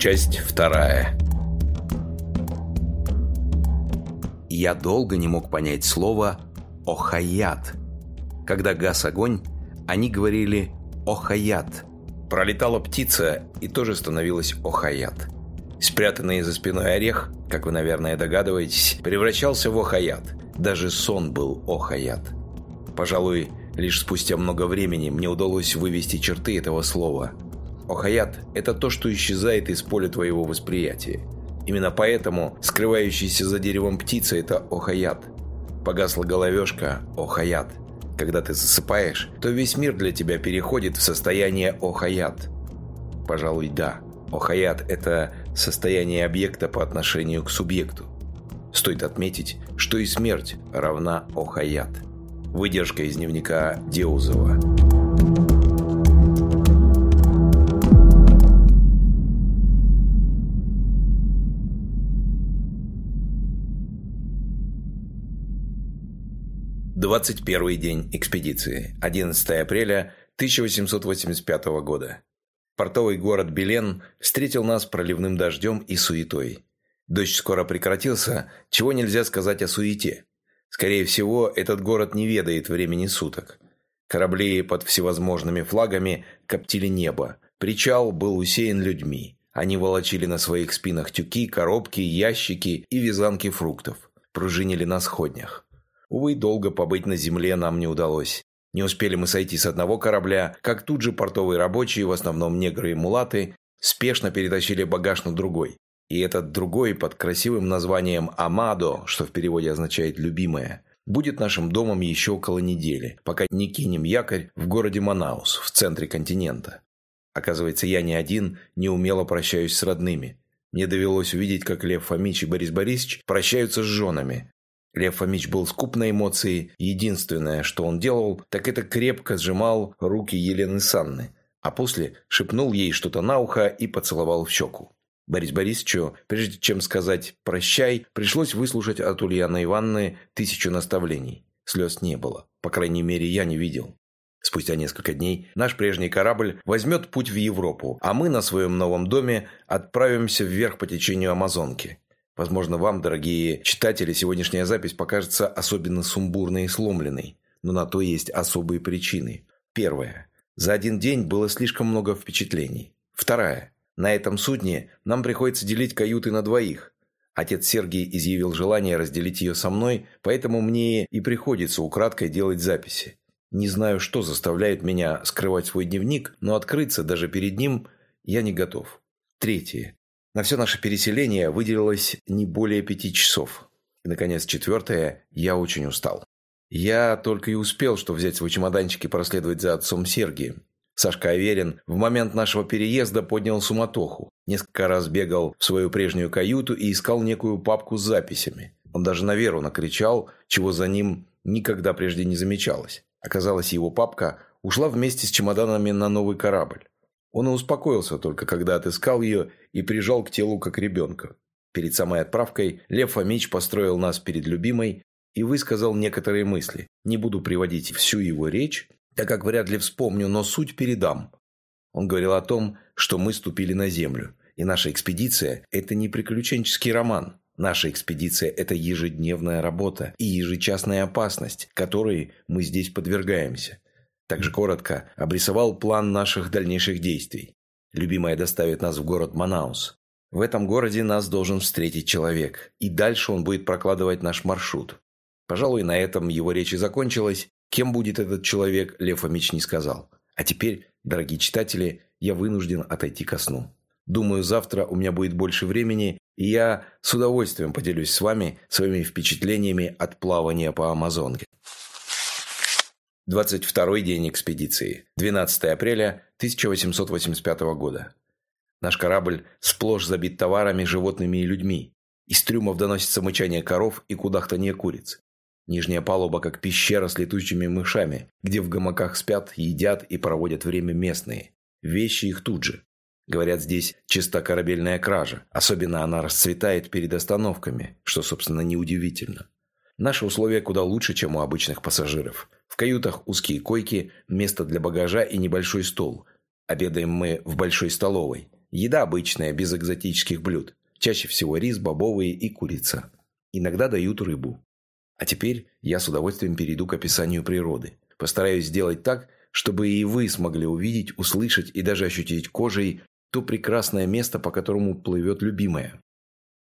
Часть вторая. Я долго не мог понять слово «охаят». Когда гас огонь, они говорили «охаят». Пролетала птица и тоже становилась «охаят». Спрятанный за спиной орех, как вы, наверное, догадываетесь, превращался в охаят. Даже сон был охаят. Пожалуй, лишь спустя много времени мне удалось вывести черты этого слова. Охаят – это то, что исчезает из поля твоего восприятия. Именно поэтому скрывающаяся за деревом птица – это охаят. Погасла головешка – охаят. Когда ты засыпаешь, то весь мир для тебя переходит в состояние охаят. Пожалуй, да. Охаят – это состояние объекта по отношению к субъекту. Стоит отметить, что и смерть равна Охаят. Выдержка из дневника Деузова. Двадцать первый день экспедиции. 11 апреля 1885 года. Портовый город Белен встретил нас проливным дождем и суетой. Дождь скоро прекратился, чего нельзя сказать о суете. Скорее всего, этот город не ведает времени суток. Корабли под всевозможными флагами коптили небо. Причал был усеян людьми. Они волочили на своих спинах тюки, коробки, ящики и вязанки фруктов. Пружинили на сходнях. Увы, долго побыть на земле нам не удалось. Не успели мы сойти с одного корабля, как тут же портовые рабочие, в основном негры и мулаты, спешно перетащили багаж на другой. И этот другой под красивым названием «Амадо», что в переводе означает «любимая», будет нашим домом еще около недели, пока не кинем якорь в городе Манаус, в центре континента. Оказывается, я не один неумело прощаюсь с родными. Мне довелось увидеть, как Лев Фомич и Борис Борисович прощаются с женами, Лев Фомич был скуп на эмоции. Единственное, что он делал, так это крепко сжимал руки Елены Санны, а после шепнул ей что-то на ухо и поцеловал в щеку. Борис Борисовичу, прежде чем сказать «прощай», пришлось выслушать от Ульяны Ивановны тысячу наставлений. Слез не было. По крайней мере, я не видел. Спустя несколько дней наш прежний корабль возьмет путь в Европу, а мы на своем новом доме отправимся вверх по течению Амазонки. Возможно, вам, дорогие читатели, сегодняшняя запись покажется особенно сумбурной и сломленной, но на то есть особые причины. Первое. За один день было слишком много впечатлений. Вторая. На этом судне нам приходится делить каюты на двоих. Отец Сергий изъявил желание разделить ее со мной, поэтому мне и приходится украдкой делать записи. Не знаю, что заставляет меня скрывать свой дневник, но открыться даже перед ним я не готов. Третье. На все наше переселение выделилось не более пяти часов. И, наконец, четвертое, я очень устал. Я только и успел, что взять свой чемоданчик и проследовать за отцом Сергием. Сашка Аверин в момент нашего переезда поднял суматоху. Несколько раз бегал в свою прежнюю каюту и искал некую папку с записями. Он даже на Веру накричал, чего за ним никогда прежде не замечалось. Оказалось, его папка ушла вместе с чемоданами на новый корабль. Он и успокоился только, когда отыскал ее и прижал к телу, как ребенка. Перед самой отправкой Лев Фомич построил нас перед любимой и высказал некоторые мысли. Не буду приводить всю его речь, так как вряд ли вспомню, но суть передам. Он говорил о том, что мы ступили на Землю, и наша экспедиция – это не приключенческий роман. Наша экспедиция – это ежедневная работа и ежечасная опасность, которой мы здесь подвергаемся – также коротко обрисовал план наших дальнейших действий. Любимая доставит нас в город Манаус. В этом городе нас должен встретить человек, и дальше он будет прокладывать наш маршрут. Пожалуй, на этом его речь и закончилась. Кем будет этот человек, Лев Фомич не сказал. А теперь, дорогие читатели, я вынужден отойти ко сну. Думаю, завтра у меня будет больше времени, и я с удовольствием поделюсь с вами своими впечатлениями от плавания по Амазонке. 22 день экспедиции. 12 апреля 1885 года. Наш корабль сплошь забит товарами, животными и людьми. Из трюмов доносится мычание коров и кудахтание куриц. Нижняя палуба как пещера с летучими мышами, где в гамаках спят, едят и проводят время местные. Вещи их тут же. Говорят, здесь чиста корабельная кража. Особенно она расцветает перед остановками, что, собственно, неудивительно. Наши условия куда лучше, чем у обычных пассажиров. Каютах узкие койки, место для багажа и небольшой стол. Обедаем мы в большой столовой. Еда обычная, без экзотических блюд. Чаще всего рис, бобовые и курица. Иногда дают рыбу. А теперь я с удовольствием перейду к описанию природы. Постараюсь сделать так, чтобы и вы смогли увидеть, услышать и даже ощутить кожей то прекрасное место, по которому плывет любимая.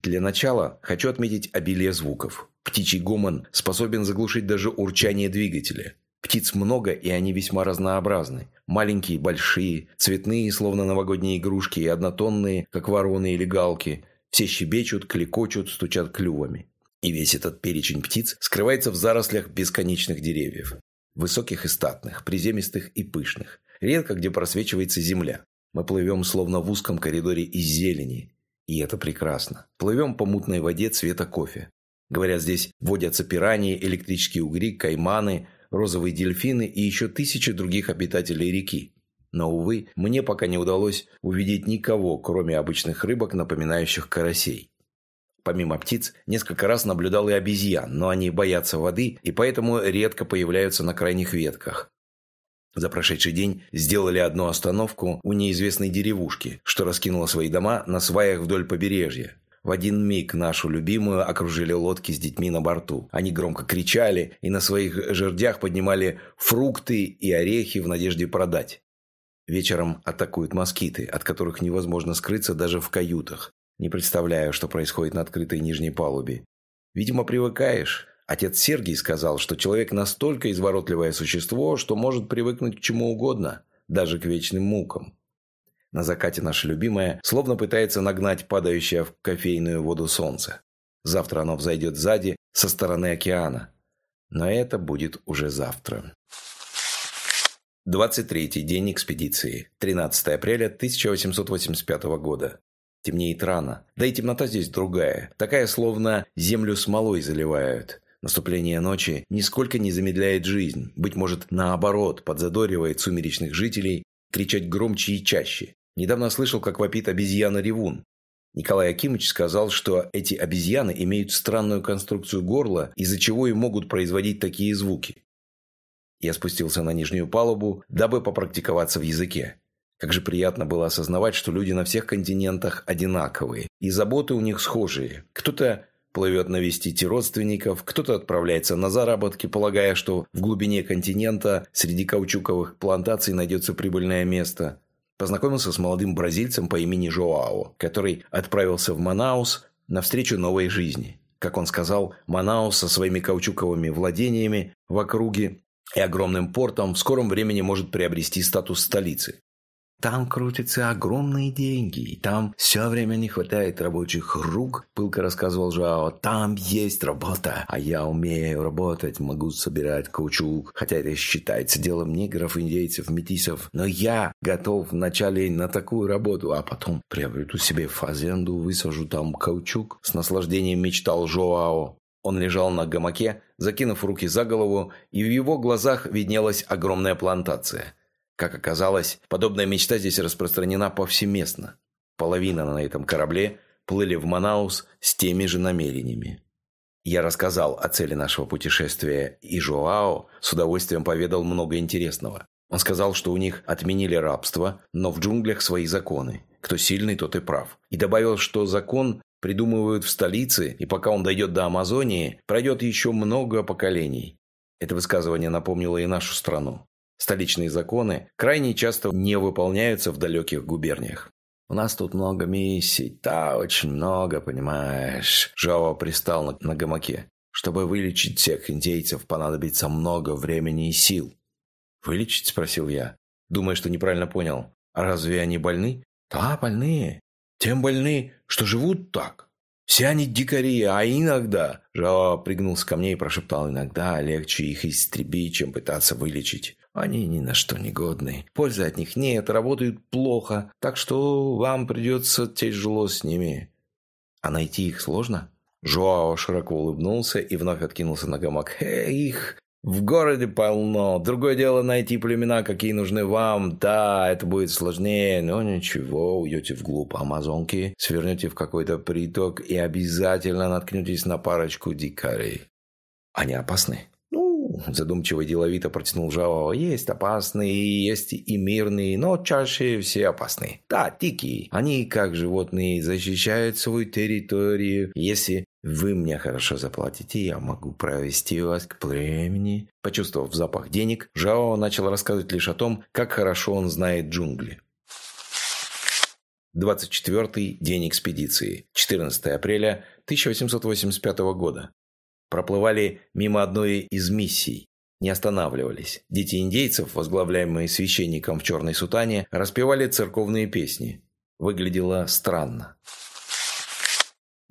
Для начала хочу отметить обилие звуков. Птичий гомон способен заглушить даже урчание двигателя. Птиц много, и они весьма разнообразны. Маленькие, большие, цветные, словно новогодние игрушки, и однотонные, как вороны или галки. Все щебечут, кликочут, стучат клювами. И весь этот перечень птиц скрывается в зарослях бесконечных деревьев. Высоких и статных, приземистых и пышных. Редко где просвечивается земля. Мы плывем словно в узком коридоре из зелени. И это прекрасно. Плывем по мутной воде цвета кофе. Говорят, здесь водятся пираньи, электрические угри, кайманы, розовые дельфины и еще тысячи других обитателей реки. Но, увы, мне пока не удалось увидеть никого, кроме обычных рыбок, напоминающих карасей. Помимо птиц, несколько раз наблюдал и обезьян, но они боятся воды и поэтому редко появляются на крайних ветках. За прошедший день сделали одну остановку у неизвестной деревушки, что раскинула свои дома на сваях вдоль побережья. В один миг нашу любимую окружили лодки с детьми на борту. Они громко кричали и на своих жердях поднимали фрукты и орехи в надежде продать. Вечером атакуют москиты, от которых невозможно скрыться даже в каютах. Не представляю, что происходит на открытой нижней палубе. Видимо, привыкаешь. Отец Сергий сказал, что человек настолько изворотливое существо, что может привыкнуть к чему угодно, даже к вечным мукам. На закате наша любимая словно пытается нагнать падающее в кофейную воду солнце. Завтра оно взойдет сзади, со стороны океана. Но это будет уже завтра. 23-й день экспедиции. 13 апреля 1885 года. Темнеет рано. Да и темнота здесь другая. Такая, словно землю смолой заливают. Наступление ночи нисколько не замедляет жизнь. Быть может, наоборот, подзадоривает сумеречных жителей кричать громче и чаще. Недавно слышал, как вопит обезьяна-ревун. Николай Акимович сказал, что эти обезьяны имеют странную конструкцию горла, из-за чего и могут производить такие звуки. Я спустился на нижнюю палубу, дабы попрактиковаться в языке. Как же приятно было осознавать, что люди на всех континентах одинаковые, и заботы у них схожие. Кто-то плывет навестить родственников, кто-то отправляется на заработки, полагая, что в глубине континента среди каучуковых плантаций найдется прибыльное место. Познакомился с молодым бразильцем по имени Жоао, который отправился в Манаус навстречу новой жизни. Как он сказал, Манаус со своими каучуковыми владениями в округе и огромным портом в скором времени может приобрести статус столицы. Там крутятся огромные деньги, и там все время не хватает рабочих рук, пылко рассказывал Жао. Там есть работа, а я умею работать, могу собирать каучук, хотя это считается делом негров, индейцев, метисов. Но я готов вначале на такую работу, а потом приобрету себе фазенду, высажу там каучук. С наслаждением мечтал Жоао. Он лежал на гамаке, закинув руки за голову, и в его глазах виднелась огромная плантация. Как оказалось, подобная мечта здесь распространена повсеместно. Половина на этом корабле плыли в Манаус с теми же намерениями. Я рассказал о цели нашего путешествия, и Жоао с удовольствием поведал много интересного. Он сказал, что у них отменили рабство, но в джунглях свои законы. Кто сильный, тот и прав. И добавил, что закон придумывают в столице, и пока он дойдет до Амазонии, пройдет еще много поколений. Это высказывание напомнило и нашу страну. Столичные законы крайне часто не выполняются в далеких губерниях. «У нас тут много миссий, да, очень много, понимаешь». Жао пристал на, на гамаке. «Чтобы вылечить всех индейцев, понадобится много времени и сил». «Вылечить?» – спросил я. Думаю, что неправильно понял. «А разве они больны?» «Да, больные. Тем больны, что живут так. Все они дикари, а иногда...» Жао пригнулся ко мне и прошептал. «Иногда легче их истребить, чем пытаться вылечить. Они ни на что не годны. Пользы от них нет, работают плохо, так что вам придется тяжело с ними. А найти их сложно? Жуао широко улыбнулся и вновь откинулся на гамак. «Эй, их в городе полно. Другое дело найти племена, какие нужны вам. Да, это будет сложнее, но ничего. Уйдете вглубь Амазонки, свернете в какой-то приток и обязательно наткнетесь на парочку дикарей. Они опасны? Задумчиво и деловито протянул Жао. «Есть опасные, есть и мирные, но чаще все опасные. Да, дикие. Они, как животные, защищают свою территорию. Если вы мне хорошо заплатите, я могу провести вас к племени». Почувствовав запах денег, Жао начал рассказывать лишь о том, как хорошо он знает джунгли. 24-й день экспедиции. 14 апреля 1885 года. Проплывали мимо одной из миссий. Не останавливались. Дети индейцев, возглавляемые священником в черной сутане, распевали церковные песни. Выглядело странно.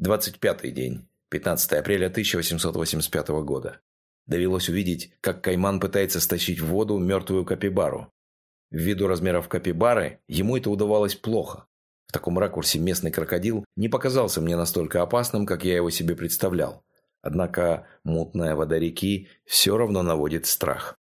25-й день. 15 апреля 1885 года. Довелось увидеть, как Кайман пытается стащить в воду мертвую капибару. Ввиду размеров капибары, ему это удавалось плохо. В таком ракурсе местный крокодил не показался мне настолько опасным, как я его себе представлял. Однако мутная вода реки все равно наводит страх.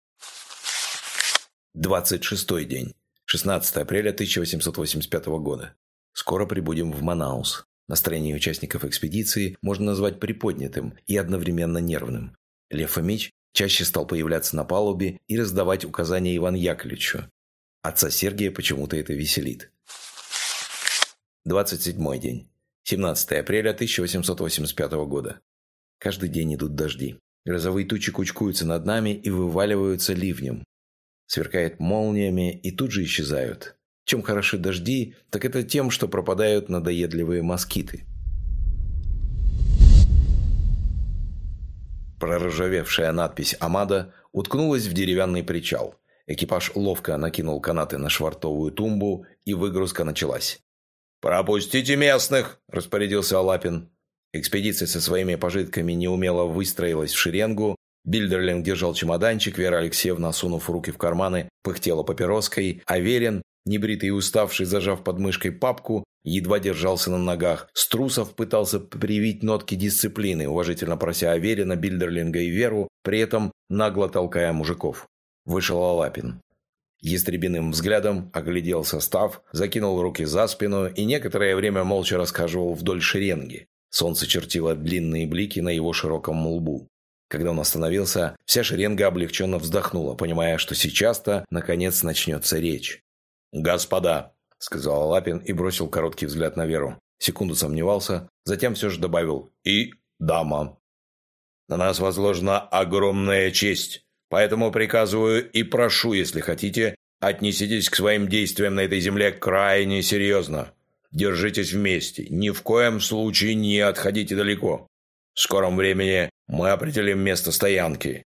26 день. 16 апреля 1885 года. Скоро прибудем в Манаус. Настроение участников экспедиции можно назвать приподнятым и одновременно нервным. Лев Фомич чаще стал появляться на палубе и раздавать указания Иван Яковлевичу. Отца Сергия почему-то это веселит. 27 день. 17 апреля 1885 года. Каждый день идут дожди. Грозовые тучи кучкуются над нами и вываливаются ливнем. Сверкает молниями и тут же исчезают. Чем хороши дожди, так это тем, что пропадают надоедливые москиты. Проржавевшая надпись «Амада» уткнулась в деревянный причал. Экипаж ловко накинул канаты на швартовую тумбу, и выгрузка началась. «Пропустите местных!» – распорядился Алапин. Экспедиция со своими пожитками неумело выстроилась в шеренгу. Бильдерлинг держал чемоданчик, Вера Алексеевна, сунув руки в карманы, пыхтела папироской, а Верин, небритый и уставший, зажав под мышкой папку, едва держался на ногах. Струсов пытался привить нотки дисциплины, уважительно прося Аверина, Бильдерлинга и Веру, при этом нагло толкая мужиков. Вышел Алапин. Ястребиным взглядом оглядел состав, закинул руки за спину и некоторое время молча рассказывал вдоль шеренги. Солнце чертило длинные блики на его широком лбу. Когда он остановился, вся шеренга облегченно вздохнула, понимая, что сейчас-то, наконец, начнется речь. «Господа!» – сказал Лапин и бросил короткий взгляд на Веру. Секунду сомневался, затем все же добавил «И дама». «На нас возложена огромная честь. Поэтому приказываю и прошу, если хотите, отнеситесь к своим действиям на этой земле крайне серьезно. Держитесь вместе, ни в коем случае не отходите далеко. В скором времени мы определим место стоянки.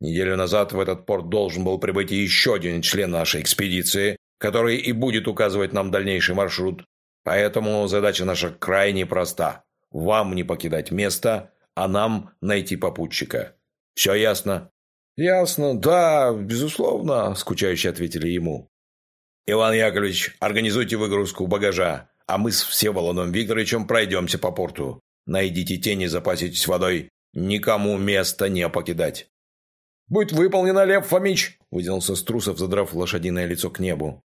Неделю назад в этот порт должен был прибыть еще один член нашей экспедиции, который и будет указывать нам дальнейший маршрут. Поэтому задача наша крайне проста. Вам не покидать место, а нам найти попутчика. Все ясно? «Ясно, да, безусловно», – скучающе ответили ему. «Иван Яковлевич, организуйте выгрузку багажа, а мы с Всеволодом Викторовичем пройдемся по порту. Найдите тени, запаситесь водой. Никому места не покидать». «Будет выполнено, Лев Фомич!» – вытянулся Струсов, задрав лошадиное лицо к небу.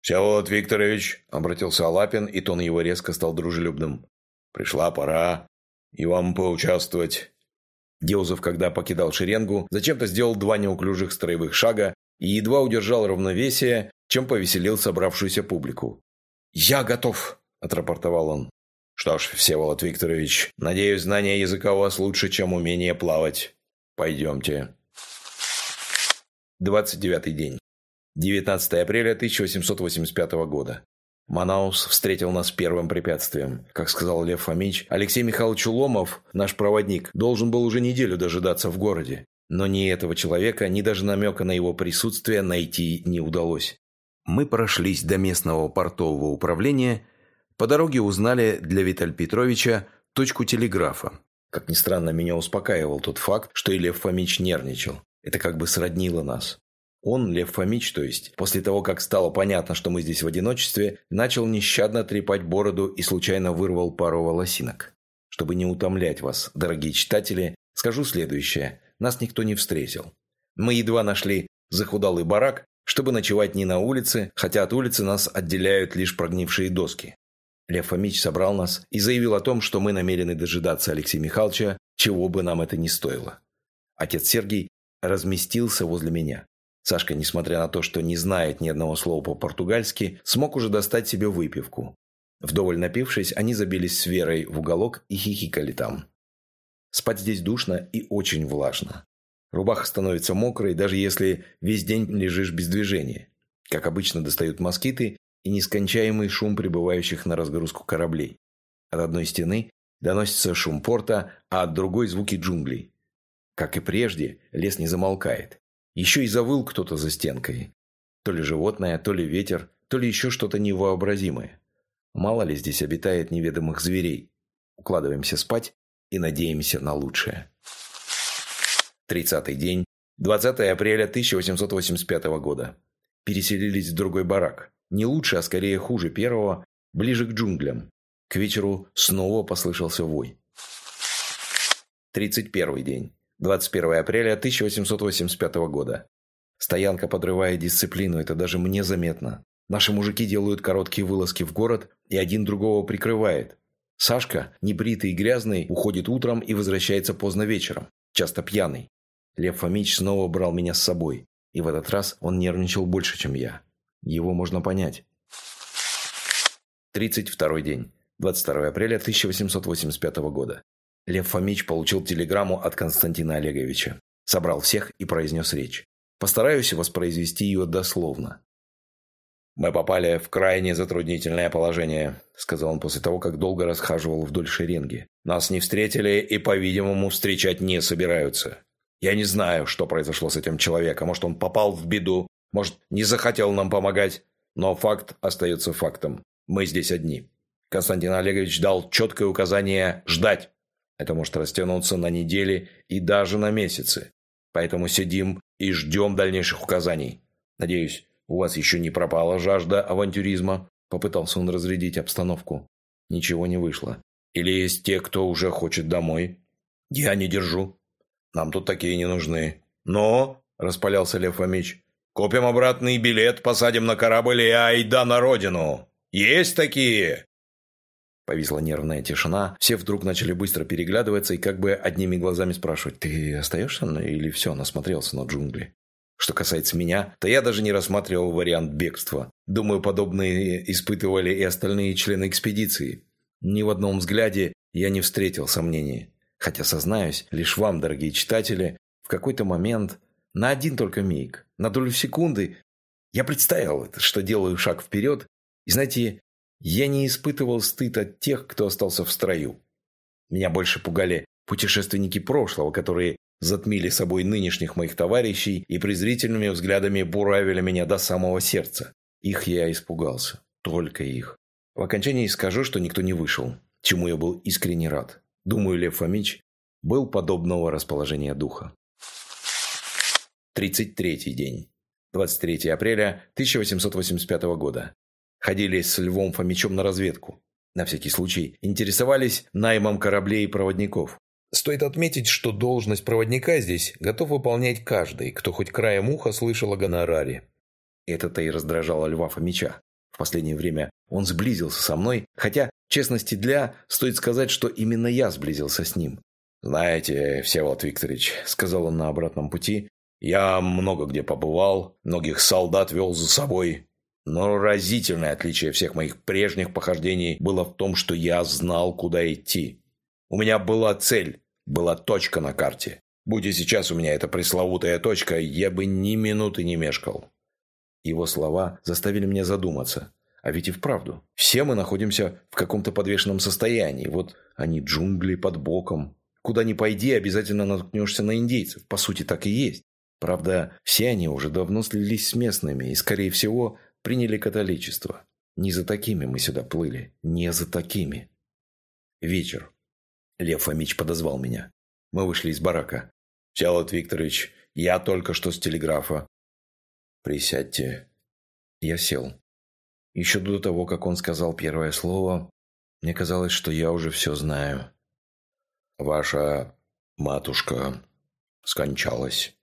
«Всеволод Викторович», – обратился Алапин, и тон его резко стал дружелюбным. «Пришла пора и вам поучаствовать Деузов, когда покидал шеренгу, зачем-то сделал два неуклюжих строевых шага и едва удержал равновесие, чем повеселил собравшуюся публику. «Я готов!» – отрапортовал он. «Что ж, Всеволод Викторович, надеюсь, знание языка у вас лучше, чем умение плавать. Пойдемте». 29 день. 19 апреля 1885 года. Манаус встретил нас первым препятствием. Как сказал Лев Фомич, Алексей Михайлович Уломов, наш проводник, должен был уже неделю дожидаться в городе. Но ни этого человека, ни даже намека на его присутствие найти не удалось. Мы прошлись до местного портового управления, по дороге узнали для Виталия Петровича точку телеграфа. Как ни странно, меня успокаивал тот факт, что и Лев Фомич нервничал. Это как бы сроднило нас. Он, Лев Фомич, то есть, после того, как стало понятно, что мы здесь в одиночестве, начал нещадно трепать бороду и случайно вырвал пару волосинок. Чтобы не утомлять вас, дорогие читатели, скажу следующее. Нас никто не встретил. Мы едва нашли захудалый барак, чтобы ночевать не на улице, хотя от улицы нас отделяют лишь прогнившие доски. Лев Фомич собрал нас и заявил о том, что мы намерены дожидаться Алексея Михайловича, чего бы нам это ни стоило. Отец Сергий разместился возле меня. Сашка, несмотря на то, что не знает ни одного слова по-португальски, смог уже достать себе выпивку. Вдоволь напившись, они забились с Верой в уголок и хихикали там. Спать здесь душно и очень влажно. Рубаха становится мокрой, даже если весь день лежишь без движения. Как обычно, достают москиты и нескончаемый шум прибывающих на разгрузку кораблей. От одной стены доносится шум порта, а от другой – звуки джунглей. Как и прежде, лес не замолкает. Еще и завыл кто-то за стенкой. То ли животное, то ли ветер, то ли еще что-то невообразимое. Мало ли здесь обитает неведомых зверей. Укладываемся спать и надеемся на лучшее. Тридцатый день, 20 апреля 1885 года. Переселились в другой барак. Не лучше, а скорее хуже первого, ближе к джунглям. К вечеру снова послышался вой. Тридцать первый день. 21 апреля 1885 года. Стоянка подрывает дисциплину, это даже мне заметно. Наши мужики делают короткие вылазки в город, и один другого прикрывает. Сашка, небритый и грязный, уходит утром и возвращается поздно вечером, часто пьяный. Лев Фомич снова брал меня с собой, и в этот раз он нервничал больше, чем я. Его можно понять. 32 день. 22 апреля 1885 года. Лев Фомич получил телеграмму от Константина Олеговича. Собрал всех и произнес речь. Постараюсь воспроизвести ее дословно. «Мы попали в крайне затруднительное положение», – сказал он после того, как долго расхаживал вдоль шеренги. «Нас не встретили и, по-видимому, встречать не собираются. Я не знаю, что произошло с этим человеком. Может, он попал в беду, может, не захотел нам помогать. Но факт остается фактом. Мы здесь одни. Константин Олегович дал четкое указание ждать. Это может растянуться на недели и даже на месяцы. Поэтому сидим и ждем дальнейших указаний. Надеюсь, «У вас еще не пропала жажда авантюризма?» Попытался он разрядить обстановку. Ничего не вышло. «Или есть те, кто уже хочет домой?» «Я не держу. Нам тут такие не нужны». «Но?» – распалялся Лев Фомич. «Купим обратный билет, посадим на корабль и айда на родину! Есть такие!» Повисла нервная тишина. Все вдруг начали быстро переглядываться и как бы одними глазами спрашивать, «Ты остаешься или все, насмотрелся на джунгли?» Что касается меня, то я даже не рассматривал вариант бегства. Думаю, подобные испытывали и остальные члены экспедиции. Ни в одном взгляде я не встретил сомнений. Хотя, сознаюсь, лишь вам, дорогие читатели, в какой-то момент, на один только миг, на долю секунды, я представил, что делаю шаг вперед, и, знаете, я не испытывал стыд от тех, кто остался в строю. Меня больше пугали путешественники прошлого, которые затмили собой нынешних моих товарищей и презрительными взглядами буравили меня до самого сердца. Их я испугался. Только их. В окончании скажу, что никто не вышел, чему я был искренне рад. Думаю, Лев Фомич был подобного расположения духа. 33 день. 23 апреля 1885 года. Ходили с Львом Фомичом на разведку. На всякий случай интересовались наймом кораблей и проводников. Стоит отметить, что должность проводника здесь готов выполнять каждый, кто хоть краем уха слышал о гонораре. Это-то и раздражало Льва Фомича. В последнее время он сблизился со мной, хотя, честности для, стоит сказать, что именно я сблизился с ним. «Знаете, Всеволод Викторович», — сказал он на обратном пути, «я много где побывал, многих солдат вел за собой, но разительное отличие всех моих прежних похождений было в том, что я знал, куда идти. У меня была цель, была точка на карте. Будь и сейчас у меня эта пресловутая точка, я бы ни минуты не мешкал. Его слова заставили меня задуматься. А ведь и вправду, все мы находимся в каком-то подвешенном состоянии. Вот они джунгли под боком. Куда ни пойди, обязательно наткнешься на индейцев. По сути, так и есть. Правда, все они уже давно слились с местными и, скорее всего, приняли католичество. Не за такими мы сюда плыли. Не за такими. Вечер. Лев Фомич подозвал меня. Мы вышли из барака. «Всеволод Викторович, я только что с телеграфа». «Присядьте». Я сел. Еще до того, как он сказал первое слово, мне казалось, что я уже все знаю. «Ваша матушка скончалась.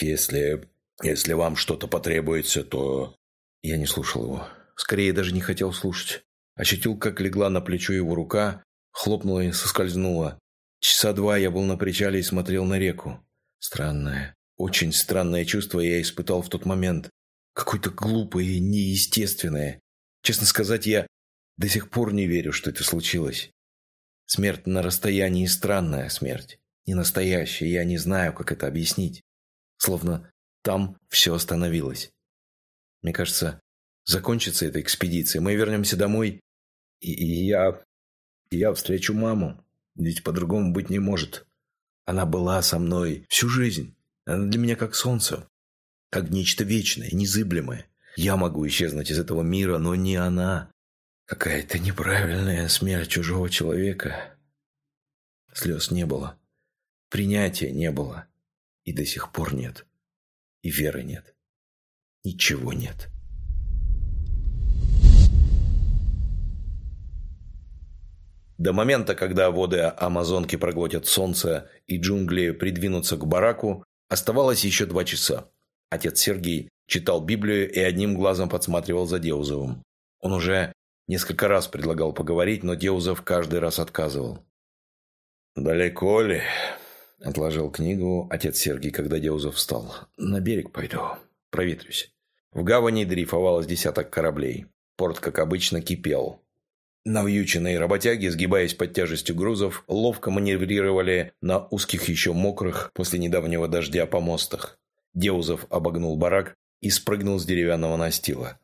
Если... если вам что-то потребуется, то...» Я не слушал его. Скорее, даже не хотел слушать. Ощутил, как легла на плечо его рука, Хлопнула и соскользнула. Часа два я был на причале и смотрел на реку. Странное, очень странное чувство я испытал в тот момент. Какое-то глупое, неестественное. Честно сказать, я до сих пор не верю, что это случилось. Смерть на расстоянии – странная смерть. Не настоящая, я не знаю, как это объяснить. Словно там все остановилось. Мне кажется, закончится эта экспедиция, мы вернемся домой, и, и я... И я встречу маму. Ведь по-другому быть не может. Она была со мной всю жизнь. Она для меня как солнце. Как нечто вечное, незыблемое. Я могу исчезнуть из этого мира, но не она. Какая-то неправильная смерть чужого человека. Слез не было. Принятия не было. И до сих пор нет. И веры нет. Ничего нет. До момента, когда воды Амазонки проглотят солнце и джунгли придвинутся к бараку, оставалось еще два часа. Отец Сергей читал Библию и одним глазом подсматривал за Деузовым. Он уже несколько раз предлагал поговорить, но Деузов каждый раз отказывал. «Далеко ли?» – отложил книгу отец Сергий, когда Деузов встал. «На берег пойду. Проветрюсь». В гавани дрейфовалось десяток кораблей. Порт, как обычно, кипел. Навьюченные работяги, сгибаясь под тяжестью грузов, ловко маневрировали на узких еще мокрых после недавнего дождя помостах. Деузов обогнул барак и спрыгнул с деревянного настила.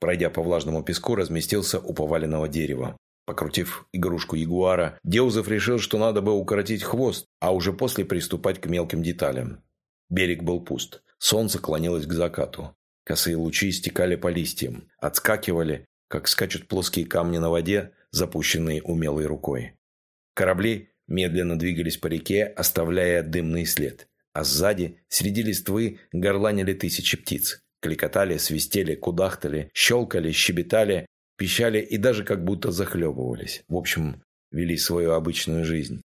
Пройдя по влажному песку, разместился у поваленного дерева. Покрутив игрушку ягуара, Деузов решил, что надо бы укоротить хвост, а уже после приступать к мелким деталям. Берег был пуст. Солнце клонилось к закату. Косые лучи стекали по листьям, отскакивали как скачут плоские камни на воде, запущенные умелой рукой. Корабли медленно двигались по реке, оставляя дымный след, а сзади, среди листвы, горланили тысячи птиц. Кликотали, свистели, кудахтали, щелкали, щебетали, пищали и даже как будто захлебывались. В общем, вели свою обычную жизнь.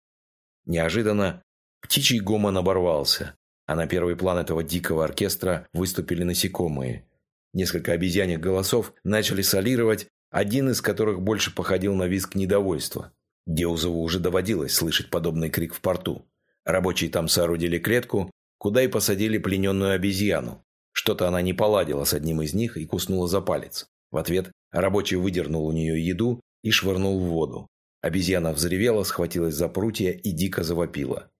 Неожиданно птичий гомон оборвался, а на первый план этого дикого оркестра выступили насекомые, Несколько обезьяньих голосов начали солировать, один из которых больше походил на визг недовольства. Деузову уже доводилось слышать подобный крик в порту. Рабочие там соорудили клетку, куда и посадили плененную обезьяну. Что-то она не поладила с одним из них и куснула за палец. В ответ рабочий выдернул у нее еду и швырнул в воду. Обезьяна взревела, схватилась за прутья и дико завопила.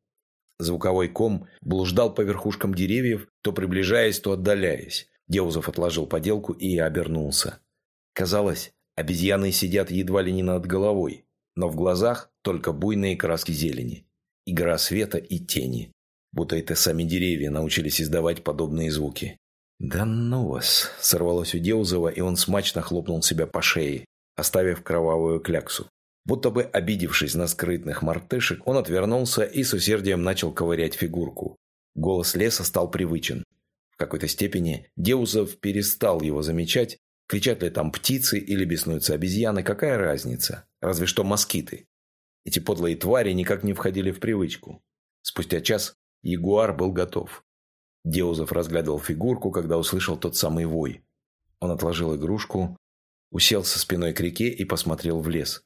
Звуковой ком блуждал по верхушкам деревьев, то приближаясь, то отдаляясь. Деузов отложил поделку и обернулся. Казалось, обезьяны сидят едва ли не над головой, но в глазах только буйные краски зелени, игра света и тени. Будто это сами деревья научились издавать подобные звуки. «Да ну вас!» – сорвалось у Деузова, и он смачно хлопнул себя по шее, оставив кровавую кляксу. Будто бы обидевшись на скрытных мартышек, он отвернулся и с усердием начал ковырять фигурку. Голос леса стал привычен какой-то степени Деузов перестал его замечать, кричат ли там птицы или беснуются обезьяны, какая разница, разве что москиты. Эти подлые твари никак не входили в привычку. Спустя час ягуар был готов. Деузов разглядывал фигурку, когда услышал тот самый вой. Он отложил игрушку, уселся спиной к реке и посмотрел в лес.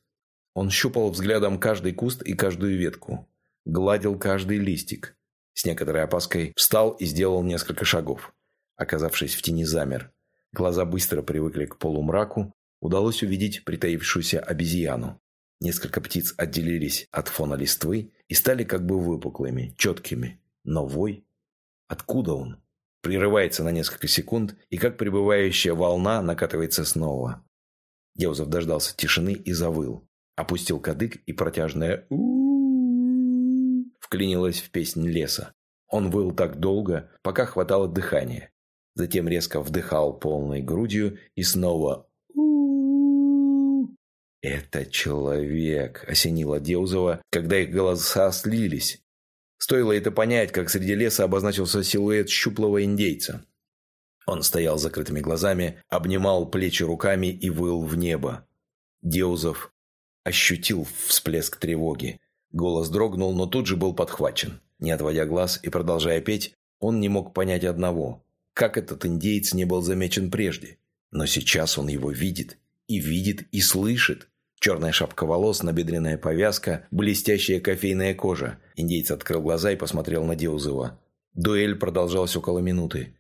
Он щупал взглядом каждый куст и каждую ветку, гладил каждый листик. С некоторой опаской встал и сделал несколько шагов. Оказавшись в тени, замер. Глаза быстро привыкли к полумраку. Удалось увидеть притаившуюся обезьяну. Несколько птиц отделились от фона листвы и стали как бы выпуклыми, четкими. Но вой? Откуда он? Прерывается на несколько секунд, и как прибывающая волна накатывается снова. Деузов дождался тишины и завыл. Опустил кадык, и протяжное у вклинилась в песнь леса. Он выл так долго, пока хватало дыхания. Затем резко вдыхал полной грудью и снова «Это человек», – осенила Деузова, когда их голоса слились. Стоило это понять, как среди леса обозначился силуэт щуплого индейца. Он стоял с закрытыми глазами, обнимал плечи руками и выл в небо. Деузов ощутил всплеск тревоги. Голос дрогнул, но тут же был подхвачен. Не отводя глаз и продолжая петь, он не мог понять одного. Как этот индейец не был замечен прежде? Но сейчас он его видит. И видит, и слышит. Черная шапка волос, набедренная повязка, блестящая кофейная кожа. Индейец открыл глаза и посмотрел на Деузова. Дуэль продолжалась около минуты.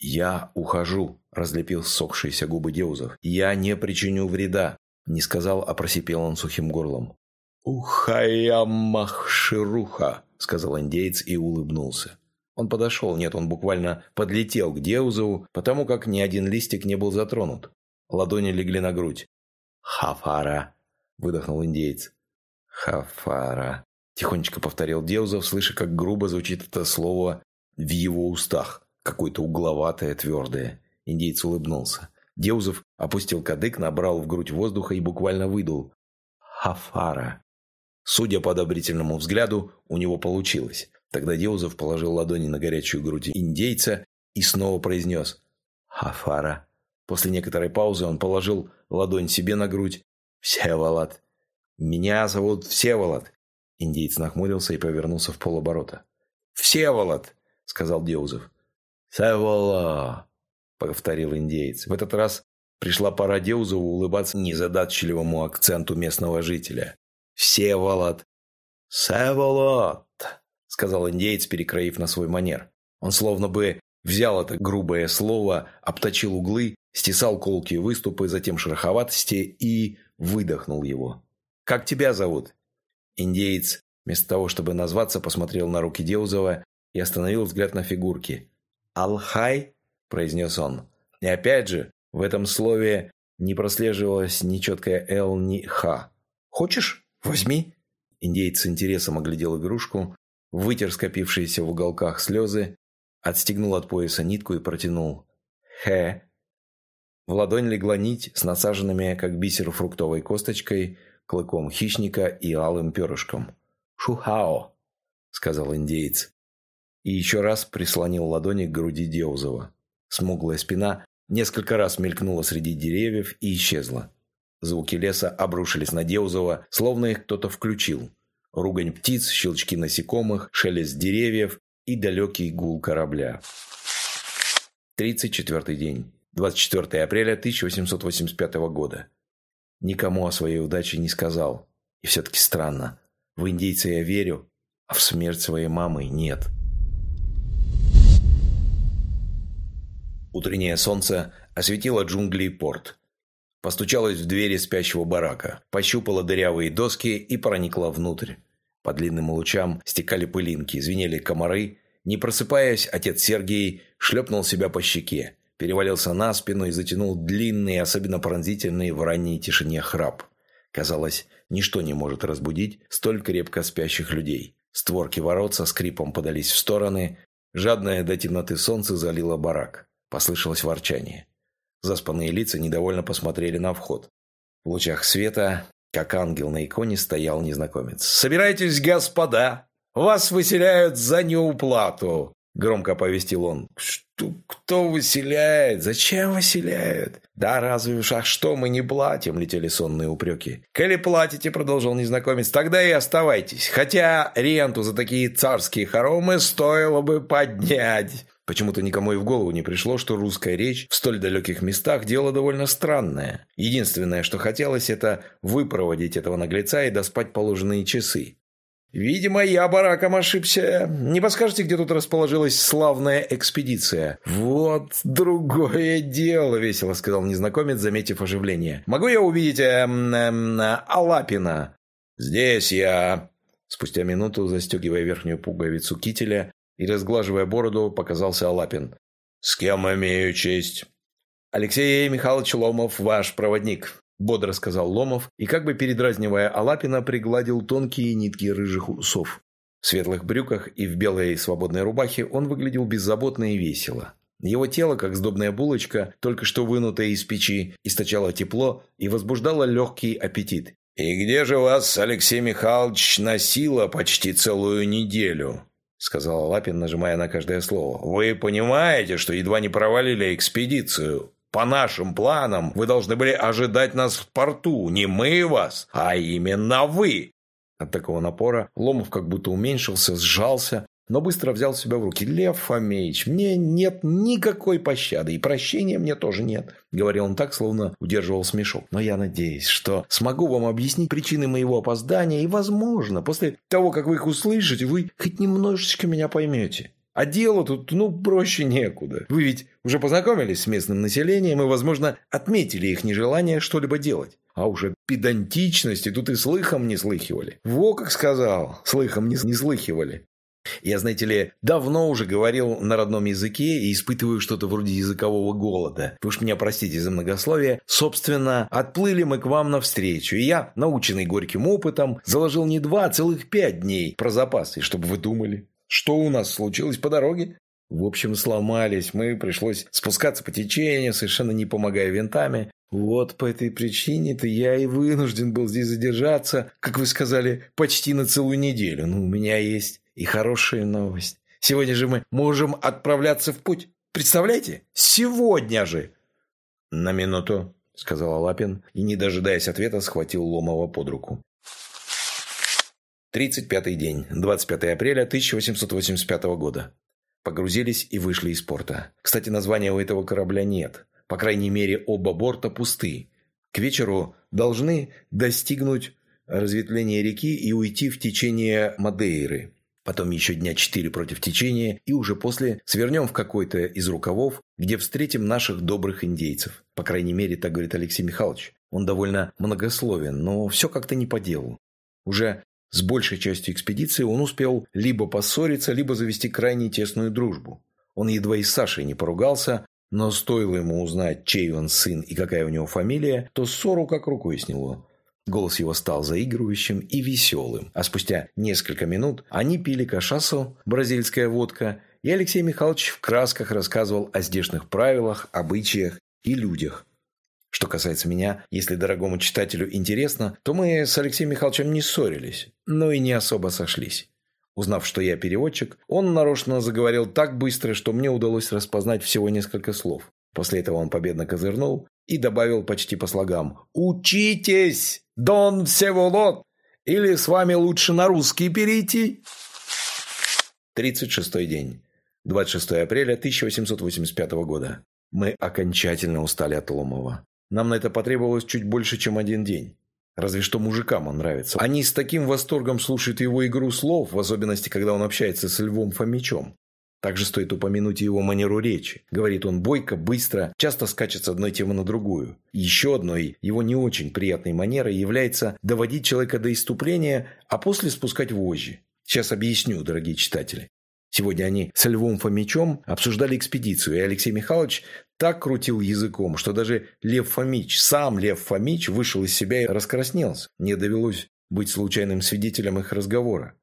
«Я ухожу», – разлепил сохшиеся губы Деузов. «Я не причиню вреда», – не сказал, а просипел он сухим горлом. «Ухаямахшируха», – сказал индейец и улыбнулся. Он подошел, нет, он буквально подлетел к Деузову, потому как ни один листик не был затронут. Ладони легли на грудь. «Хафара», – выдохнул индейец. «Хафара», – тихонечко повторил Деузов, слыша, как грубо звучит это слово в его устах. Какое-то угловатое, твердое. Индейец улыбнулся. Деузов опустил кадык, набрал в грудь воздуха и буквально выдул. «Хафара». Судя по одобрительному взгляду, у него получилось. Тогда Деузов положил ладони на горячую грудь индейца и снова произнес «Хафара». После некоторой паузы он положил ладонь себе на грудь. «Всеволод». «Меня зовут Всеволод». Индейец нахмурился и повернулся в полоборота. «Всеволод», — сказал Деузов. «Севола», — повторил индейец. В этот раз пришла пора Деузову улыбаться незадачливому акценту местного жителя. «Всеволод». «Севолод», — сказал индейец, перекроив на свой манер. Он словно бы взял это грубое слово, обточил углы, стесал колкие выступы, затем шероховатости и выдохнул его. «Как тебя зовут?» Индеец, вместо того, чтобы назваться, посмотрел на руки Деузова и остановил взгляд на фигурки. «Алхай», – произнес он. И опять же, в этом слове не прослеживалось ни четкое «л», ни «х». «Хочешь? Возьми». Индеец с интересом оглядел игрушку, вытер скопившиеся в уголках слезы, отстегнул от пояса нитку и протянул. «Хэ». В ладонь легла нить с насаженными, как бисер фруктовой косточкой, клыком хищника и алым перышком. «Шухао», — сказал индеец и еще раз прислонил ладони к груди Деузова. Смуглая спина несколько раз мелькнула среди деревьев и исчезла. Звуки леса обрушились на Деузова, словно их кто-то включил. Ругань птиц, щелчки насекомых, шелест деревьев и далекий гул корабля. 34 день. 24 апреля 1885 года. Никому о своей удаче не сказал. И все-таки странно. В индейца я верю, а в смерть своей мамы нет. Утреннее солнце осветило джунгли и порт. Постучалось в двери спящего барака, пощупало дырявые доски и проникла внутрь. По длинным лучам стекали пылинки, звенели комары. Не просыпаясь, отец Сергей шлепнул себя по щеке, перевалился на спину и затянул длинный, особенно пронзительный в ранней тишине храп. Казалось, ничто не может разбудить столь крепко спящих людей. Створки ворот со скрипом подались в стороны, жадное до темноты солнце залило барак. Послышалось ворчание. Заспанные лица недовольно посмотрели на вход. В лучах света, как ангел на иконе, стоял незнакомец. «Собирайтесь, господа! Вас выселяют за неуплату!» Громко оповестил он. «Что, кто выселяет? Зачем выселяют?» «Да разве уж, а что мы не платим?» Летели сонные упреки. «Коли платите, — продолжил незнакомец, — тогда и оставайтесь. Хотя ренту за такие царские хоромы стоило бы поднять. Почему-то никому и в голову не пришло, что русская речь в столь далеких местах – дело довольно странное. Единственное, что хотелось, это выпроводить этого наглеца и доспать положенные часы. «Видимо, я бараком ошибся. Не подскажете, где тут расположилась славная экспедиция?» «Вот другое дело», – весело сказал незнакомец, заметив оживление. «Могу я увидеть эм, эм, Алапина?» «Здесь я...» Спустя минуту, застегивая верхнюю пуговицу кителя, и, разглаживая бороду, показался Алапин. «С кем имею честь?» «Алексей Михайлович Ломов, ваш проводник», – бодро сказал Ломов и, как бы передразнивая Алапина, пригладил тонкие нитки рыжих усов. В светлых брюках и в белой свободной рубахе он выглядел беззаботно и весело. Его тело, как сдобная булочка, только что вынутая из печи, источало тепло и возбуждало легкий аппетит. «И где же вас, Алексей Михайлович, носило почти целую неделю?» сказал Лапин, нажимая на каждое слово. «Вы понимаете, что едва не провалили экспедицию? По нашим планам вы должны были ожидать нас в порту. Не мы вас, а именно вы!» От такого напора Ломов как будто уменьшился, сжался, но быстро взял себя в руки. «Лев Фомеич, мне нет никакой пощады, и прощения мне тоже нет», — говорил он так, словно удерживал смешок. «Но я надеюсь, что смогу вам объяснить причины моего опоздания, и, возможно, после того, как вы их услышите, вы хоть немножечко меня поймете». А дело тут, ну, проще некуда. Вы ведь уже познакомились с местным населением и, возможно, отметили их нежелание что-либо делать. А уже педантичности тут и слыхом не слыхивали. Во как сказал, слыхом не, не слыхивали. Я, знаете ли, давно уже говорил на родном языке и испытываю что-то вроде языкового голода. Вы уж меня простите за многословие. Собственно, отплыли мы к вам навстречу, и я, наученный горьким опытом, заложил не два, а целых пять дней про запасы, чтобы вы думали. Что у нас случилось по дороге? В общем, сломались мы, пришлось спускаться по течению, совершенно не помогая винтами. Вот по этой причине-то я и вынужден был здесь задержаться, как вы сказали, почти на целую неделю. Ну, у меня есть и хорошая новость. Сегодня же мы можем отправляться в путь. Представляете? Сегодня же!» «На минуту», — сказал Лапин, и, не дожидаясь ответа, схватил Ломова под руку. 35-й день, 25 апреля 1885 года. Погрузились и вышли из порта. Кстати, названия у этого корабля нет. По крайней мере, оба борта пусты. К вечеру должны достигнуть разветвления реки и уйти в течение Мадейры. Потом еще дня четыре против течения, и уже после свернем в какой-то из рукавов, где встретим наших добрых индейцев. По крайней мере, так говорит Алексей Михайлович. Он довольно многословен, но все как-то не по делу. Уже с большей частью экспедиции он успел либо поссориться, либо завести крайне тесную дружбу. Он едва и с Сашей не поругался, но стоило ему узнать, чей он сын и какая у него фамилия, то ссору как рукой сняло. Голос его стал заигрывающим и веселым, а спустя несколько минут они пили кашасу, бразильская водка, и Алексей Михайлович в красках рассказывал о здешних правилах, обычаях и людях. Что касается меня, если дорогому читателю интересно, то мы с Алексеем Михайловичем не ссорились, но и не особо сошлись. Узнав, что я переводчик, он нарочно заговорил так быстро, что мне удалось распознать всего несколько слов. После этого он победно козырнул и добавил почти по слогам «Учитесь, Дон Всеволод! Или с вами лучше на русский перейти?» 36 день. 26 апреля 1885 года. Мы окончательно устали от Ломова. Нам на это потребовалось чуть больше, чем один день. Разве что мужикам он нравится. Они с таким восторгом слушают его игру слов, в особенности, когда он общается с Львом Фомичом. Также стоит упомянуть его манеру речи. Говорит он бойко, быстро, часто скачет с одной темы на другую. Еще одной его не очень приятной манерой является доводить человека до иступления, а после спускать вожжи. Сейчас объясню, дорогие читатели. Сегодня они с Львом Фомичом обсуждали экспедицию, и Алексей Михайлович так крутил языком, что даже Лев Фомич, сам Лев Фомич, вышел из себя и раскраснелся. Мне довелось быть случайным свидетелем их разговора.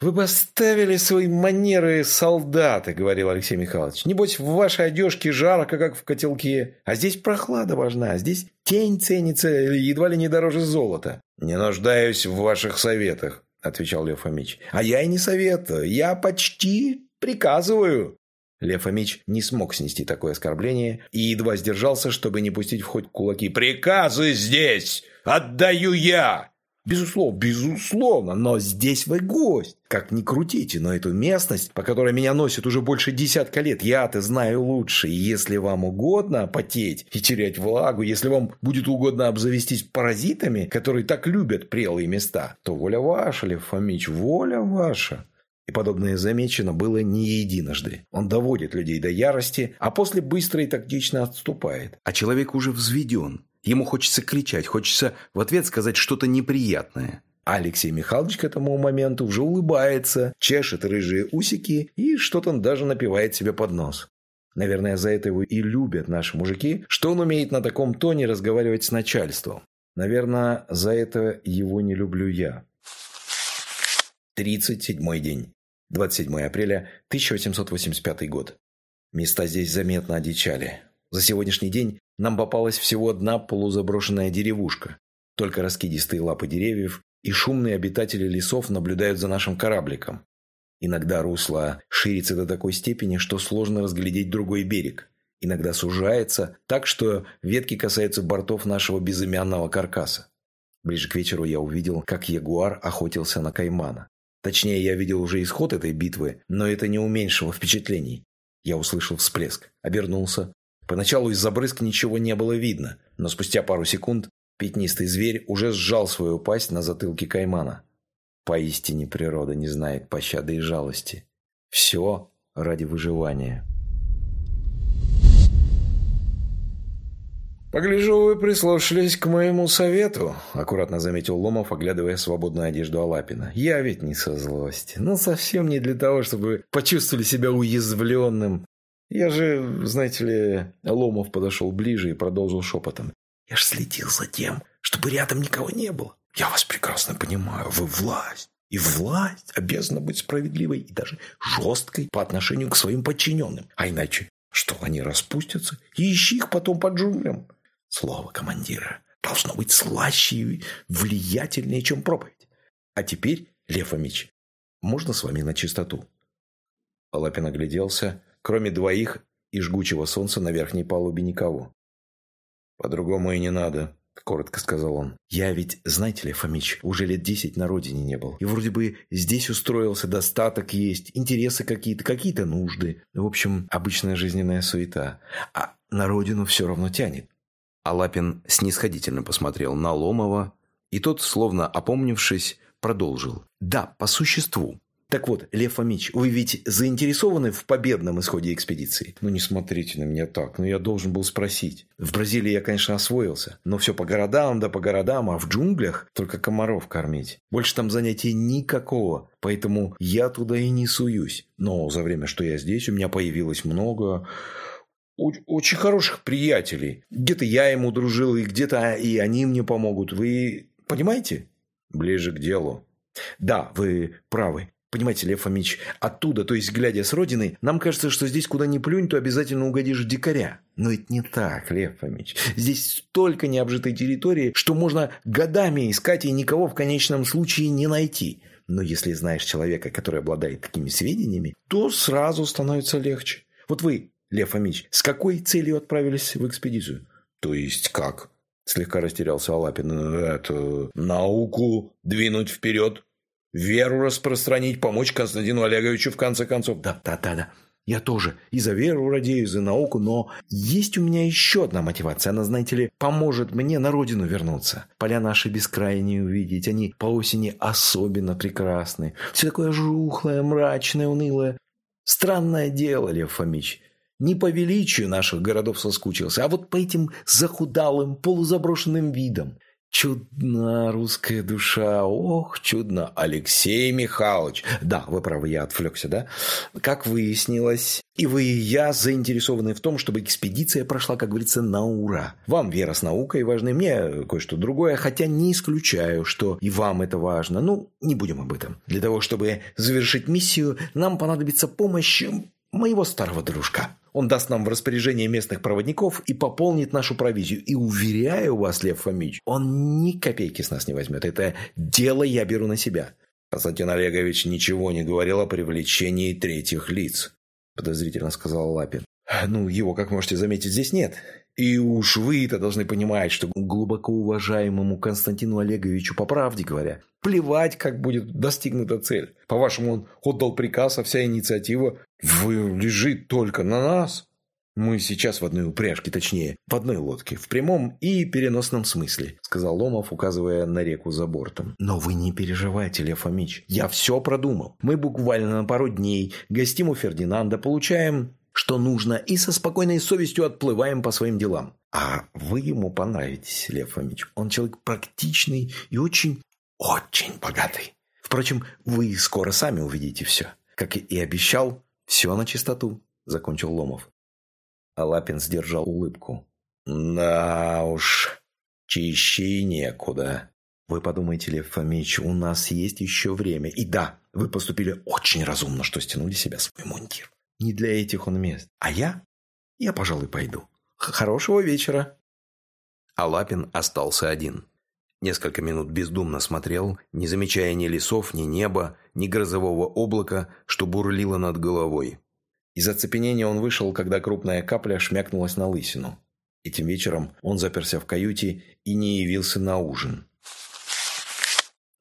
«Вы бы оставили свои манеры солдаты», — говорил Алексей Михайлович. «Небось, в вашей одежке жарко, как в котелке. А здесь прохлада важна, а здесь тень ценится едва ли не дороже золота». «Не нуждаюсь в ваших советах», — отвечал Лев Фомич. «А я и не советую. Я почти приказываю». Лев Фомич не смог снести такое оскорбление и едва сдержался, чтобы не пустить в ход кулаки. «Приказы здесь отдаю я!» Безусловно, безусловно, но здесь вы гость. Как ни крутите, но эту местность, по которой меня носит уже больше десятка лет, я-то знаю лучше. И если вам угодно потеть и терять влагу, если вам будет угодно обзавестись паразитами, которые так любят прелые места, то воля ваша, Лев Фомич, воля ваша. И подобное замечено было не единожды. Он доводит людей до ярости, а после быстро и тактично отступает. А человек уже взведен. Ему хочется кричать, хочется в ответ сказать что-то неприятное. Алексей Михайлович к этому моменту уже улыбается, чешет рыжие усики и что-то даже напивает себе под нос. Наверное, за это его и любят наши мужики, что он умеет на таком тоне разговаривать с начальством. Наверное, за это его не люблю я. 37 день. 27 апреля 1885 год. Места здесь заметно одичали. За сегодняшний день нам попалась всего одна полузаброшенная деревушка. Только раскидистые лапы деревьев и шумные обитатели лесов наблюдают за нашим корабликом. Иногда русло ширится до такой степени, что сложно разглядеть другой берег. Иногда сужается так, что ветки касаются бортов нашего безымянного каркаса. Ближе к вечеру я увидел, как ягуар охотился на каймана. Точнее, я видел уже исход этой битвы, но это не уменьшило впечатлений. Я услышал всплеск, обернулся, Поначалу из-за брызг ничего не было видно, но спустя пару секунд пятнистый зверь уже сжал свою пасть на затылке каймана. Поистине природа не знает пощады и жалости. Все ради выживания. «Погляжу, вы прислушались к моему совету», – аккуратно заметил Ломов, оглядывая свободную одежду Алапина. «Я ведь не со злости, но совсем не для того, чтобы почувствовали себя уязвленным. Я же, знаете ли...» Ломов подошел ближе и продолжил шепотом. «Я ж следил за тем, чтобы рядом никого не было. Я вас прекрасно понимаю, вы власть. И власть обязана быть справедливой и даже жесткой по отношению к своим подчиненным. А иначе что, они распустятся? И ищи их потом по джунглям. Слово командира должно быть слаще и влиятельнее, чем проповедь. А теперь, Лев Фомич, можно с вами на чистоту?» Лапин огляделся. Кроме двоих и жгучего солнца на верхней палубе никого. «По-другому и не надо», — коротко сказал он. «Я ведь, знаете ли, Фомич, уже лет десять на родине не был. И вроде бы здесь устроился, достаток есть, интересы какие-то, какие-то нужды. В общем, обычная жизненная суета. А на родину все равно тянет. Алапин снисходительно посмотрел на Ломова, и тот, словно опомнившись, продолжил. «Да, по существу. Так вот, Лев Фомич, вы ведь заинтересованы в победном исходе экспедиции? Ну, не смотрите на меня так, но ну, я должен был спросить. В Бразилии я, конечно, освоился, но все по городам, да по городам, а в джунглях только комаров кормить. Больше там занятий никакого, поэтому я туда и не суюсь. Но за время, что я здесь, у меня появилось много очень хороших приятелей. Где-то я ему дружил, и где-то и они мне помогут. Вы понимаете? Ближе к делу. Да, вы правы. Понимаете, Лев Фомич, оттуда, то есть глядя с родины, нам кажется, что здесь куда ни плюнь, то обязательно угодишь в дикаря. Но это не так, Лев Фомич. Здесь столько необжитой территории, что можно годами искать и никого в конечном случае не найти. Но если знаешь человека, который обладает такими сведениями, то сразу становится легче. Вот вы Лев Фомич, с какой целью отправились в экспедицию? То есть как? Слегка растерялся Алапин. Это науку двинуть вперед, веру распространить, помочь Константину Олеговичу в конце концов. Да, да, да, да. Я тоже и за веру радею, и за науку, но есть у меня еще одна мотивация. Она, знаете ли, поможет мне на родину вернуться. Поля наши бескрайние увидеть. Они по осени особенно прекрасны. Все такое жухлое, мрачное, унылое. Странное дело, Лев Фомич. Не по величию наших городов соскучился, а вот по этим захудалым, полузаброшенным видам. Чудна русская душа, ох, чудно. Алексей Михайлович. Да, вы правы, я отвлекся, да? Как выяснилось, и вы, и я заинтересованы в том, чтобы экспедиция прошла, как говорится, на ура. Вам вера с наукой важны, мне кое-что другое, хотя не исключаю, что и вам это важно. Ну, не будем об этом. Для того, чтобы завершить миссию, нам понадобится помощь моего старого дружка. Он даст нам в распоряжение местных проводников и пополнит нашу провизию. И уверяю вас, Лев Фомич, он ни копейки с нас не возьмет. Это дело я беру на себя. Константин Олегович ничего не говорил о привлечении третьих лиц, подозрительно сказал Лапин. Ну, его, как можете заметить, здесь нет. И уж вы-то должны понимать, что глубоко уважаемому Константину Олеговичу, по правде говоря, плевать, как будет достигнута цель. По-вашему, он отдал приказ, а вся инициатива лежит только на нас. Мы сейчас в одной упряжке, точнее, в одной лодке, в прямом и переносном смысле, сказал Ломов, указывая на реку за бортом. Но вы не переживайте, Лев Фомич, я все продумал. Мы буквально на пару дней гостим у Фердинанда, получаем что нужно, и со спокойной совестью отплываем по своим делам. А вы ему понравитесь, Лев Фомич. Он человек практичный и очень, очень богатый. Впрочем, вы скоро сами увидите все. Как и обещал, все на чистоту, закончил Ломов. Алапин сдержал улыбку. Да уж, чище некуда. Вы подумайте, Лев Фомич, у нас есть еще время. И да, вы поступили очень разумно, что стянули себя свой мундир. Не для этих он мест. А я? Я, пожалуй, пойду. Хорошего вечера. А Лапин остался один. Несколько минут бездумно смотрел, не замечая ни лесов, ни неба, ни грозового облака, что бурлило над головой. Из оцепенения он вышел, когда крупная капля шмякнулась на лысину. Этим вечером он заперся в каюте и не явился на ужин.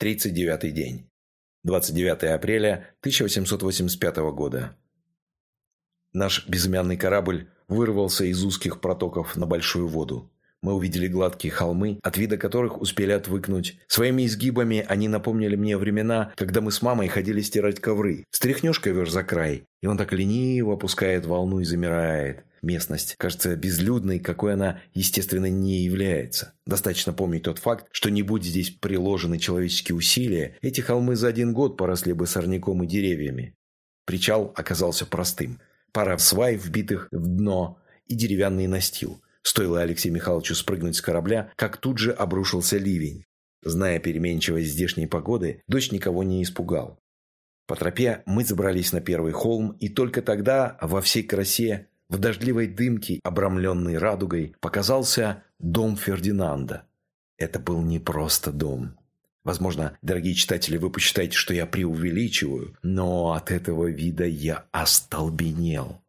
39-й день. 29 апреля 1885 года. Наш безымянный корабль вырвался из узких протоков на большую воду. Мы увидели гладкие холмы, от вида которых успели отвыкнуть. Своими изгибами они напомнили мне времена, когда мы с мамой ходили стирать ковры. Стряхнешь ковер за край, и он так лениво опускает волну и замирает. Местность кажется безлюдной, какой она, естественно, не является. Достаточно помнить тот факт, что не будь здесь приложены человеческие усилия, эти холмы за один год поросли бы сорняком и деревьями. Причал оказался простым. Пара свай, вбитых в дно, и деревянный настил. Стоило Алексею Михайловичу спрыгнуть с корабля, как тут же обрушился ливень. Зная переменчивость здешней погоды, дождь никого не испугал. По тропе мы забрались на первый холм, и только тогда во всей красе, в дождливой дымке, обрамленной радугой, показался дом Фердинанда. Это был не просто дом. Возможно, дорогие читатели, вы посчитаете, что я преувеличиваю, но от этого вида я остолбенел.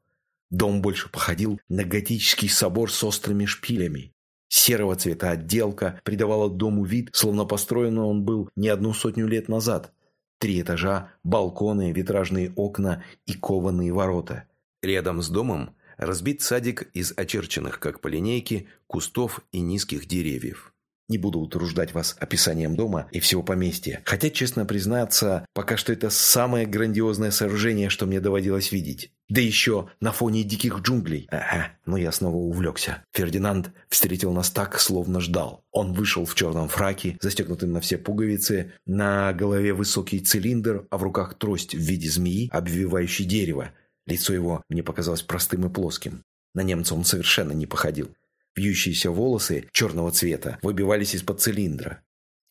Дом больше походил на готический собор с острыми шпилями. Серого цвета отделка придавала дому вид, словно построен он был не одну сотню лет назад. Три этажа, балконы, витражные окна и кованые ворота. Рядом с домом разбит садик из очерченных, как по линейке, кустов и низких деревьев. Не буду утруждать вас описанием дома и всего поместья. Хотя, честно признаться, пока что это самое грандиозное сооружение, что мне доводилось видеть. Да еще на фоне диких джунглей. Ага, но я снова увлекся. Фердинанд встретил нас так, словно ждал. Он вышел в черном фраке, застегнутым на все пуговицы, на голове высокий цилиндр, а в руках трость в виде змеи, обвивающей дерево. Лицо его мне показалось простым и плоским. На немца он совершенно не походил. Вьющиеся волосы черного цвета выбивались из-под цилиндра.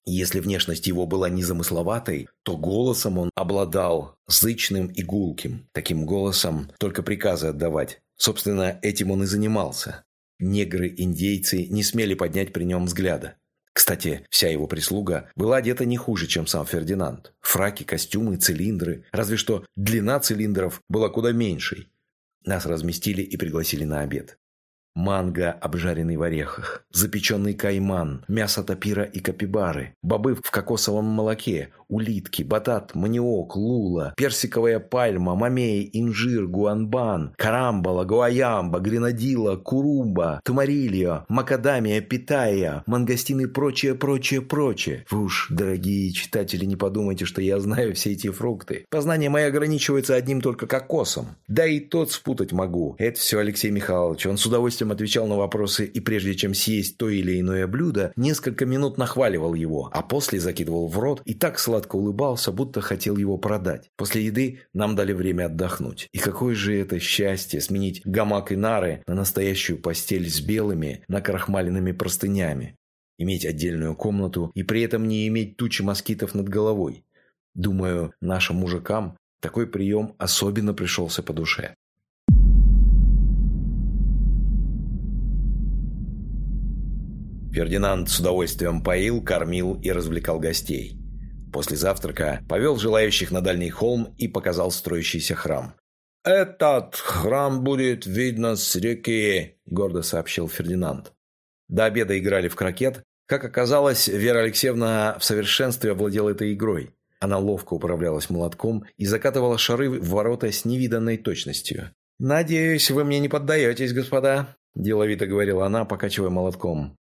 Если внешность его была незамысловатой, то голосом он обладал зычным и гулким. Таким голосом только приказы отдавать. Собственно, этим он и занимался. Негры-индейцы не смели поднять при нем взгляда. Кстати, вся его прислуга была одета не хуже, чем сам Фердинанд. Фраки, костюмы, цилиндры. Разве что длина цилиндров была куда меньшей. Нас разместили и пригласили на обед. Манго, обжаренный в орехах, запеченный кайман, мясо тапира и капибары, бобы в кокосовом молоке, улитки, батат, маниок, лула, персиковая пальма, мамей, инжир, гуанбан, карамбала, гуаямба, гренадила, курумба, тумарильо, макадамия, питая, мангостин и прочее, прочее, прочее. Вы уж, дорогие читатели, не подумайте, что я знаю все эти фрукты. Познание мое ограничивается одним только кокосом. Да и тот спутать могу. Это все Алексей Михайлович. Он с удовольствием отвечал на вопросы и прежде чем съесть то или иное блюдо, несколько минут нахваливал его, а после закидывал в рот и так сладко улыбался, будто хотел его продать. После еды нам дали время отдохнуть. И какое же это счастье сменить гамак и нары на настоящую постель с белыми, накрахмаленными простынями. Иметь отдельную комнату и при этом не иметь тучи москитов над головой. Думаю, нашим мужикам такой прием особенно пришелся по душе. Фердинанд с удовольствием поил, кормил и развлекал гостей. После завтрака повел желающих на дальний холм и показал строящийся храм. «Этот храм будет видно с реки», – гордо сообщил Фердинанд. До обеда играли в крокет. Как оказалось, Вера Алексеевна в совершенстве овладела этой игрой. Она ловко управлялась молотком и закатывала шары в ворота с невиданной точностью. «Надеюсь, вы мне не поддаетесь, господа», – деловито говорила она, покачивая молотком.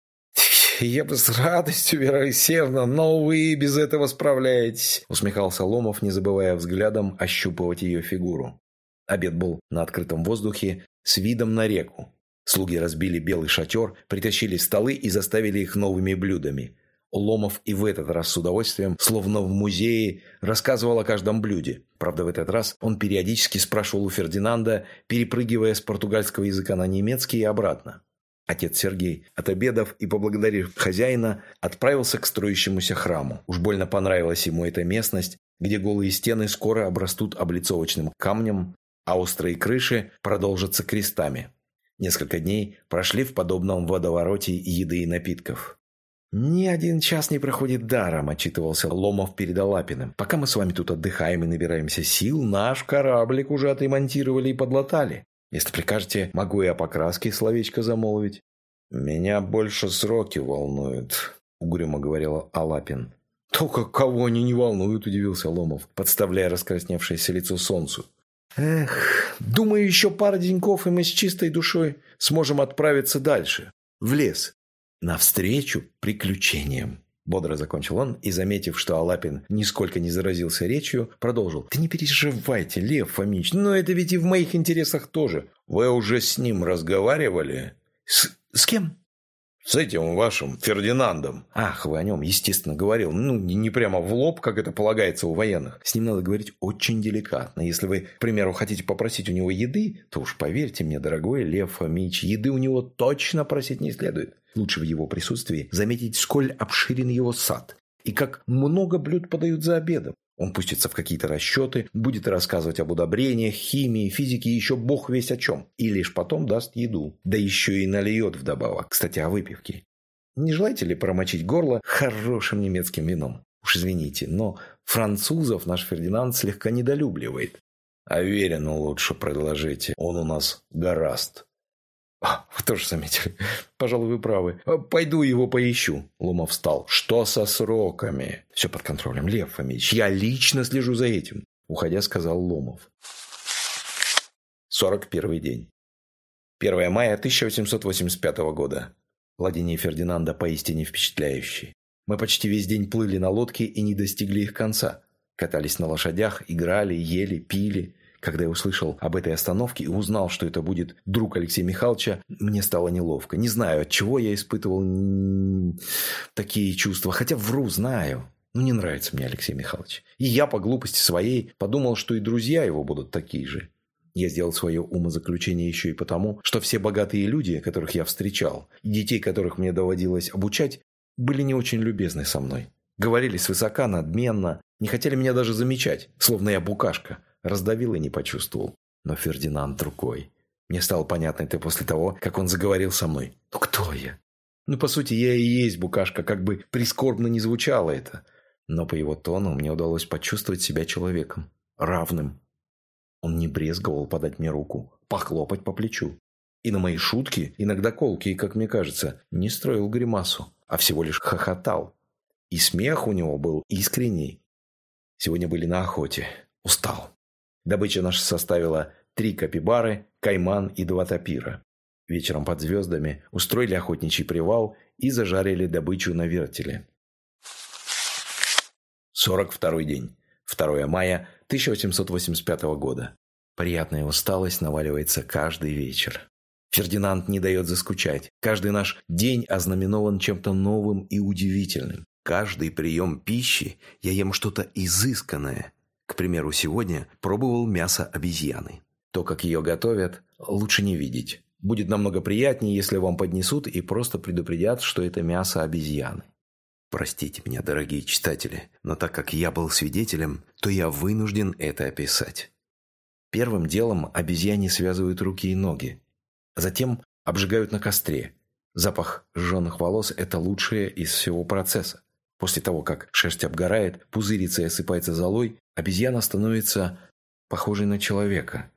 «Я бы с радостью, Вера Алексеевна, но вы без этого справляетесь», усмехался Ломов, не забывая взглядом ощупывать ее фигуру. Обед был на открытом воздухе с видом на реку. Слуги разбили белый шатер, притащили столы и заставили их новыми блюдами. Ломов и в этот раз с удовольствием, словно в музее, рассказывал о каждом блюде. Правда, в этот раз он периодически спрашивал у Фердинанда, перепрыгивая с португальского языка на немецкий и обратно. Отец Сергей, отобедав и поблагодарив хозяина, отправился к строящемуся храму. Уж больно понравилась ему эта местность, где голые стены скоро обрастут облицовочным камнем, а острые крыши продолжатся крестами. Несколько дней прошли в подобном водовороте еды и напитков. «Ни один час не проходит даром», – отчитывался Ломов перед Алапиным. «Пока мы с вами тут отдыхаем и набираемся сил, наш кораблик уже отремонтировали и подлатали. Если прикажете, могу и о покраске словечко замолвить». «Меня больше сроки волнуют», — угрюмо говорил Алапин. «Только кого они не волнуют», — удивился Ломов, подставляя раскрасневшееся лицо солнцу. «Эх, думаю, еще пара деньков, и мы с чистой душой сможем отправиться дальше, в лес. Навстречу приключениям. Бодро закончил он и, заметив, что Алапин нисколько не заразился речью, продолжил. «Ты не переживайте, Лев Фомич, но это ведь и в моих интересах тоже. Вы уже с ним разговаривали?» «С, с кем?» С этим вашим Фердинандом. Ах, вы о нем, естественно, говорил. Ну, не прямо в лоб, как это полагается у военных. С ним надо говорить очень деликатно. Если вы, к примеру, хотите попросить у него еды, то уж поверьте мне, дорогой Лев Фомич, еды у него точно просить не следует. Лучше в его присутствии заметить, сколь обширен его сад и как много блюд подают за обедом. Он пустится в какие-то расчеты, будет рассказывать об удобрениях, химии, физике и еще бог весь о чем. И лишь потом даст еду. Да еще и нальет вдобавок. Кстати, о выпивке. Не желаете ли промочить горло хорошим немецким вином? Уж извините, но французов наш Фердинанд слегка недолюбливает. А Верину лучше предложите. Он у нас гораст. А, вы тоже заметили. Пожалуй, вы правы. А, пойду его поищу. Ломов встал. Что со сроками? Все под контролем, Лев Фомич. Я лично слежу за этим. Уходя, сказал Ломов. 41 день. 1 мая 1885 года. Владение Фердинанда поистине впечатляющее. Мы почти весь день плыли на лодке и не достигли их конца. Катались на лошадях, играли, ели, пили. Когда я услышал об этой остановке и узнал, что это будет друг Алексея Михайловича, мне стало неловко. Не знаю, от чего я испытывал такие чувства. Хотя вру, знаю. Ну, не нравится мне Алексей Михайлович. И я по глупости своей подумал, что и друзья его будут такие же. Я сделал свое умозаключение еще и потому, что все богатые люди, которых я встречал, и детей, которых мне доводилось обучать, были не очень любезны со мной. Говорили свысока, надменно, не хотели меня даже замечать, словно я букашка. Раздавил и не почувствовал. Но Фердинанд другой. Мне стало понятно это после того, как он заговорил со мной. Ну кто я? Ну, по сути, я и есть букашка, как бы прискорбно не звучало это. Но по его тону мне удалось почувствовать себя человеком. Равным. Он не брезговал подать мне руку, похлопать по плечу. И на мои шутки, иногда колкие, как мне кажется, не строил гримасу, а всего лишь хохотал. И смех у него был искренний. Сегодня были на охоте. Устал. Добыча наша составила три капибары, кайман и два тапира. Вечером под звездами устроили охотничий привал и зажарили добычу на вертеле. 42 день. 2 мая 1885 года. Приятная усталость наваливается каждый вечер. Фердинанд не дает заскучать. Каждый наш день ознаменован чем-то новым и удивительным. Каждый прием пищи я ем что-то изысканное, к примеру, сегодня пробовал мясо обезьяны. То, как ее готовят, лучше не видеть. Будет намного приятнее, если вам поднесут и просто предупредят, что это мясо обезьяны. Простите меня, дорогие читатели, но так как я был свидетелем, то я вынужден это описать. Первым делом обезьяне связывают руки и ноги. Затем обжигают на костре. Запах сжженных волос – это лучшее из всего процесса. После того, как шерсть обгорает, пузырится и осыпается золой, обезьяна становится похожей на человека.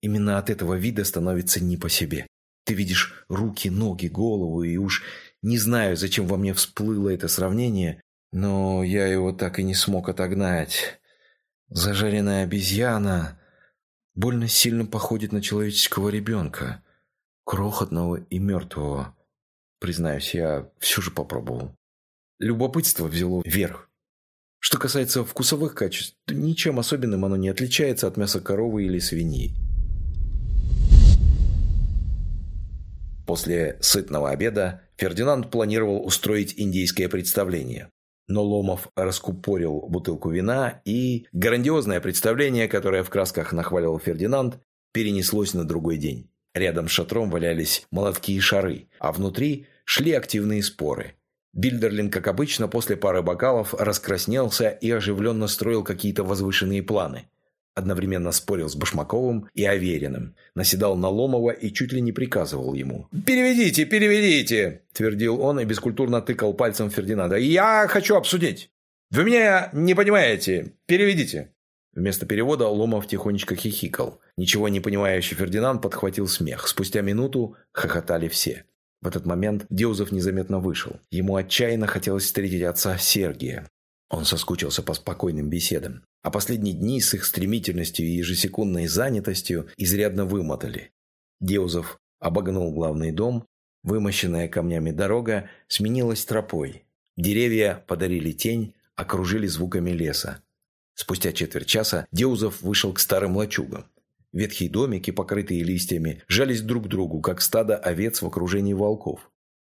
Именно от этого вида становится не по себе. Ты видишь руки, ноги, голову, и уж не знаю, зачем во мне всплыло это сравнение, но я его так и не смог отогнать. Зажаренная обезьяна больно сильно походит на человеческого ребенка, крохотного и мертвого. Признаюсь, я все же попробовал. Любопытство взяло верх. Что касается вкусовых качеств, то ничем особенным оно не отличается от мяса коровы или свиньи. После сытного обеда Фердинанд планировал устроить индийское представление. Но Ломов раскупорил бутылку вина, и грандиозное представление, которое в красках нахваливал Фердинанд, перенеслось на другой день. Рядом с шатром валялись молотки и шары, а внутри шли активные споры – Бильдерлин, как обычно, после пары бокалов раскраснелся и оживленно строил какие-то возвышенные планы. Одновременно спорил с Башмаковым и Авериным, наседал на Ломова и чуть ли не приказывал ему. «Переведите, переведите!» – твердил он и бескультурно тыкал пальцем Фердинанда. «Я хочу обсудить! Вы меня не понимаете! Переведите!» Вместо перевода Ломов тихонечко хихикал. Ничего не понимающий Фердинанд подхватил смех. Спустя минуту хохотали все. В этот момент Деузов незаметно вышел. Ему отчаянно хотелось встретить отца Сергия. Он соскучился по спокойным беседам. А последние дни с их стремительностью и ежесекундной занятостью изрядно вымотали. Деузов обогнул главный дом, Вымощенная камнями дорога сменилась тропой. Деревья подарили тень, окружили звуками леса. Спустя четверть часа Деузов вышел к старым лачугам. Ветхие домики, покрытые листьями, жались друг к другу, как стадо овец в окружении волков.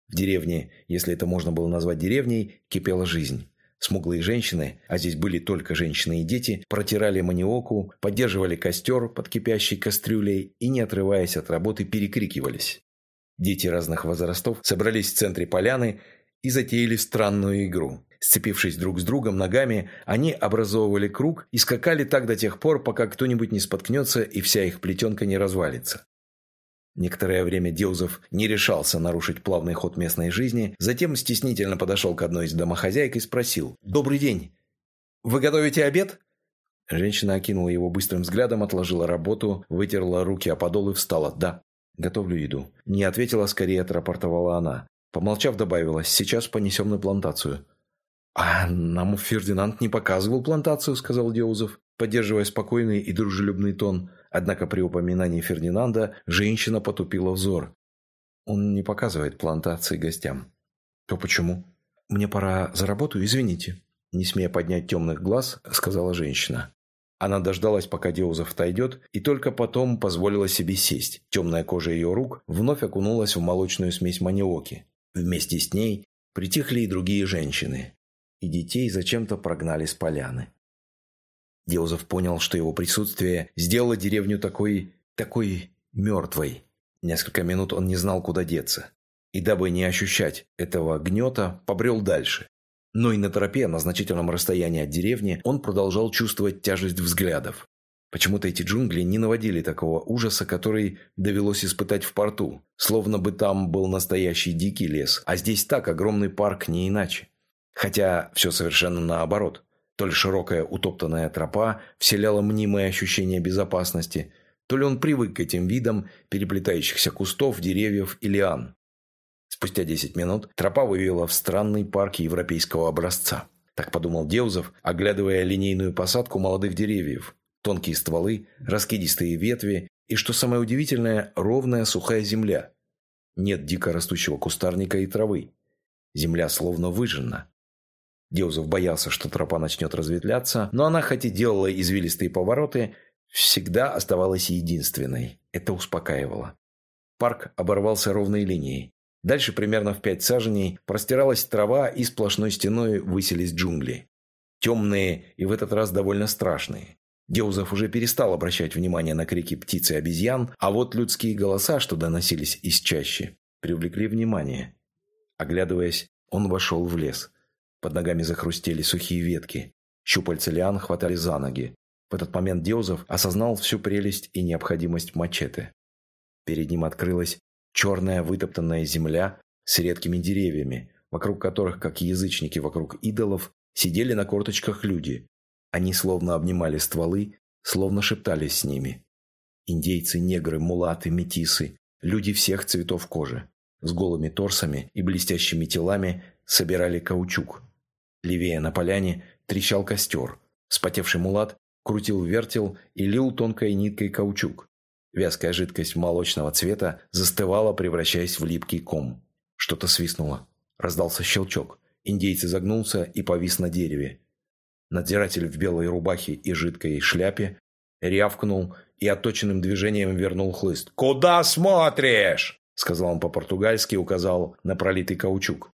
В деревне, если это можно было назвать деревней, кипела жизнь. Смуглые женщины, а здесь были только женщины и дети, протирали маниоку, поддерживали костер под кипящей кастрюлей и, не отрываясь от работы, перекрикивались. Дети разных возрастов собрались в центре поляны и затеяли странную игру. Сцепившись друг с другом ногами, они образовывали круг и скакали так до тех пор, пока кто-нибудь не споткнется и вся их плетенка не развалится. Некоторое время Деузов не решался нарушить плавный ход местной жизни, затем стеснительно подошел к одной из домохозяек и спросил «Добрый день! Вы готовите обед?» Женщина окинула его быстрым взглядом, отложила работу, вытерла руки о подол и встала «Да, готовлю еду». Не ответила, скорее отрапортовала она. Помолчав, добавила «Сейчас понесем на плантацию». «А нам Фердинанд не показывал плантацию», — сказал Деузов, поддерживая спокойный и дружелюбный тон — Однако при упоминании Фердинанда женщина потупила взор. Он не показывает плантации гостям. То почему? Мне пора за работу, извините. Не смея поднять темных глаз, сказала женщина. Она дождалась, пока Деузов отойдет, и только потом позволила себе сесть. Темная кожа ее рук вновь окунулась в молочную смесь маниоки. Вместе с ней притихли и другие женщины. И детей зачем-то прогнали с поляны. Деузов понял, что его присутствие сделало деревню такой... такой... мертвой. Несколько минут он не знал, куда деться. И дабы не ощущать этого гнета, побрел дальше. Но и на тропе, на значительном расстоянии от деревни, он продолжал чувствовать тяжесть взглядов. Почему-то эти джунгли не наводили такого ужаса, который довелось испытать в порту. Словно бы там был настоящий дикий лес, а здесь так, огромный парк, не иначе. Хотя все совершенно наоборот. То ли широкая утоптанная тропа вселяла мнимое ощущение безопасности, то ли он привык к этим видам переплетающихся кустов, деревьев и лиан. Спустя 10 минут тропа вывела в странный парк европейского образца. Так подумал Деузов, оглядывая линейную посадку молодых деревьев. Тонкие стволы, раскидистые ветви и, что самое удивительное, ровная сухая земля. Нет дико растущего кустарника и травы. Земля словно выжжена. Деузов боялся, что тропа начнет разветвляться, но она, хоть и делала извилистые повороты, всегда оставалась единственной. Это успокаивало. Парк оборвался ровной линией. Дальше, примерно в пять саженей, простиралась трава и сплошной стеной высились джунгли. Темные и в этот раз довольно страшные. Деузов уже перестал обращать внимание на крики птиц и обезьян, а вот людские голоса, что доносились из чащи, привлекли внимание. Оглядываясь, он вошел в лес. Под ногами захрустели сухие ветки. Щупальца лиан хватали за ноги. В этот момент Деузов осознал всю прелесть и необходимость мачете. Перед ним открылась черная вытоптанная земля с редкими деревьями, вокруг которых, как язычники вокруг идолов, сидели на корточках люди. Они словно обнимали стволы, словно шептались с ними. Индейцы, негры, мулаты, метисы, люди всех цветов кожи, с голыми торсами и блестящими телами собирали каучук, Левее на поляне трещал костер. Спотевший мулат крутил вертел и лил тонкой ниткой каучук. Вязкая жидкость молочного цвета застывала, превращаясь в липкий ком. Что-то свистнуло. Раздался щелчок. Индейец загнулся и повис на дереве. Надзиратель в белой рубахе и жидкой шляпе рявкнул и отточенным движением вернул хлыст. «Куда смотришь?» — сказал он по-португальски и указал на пролитый каучук.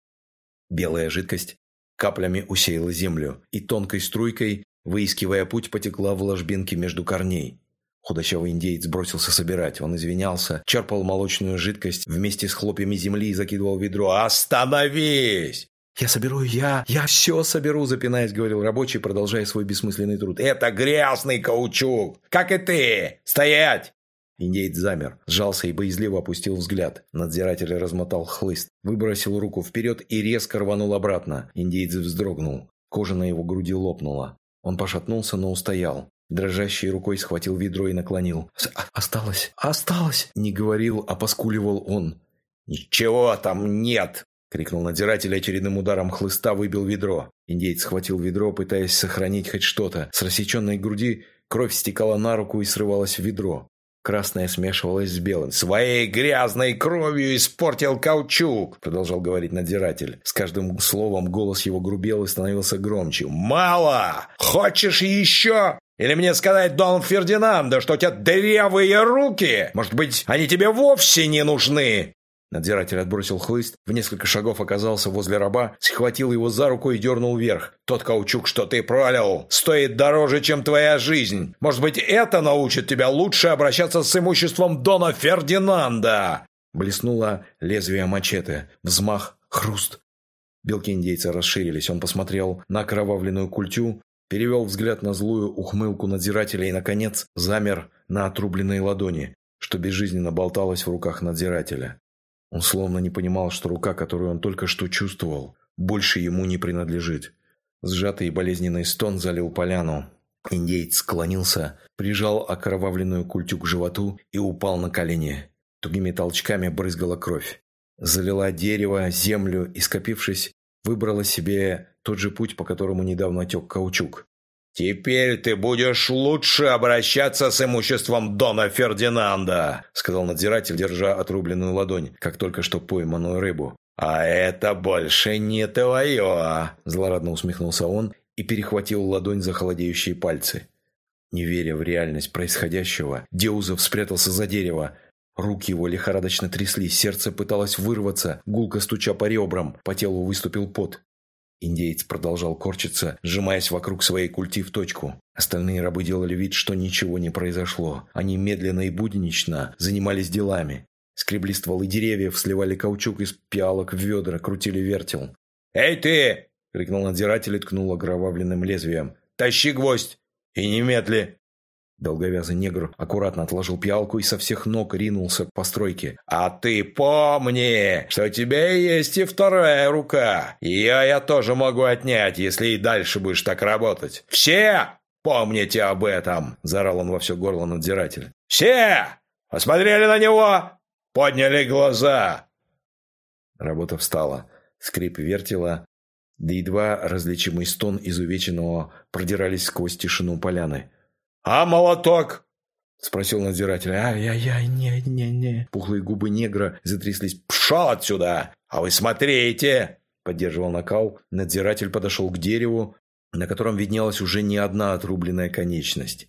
Белая жидкость каплями усеяла землю и тонкой струйкой, выискивая путь, потекла в ложбинке между корней. Худощавый индеец бросился собирать. Он извинялся, черпал молочную жидкость вместе с хлопьями земли и закидывал ведро. «Остановись!» «Я соберу, я, я все соберу», запинаясь, говорил рабочий, продолжая свой бессмысленный труд. «Это грязный каучук, как и ты! Стоять!» Индеец замер, сжался и боязливо опустил взгляд. Надзиратель размотал хлыст, выбросил руку вперед и резко рванул обратно. Индеец вздрогнул. Кожа на его груди лопнула. Он пошатнулся, но устоял. Дрожащей рукой схватил ведро и наклонил. «Осталось! Осталось!» Не говорил, а поскуливал он. «Ничего там нет!» — крикнул надзиратель очередным ударом хлыста выбил ведро. Индеец схватил ведро, пытаясь сохранить хоть что-то. С рассеченной груди кровь стекала на руку и срывалась в ведро. Красное смешивалось с белым. «Своей грязной кровью испортил каучук!» Продолжал говорить надзиратель. С каждым словом голос его грубел и становился громче. «Мало! Хочешь еще?» Или мне сказать Дон Фердинандо, что у тебя дырявые руки? Может быть, они тебе вовсе не нужны?» Надзиратель отбросил хлыст, в несколько шагов оказался возле раба, схватил его за руку и дернул вверх. «Тот каучук, что ты пролил, стоит дороже, чем твоя жизнь. Может быть, это научит тебя лучше обращаться с имуществом Дона Фердинанда?» Блеснуло лезвие мачете. Взмах, хруст. Белки индейца расширились. Он посмотрел на окровавленную культю, перевел взгляд на злую ухмылку надзирателя и, наконец, замер на отрубленной ладони, что безжизненно болталось в руках надзирателя. Он словно не понимал, что рука, которую он только что чувствовал, больше ему не принадлежит. Сжатый и болезненный стон залил поляну. Индеец склонился, прижал окровавленную культю к животу и упал на колени. Тугими толчками брызгала кровь. Залила дерево, землю и, скопившись, выбрала себе тот же путь, по которому недавно тек каучук. «Теперь ты будешь лучше обращаться с имуществом Дона Фердинанда», сказал надзиратель, держа отрубленную ладонь, как только что пойманную рыбу. «А это больше не твое!» Злорадно усмехнулся он и перехватил ладонь за холодеющие пальцы. Не веря в реальность происходящего, Деузов спрятался за дерево. Руки его лихорадочно тряслись, сердце пыталось вырваться, гулко стуча по ребрам, по телу выступил пот. Индеец продолжал корчиться, сжимаясь вокруг своей культи в точку. Остальные рабы делали вид, что ничего не произошло. Они медленно и буднично занимались делами. Скребли стволы деревьев, сливали каучук из пиалок в ведра, крутили вертел. «Эй ты!» — крикнул надзиратель и ткнул окровавленным лезвием. «Тащи гвоздь! И немедли!» Долговязый негр аккуратно отложил пиалку и со всех ног ринулся к постройке. «А ты помни, что у тебя есть и вторая рука. Ее я тоже могу отнять, если и дальше будешь так работать. Все помните об этом!» – заорал он во все горло надзиратель. «Все! Посмотрели на него! Подняли глаза!» Работа встала. Скрип вертела, да едва различимый стон изувеченного продирались сквозь тишину поляны. «А молоток?» — спросил надзиратель. «Ай-яй-яй, не-не-не». Пухлые губы негра затряслись. «Пшел отсюда! А вы смотрите!» — поддерживал накал. Надзиратель подошел к дереву, на котором виднелась уже не одна отрубленная конечность.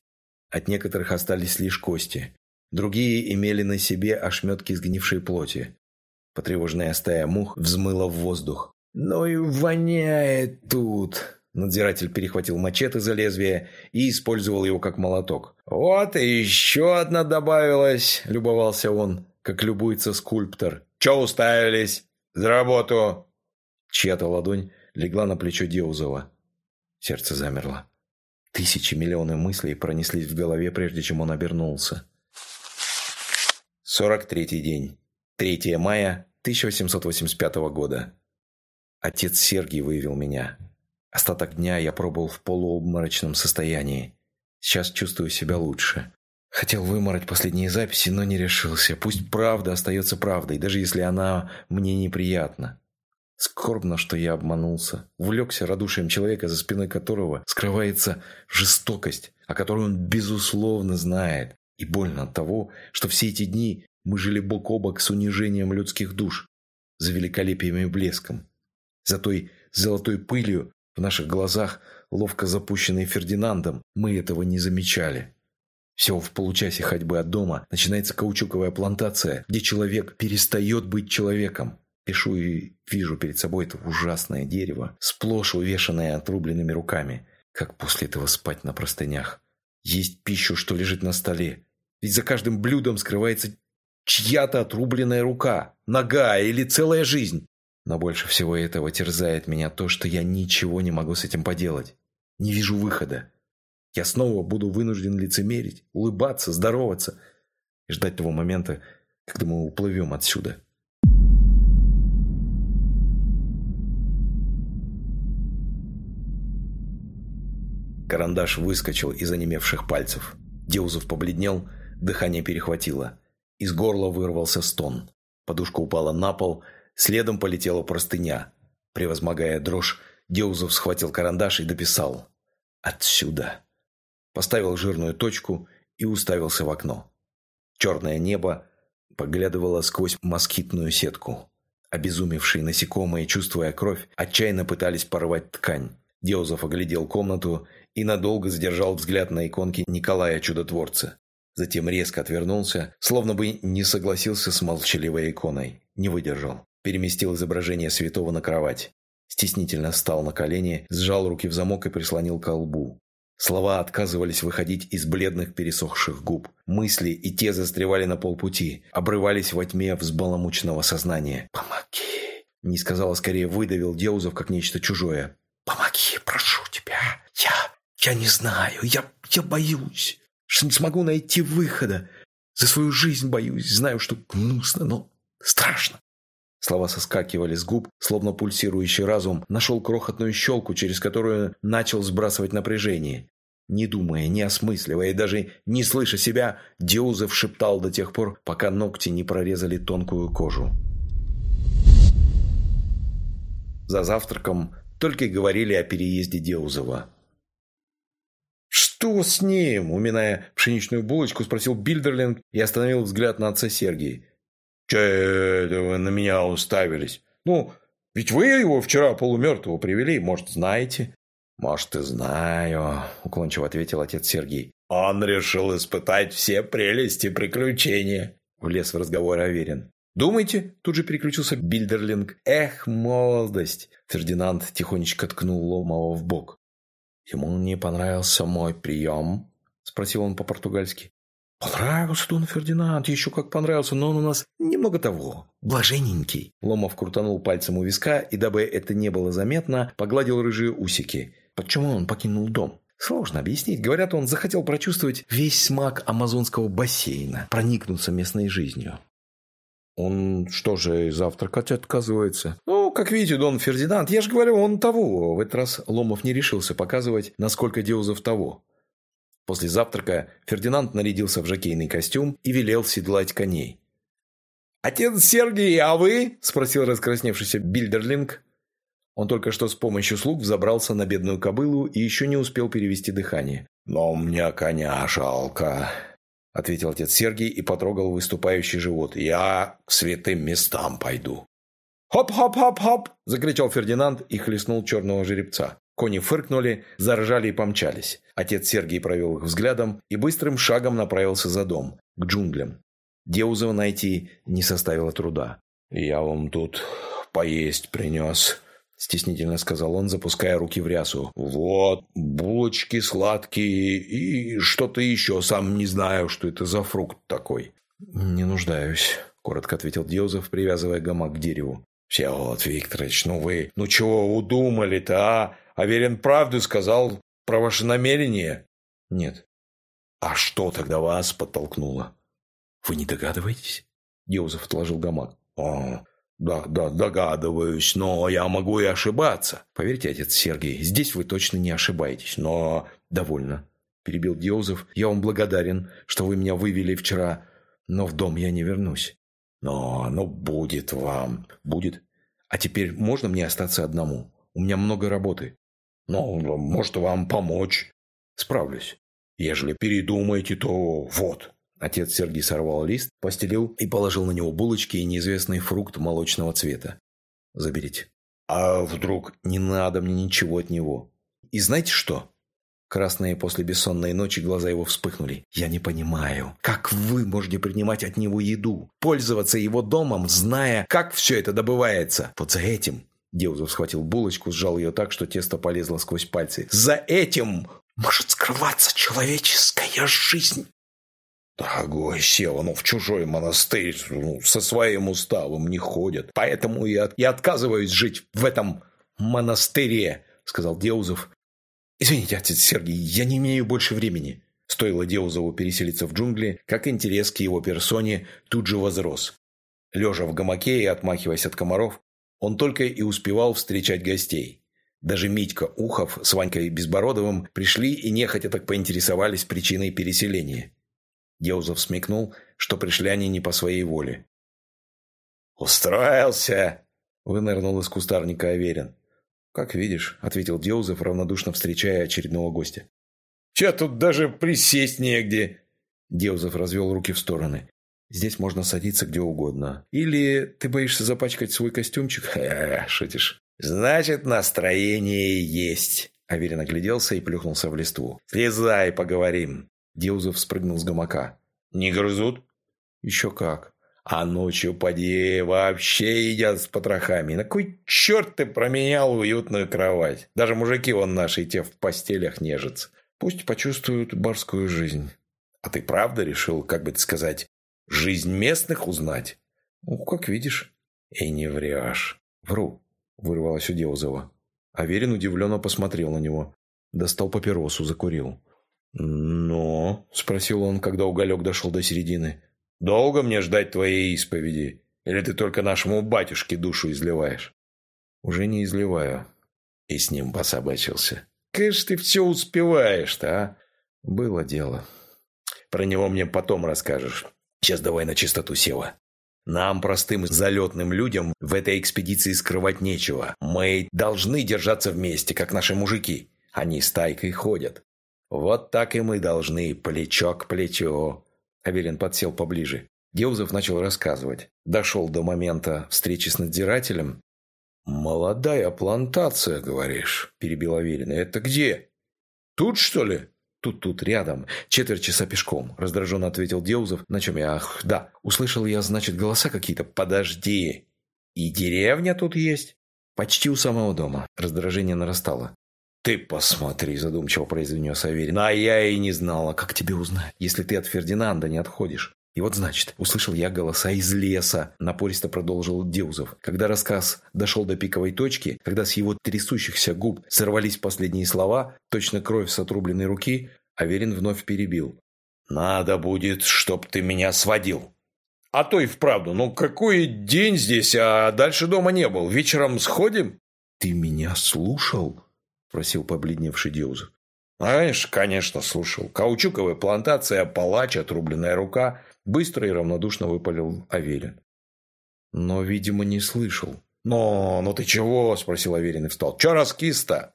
От некоторых остались лишь кости. Другие имели на себе ошметки сгнившей плоти. Потревоженная стая мух взмыла в воздух. «Ну и воняет тут!» Надзиратель перехватил мачете за лезвие и использовал его как молоток. «Вот и еще одна добавилась», – любовался он, как любуется скульптор. «Че уставились? За работу!» Чья-то ладонь легла на плечо Деузова. Сердце замерло. Тысячи миллионы мыслей пронеслись в голове, прежде чем он обернулся. 43-й день. 3 мая 1885 года. Отец Сергий выявил меня. Остаток дня я пробыл в полуобморочном состоянии. Сейчас чувствую себя лучше. Хотел вымороть последние записи, но не решился. Пусть правда остается правдой, даже если она мне неприятна. Скорбно, что я обманулся. Увлекся радушием человека, за спиной которого скрывается жестокость, о которой он безусловно знает. И больно от того, что все эти дни мы жили бок о бок с унижением людских душ, за великолепием и блеском, за той золотой пылью, в наших глазах, ловко запущенные Фердинандом, мы этого не замечали. Всего в получасе ходьбы от дома начинается каучуковая плантация, где человек перестает быть человеком. Пишу и вижу перед собой это ужасное дерево, сплошь увешанное отрубленными руками. Как после этого спать на простынях? Есть пищу, что лежит на столе. Ведь за каждым блюдом скрывается чья-то отрубленная рука, нога или целая жизнь. Но больше всего этого терзает меня то, что я ничего не могу с этим поделать. Не вижу выхода. Я снова буду вынужден лицемерить, улыбаться, здороваться и ждать того момента, когда мы уплывем отсюда. Карандаш выскочил из онемевших пальцев. Деузов побледнел, дыхание перехватило. Из горла вырвался стон. Подушка упала на пол – Следом полетела простыня. Превозмогая дрожь, Деузов схватил карандаш и дописал. «Отсюда». Поставил жирную точку и уставился в окно. Черное небо поглядывало сквозь москитную сетку. Обезумевшие насекомые, чувствуя кровь, отчаянно пытались порвать ткань. Деузов оглядел комнату и надолго задержал взгляд на иконки Николая Чудотворца. Затем резко отвернулся, словно бы не согласился с молчаливой иконой. Не выдержал. Переместил изображение святого на кровать. Стеснительно встал на колени, сжал руки в замок и прислонил к лбу. Слова отказывались выходить из бледных пересохших губ. Мысли и те застревали на полпути, обрывались во тьме взбаламученного сознания. «Помоги!» Не сказал, а скорее выдавил Деузов как нечто чужое. «Помоги, прошу тебя! Я... я не знаю, я... я боюсь, что не смогу найти выхода. За свою жизнь боюсь, знаю, что гнусно, но страшно. Слова соскакивали с губ, словно пульсирующий разум нашел крохотную щелку, через которую начал сбрасывать напряжение. Не думая, не осмысливая и даже не слыша себя, Деузов шептал до тех пор, пока ногти не прорезали тонкую кожу. За завтраком только и говорили о переезде Деузова. «Что с ним?» – уминая пшеничную булочку, спросил Бильдерлинг и остановил взгляд на отца Сергия. Че это вы на меня уставились? Ну, ведь вы его вчера полумертвого привели, может, знаете?» «Может, и знаю», – уклончиво ответил отец Сергей. «Он решил испытать все прелести приключения», – влез в разговор Аверин. «Думаете?» – тут же переключился Бильдерлинг. «Эх, молодость!» – Фердинанд тихонечко ткнул Ломова в бок. «Ему не понравился мой прием?» – спросил он по-португальски. «Понравился Дон Фердинанд, еще как понравился, но он у нас немного того, блаженненький». Ломов крутанул пальцем у виска и, дабы это не было заметно, погладил рыжие усики. Почему он покинул дом? Сложно объяснить. Говорят, он захотел прочувствовать весь смак амазонского бассейна, проникнуться местной жизнью. Он что же, завтракать отказывается? Ну, как видите, Дон Фердинанд, я же говорю, он того. В этот раз Ломов не решился показывать, насколько Деузов того. После завтрака Фердинанд нарядился в жокейный костюм и велел седлать коней. «Отец Сергий, а вы?» – спросил раскрасневшийся Бильдерлинг. Он только что с помощью слуг взобрался на бедную кобылу и еще не успел перевести дыхание. «Но мне коня жалко», – ответил отец Сергий и потрогал выступающий живот. «Я к святым местам пойду». «Хоп-хоп-хоп-хоп!» – закричал Фердинанд и хлестнул черного жеребца. Кони фыркнули, заржали и помчались. Отец Сергий провел их взглядом и быстрым шагом направился за дом, к джунглям. Деузова найти не составило труда. «Я вам тут поесть принес», – стеснительно сказал он, запуская руки в рясу. «Вот, булочки сладкие и что-то еще. Сам не знаю, что это за фрукт такой». «Не нуждаюсь», – коротко ответил Деузов, привязывая гамак к дереву. «Всеволод Викторович, ну вы, ну чего удумали-то, а? Аверин правду сказал про ваше намерение? Нет. А что тогда вас подтолкнуло? Вы не догадываетесь? Деузов отложил гамак. О, да, да, догадываюсь, но я могу и ошибаться. Поверьте, отец Сергей, здесь вы точно не ошибаетесь, но довольно. Перебил Деузов. Я вам благодарен, что вы меня вывели вчера, но в дом я не вернусь. Но, ну, будет вам. Будет. А теперь можно мне остаться одному? У меня много работы. Но, может, вам помочь. Справлюсь. Ежели передумаете, то вот». Отец Сергий сорвал лист, постелил и положил на него булочки и неизвестный фрукт молочного цвета. «Заберите». «А вдруг не надо мне ничего от него?» «И знаете что?» Красные после бессонной ночи глаза его вспыхнули. «Я не понимаю, как вы можете принимать от него еду, пользоваться его домом, зная, как все это добывается? Вот за этим Деузов схватил булочку, сжал ее так, что тесто полезло сквозь пальцы. «За этим может скрываться человеческая жизнь!» «Дорогой Сева, ну в чужой монастырь ну, со своим уставом не ходят. Поэтому я, я отказываюсь жить в этом монастыре», — сказал Деузов. «Извините, отец Сергей, я не имею больше времени». Стоило Деузову переселиться в джунгли, как интерес к его персоне тут же возрос. Лежа в гамаке и отмахиваясь от комаров, он только и успевал встречать гостей. Даже Митька Ухов с Ванькой Безбородовым пришли и нехотя так поинтересовались причиной переселения. Деузов смекнул, что пришли они не по своей воле. «Устроился!» – вынырнул из кустарника Аверин. «Как видишь», – ответил Деузов, равнодушно встречая очередного гостя. «Че тут даже присесть негде? Деузов развел руки в стороны. Здесь можно садиться где угодно. Или ты боишься запачкать свой костюмчик? Шутишь. Значит, настроение есть. Аверин огляделся и плюхнулся в листву. «Слезай, поговорим!» Деузов спрыгнул с гамака. «Не грызут?» «Еще как!» «А ночью, поди, вообще едят с потрохами. На кой черт ты променял уютную кровать? Даже мужики вон наши те в постелях нежатся. Пусть почувствуют барскую жизнь. А ты правда решил, как бы сказать, жизнь местных узнать?» «Ну, как видишь». «И не врешь». «Вру», – вырвалось у Деузова. Аверин удивленно посмотрел на него. Достал папиросу, закурил. «Но?» – спросил он, когда уголек дошел до середины. «Долго мне ждать твоей исповеди? Или ты только нашему батюшке душу изливаешь?» «Уже не изливаю». И с ним пособачился. «Конечно, ты все успеваешь-то, а?» «Было дело. Про него мне потом расскажешь. Сейчас давай на чистоту села. Нам, простым залетным людям, в этой экспедиции скрывать нечего. Мы должны держаться вместе, как наши мужики. Они стайкой ходят. Вот так и мы должны, плечо к плечу. Аверин подсел поближе. Деузов начал рассказывать. Дошел до момента встречи с надзирателем. «Молодая плантация, говоришь?» – перебил Аверин. «Это где? Тут, что ли?» Тут-тут, рядом. Четверть часа пешком», – раздраженно ответил Деузов. «На чем я? Ах, да. Услышал я, значит, голоса какие-то. Подожди. И деревня тут есть?» «Почти у самого дома». Раздражение нарастало. «Ты посмотри», – задумчиво произнес Аверин. «А я и не знала, как тебе узнать, если ты от Фердинанда не отходишь». И вот, значит, услышал я голоса из леса, напористо продолжил Деузов. Когда рассказ дошел до пиковой точки, когда с его трясущихся губ сорвались последние слова, точно кровь с отрубленной руки, Аверин вновь перебил. «Надо будет, чтоб ты меня сводил». «А то и вправду, ну какой день здесь, а дальше дома не был. Вечером сходим?» «Ты меня слушал?» – просил побледневший Деузов. «Знаешь, конечно, слушал. Каучуковая плантация, палач, отрубленная рука. Быстро и равнодушно выпалил Аверин. Но, видимо, не слышал. «Но, ну ты чего?» – спросил Аверин и встал. «Че раскис-то?»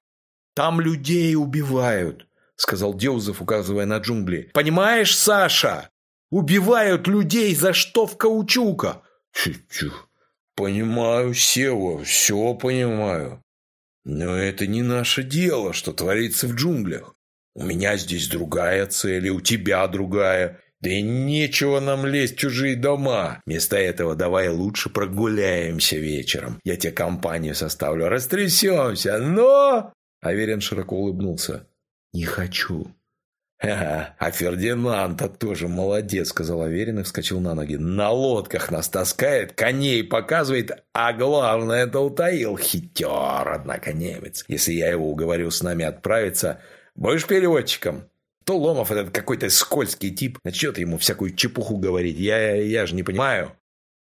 «Там людей убивают», – сказал Деузов, указывая на джунгли. «Понимаешь, Саша? Убивают людей за что в каучука!» «Чу-чу, понимаю, Сева, все понимаю. Но это не наше дело, что творится в джунглях. У меня здесь другая цель, и у тебя другая. Да и нечего нам лезть в чужие дома. Вместо этого давай лучше прогуляемся вечером. Я тебе компанию составлю, растрясемся, но...» Аверин широко улыбнулся. «Не хочу». «Ага, а Фердинанд-то тоже молодец», — сказал Аверин и вскочил на ноги. «На лодках нас таскает, коней показывает, а главное, это утаил. Хитер, однако, немец. Если я его уговорю с нами отправиться, будешь переводчиком?» То Ломов этот какой-то скользкий тип начнет ему всякую чепуху говорить. Я, я же не понимаю.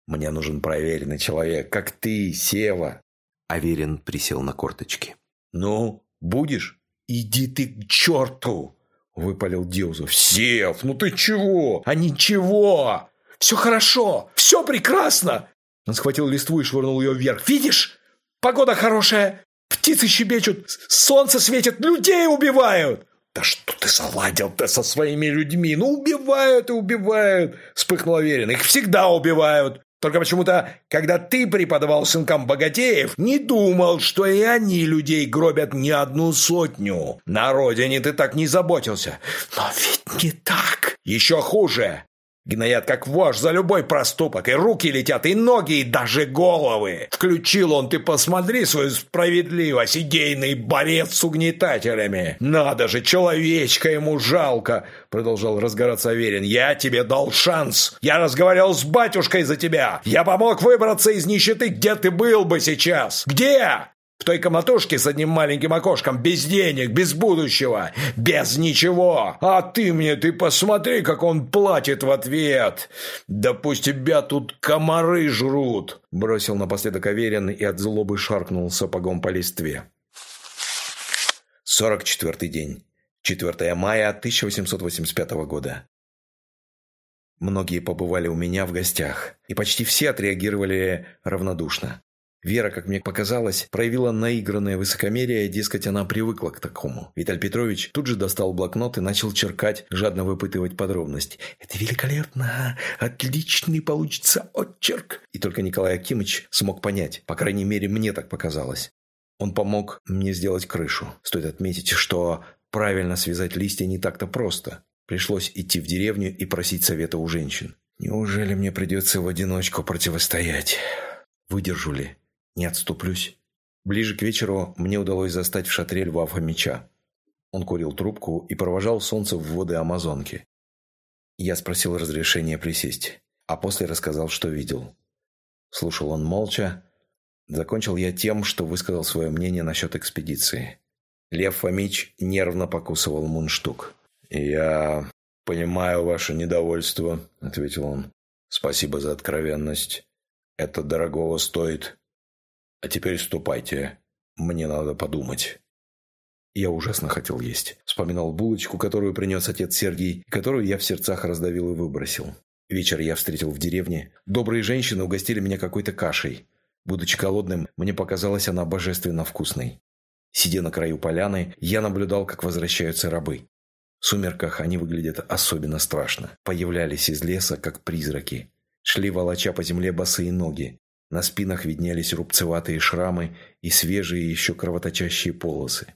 Мне нужен проверенный человек, как ты, Сева. Аверин присел на корточки. Ну, будешь? Иди ты к черту! Выпалил Деузов. Сев, ну ты чего? А ничего! Все хорошо! Все прекрасно! Он схватил листву и швырнул ее вверх. Видишь? Погода хорошая! Птицы щебечут, солнце светит, людей убивают! «Да что ты заладил-то со своими людьми? Ну, убивают и убивают!» – вспыхнул Аверин. «Их всегда убивают! Только почему-то, когда ты преподавал сынкам богатеев, не думал, что и они людей гробят не одну сотню. На родине ты так не заботился. Но ведь не так. Еще хуже. Гноят как вождь за любой проступок, и руки летят, и ноги, и даже головы. Включил он, ты посмотри свою справедливость, идейный борец с угнетателями. Надо же, человечка ему жалко, продолжал разгораться Аверин. Я тебе дал шанс. Я разговаривал с батюшкой за тебя. Я помог выбраться из нищеты, где ты был бы сейчас. Где? В той комнатушке с одним маленьким окошком, без денег, без будущего, без ничего. А ты мне, ты посмотри, как он платит в ответ. Да пусть тебя тут комары жрут. Бросил напоследок Аверин и от злобы шаркнул сапогом по листве. Сорок четвертый день. 4 мая 1885 года. Многие побывали у меня в гостях, и почти все отреагировали равнодушно. Вера, как мне показалось, проявила наигранное высокомерие, дескать, она привыкла к такому. Виталь Петрович тут же достал блокнот и начал черкать, жадно выпытывать подробности. «Это великолепно! Отличный получится отчерк!» И только Николай Акимович смог понять, по крайней мере, мне так показалось. Он помог мне сделать крышу. Стоит отметить, что правильно связать листья не так-то просто. Пришлось идти в деревню и просить совета у женщин. Неужели мне придется в одиночку противостоять? Выдержу ли? Не отступлюсь. Ближе к вечеру мне удалось застать в шатре Льва Фомича. Он курил трубку и провожал солнце в воды Амазонки. Я спросил разрешения присесть, а после рассказал, что видел. Слушал он молча. Закончил я тем, что высказал свое мнение насчет экспедиции. Лев Фомич нервно покусывал мундштук. «Я понимаю ваше недовольство», — ответил он. «Спасибо за откровенность. Это дорогого стоит. А теперь ступайте. Мне надо подумать. Я ужасно хотел есть. Вспоминал булочку, которую принес отец Сергий, которую я в сердцах раздавил и выбросил. Вечер я встретил в деревне. Добрые женщины угостили меня какой-то кашей. Будучи голодным, мне показалась она божественно вкусной. Сидя на краю поляны, я наблюдал, как возвращаются рабы. В сумерках они выглядят особенно страшно. Появлялись из леса, как призраки. Шли волоча по земле босые ноги. На спинах виднелись рубцеватые шрамы и свежие еще кровоточащие полосы.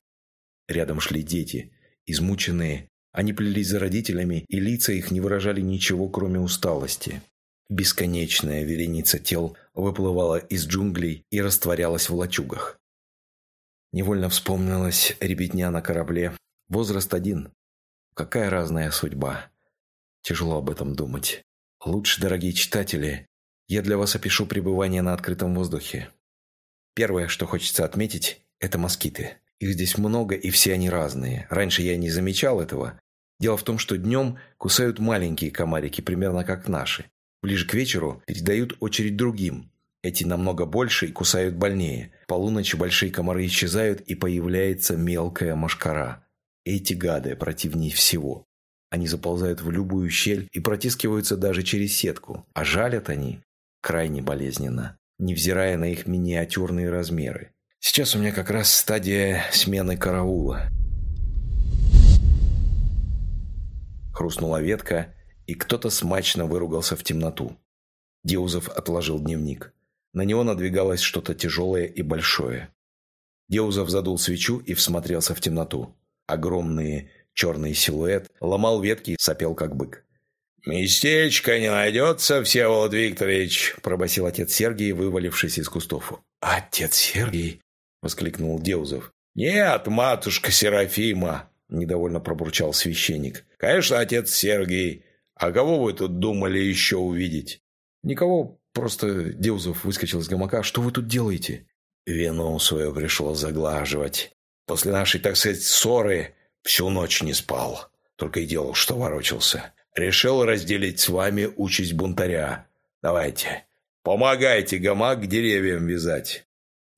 Рядом шли дети, измученные. Они плелись за родителями, и лица их не выражали ничего, кроме усталости. Бесконечная вереница тел выплывала из джунглей и растворялась в лачугах. Невольно вспомнилась ребятня на корабле. Возраст один. Какая разная судьба. Тяжело об этом думать. Лучше, дорогие читатели, я для вас опишу пребывание на открытом воздухе. Первое, что хочется отметить, это москиты. Их здесь много, и все они разные. Раньше я не замечал этого. Дело в том, что днем кусают маленькие комарики, примерно как наши. Ближе к вечеру передают очередь другим. Эти намного больше и кусают больнее. Полуночи большие комары исчезают, и появляется мелкая мошкара. Эти гады противнее всего. Они заползают в любую щель и протискиваются даже через сетку. А жалят они крайне болезненно, невзирая на их миниатюрные размеры. Сейчас у меня как раз стадия смены караула. Хрустнула ветка, и кто-то смачно выругался в темноту. Деузов отложил дневник. На него надвигалось что-то тяжелое и большое. Деузов задул свечу и всмотрелся в темноту. Огромный черный силуэт ломал ветки и сопел, как бык. «Местечко не найдется, Всеволод Викторович!» – пробасил отец Сергий, вывалившись из кустов. «Отец Сергий!» – воскликнул Деузов. «Нет, матушка Серафима!» – недовольно пробурчал священник. «Конечно, отец Сергий. А кого вы тут думали еще увидеть?» «Никого, просто Деузов выскочил из гамака. Что вы тут делаете?» «Вину свое пришлось заглаживать. После нашей, так сказать, ссоры всю ночь не спал. Только и делал, что ворочался. Решил разделить с вами участь бунтаря. Давайте, помогайте гамак деревьям вязать».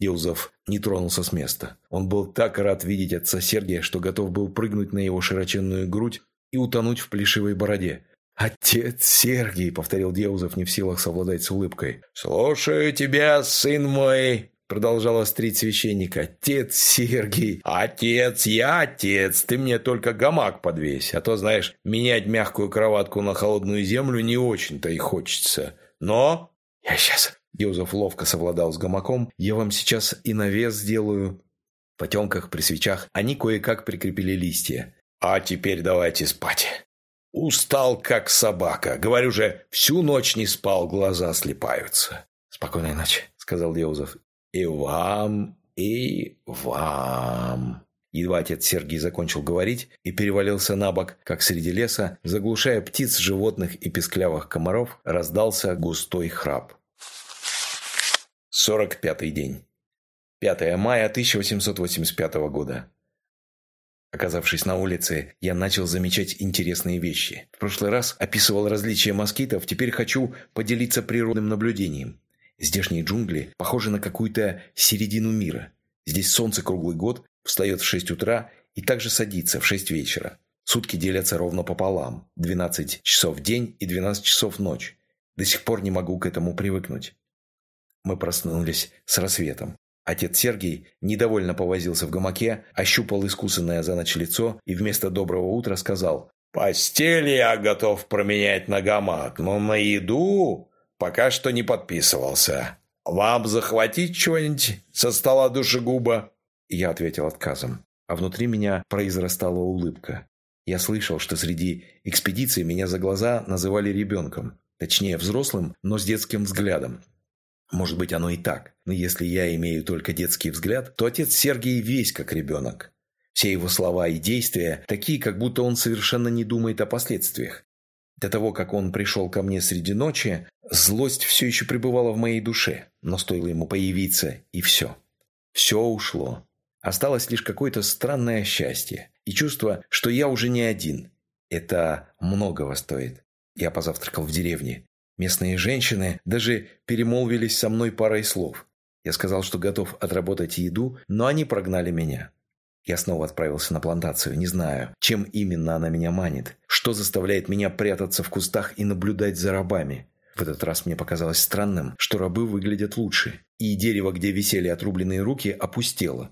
Илзов не тронулся с места. Он был так рад видеть отца Сергия, что готов был прыгнуть на его широченную грудь и утонуть в плешивой бороде. «Отец Сергий!» — повторил Деузов, не в силах совладать с улыбкой. «Слушаю тебя, сын мой!» Продолжал острить священник. «Отец Сергий! Отец, я отец! Ты мне только гамак подвесь, а то, знаешь, менять мягкую кроватку на холодную землю не очень-то и хочется. Но...» «Я сейчас...» Юзеф ловко совладал с гамаком. «Я вам сейчас и навес сделаю». В потемках при свечах они кое-как прикрепили листья. «А теперь давайте спать». Устал, как собака. Говорю же, всю ночь не спал, глаза слепаются. «Спокойной ночи», — сказал Деузов «И вам, и вам». Едва отец Сергий закончил говорить и перевалился на бок, как среди леса, заглушая птиц, животных и песклявых комаров, раздался густой храп. 45-й день. 5 мая 1885 года. Оказавшись на улице, я начал замечать интересные вещи. В прошлый раз описывал различия москитов, теперь хочу поделиться природным наблюдением. Здешние джунгли похожи на какую-то середину мира. Здесь солнце круглый год встает в 6 утра и также садится в 6 вечера. Сутки делятся ровно пополам. 12 часов день и 12 часов ночь. До сих пор не могу к этому привыкнуть. Мы проснулись с рассветом. Отец Сергий недовольно повозился в гамаке, ощупал искусанное за ночь лицо и вместо доброго утра сказал «Постель я готов променять на гамак, но на еду пока что не подписывался. Вам захватить чего-нибудь со стола душегуба?» Я ответил отказом, а внутри меня произрастала улыбка. Я слышал, что среди экспедиций меня за глаза называли ребенком, точнее взрослым, но с детским взглядом. Может быть, оно и так. Но если я имею только детский взгляд, то отец Сергий весь как ребенок. Все его слова и действия такие, как будто он совершенно не думает о последствиях. До того, как он пришел ко мне среди ночи, злость все еще пребывала в моей душе, но стоило ему появиться, и все. Все ушло. Осталось лишь какое-то странное счастье и чувство, что я уже не один. Это многого стоит. Я позавтракал в деревне. Местные женщины даже перемолвились со мной парой слов. Я сказал, что готов отработать еду, но они прогнали меня. Я снова отправился на плантацию, не знаю, чем именно она меня манит, что заставляет меня прятаться в кустах и наблюдать за рабами. В этот раз мне показалось странным, что рабы выглядят лучше, и дерево, где висели отрубленные руки, опустело.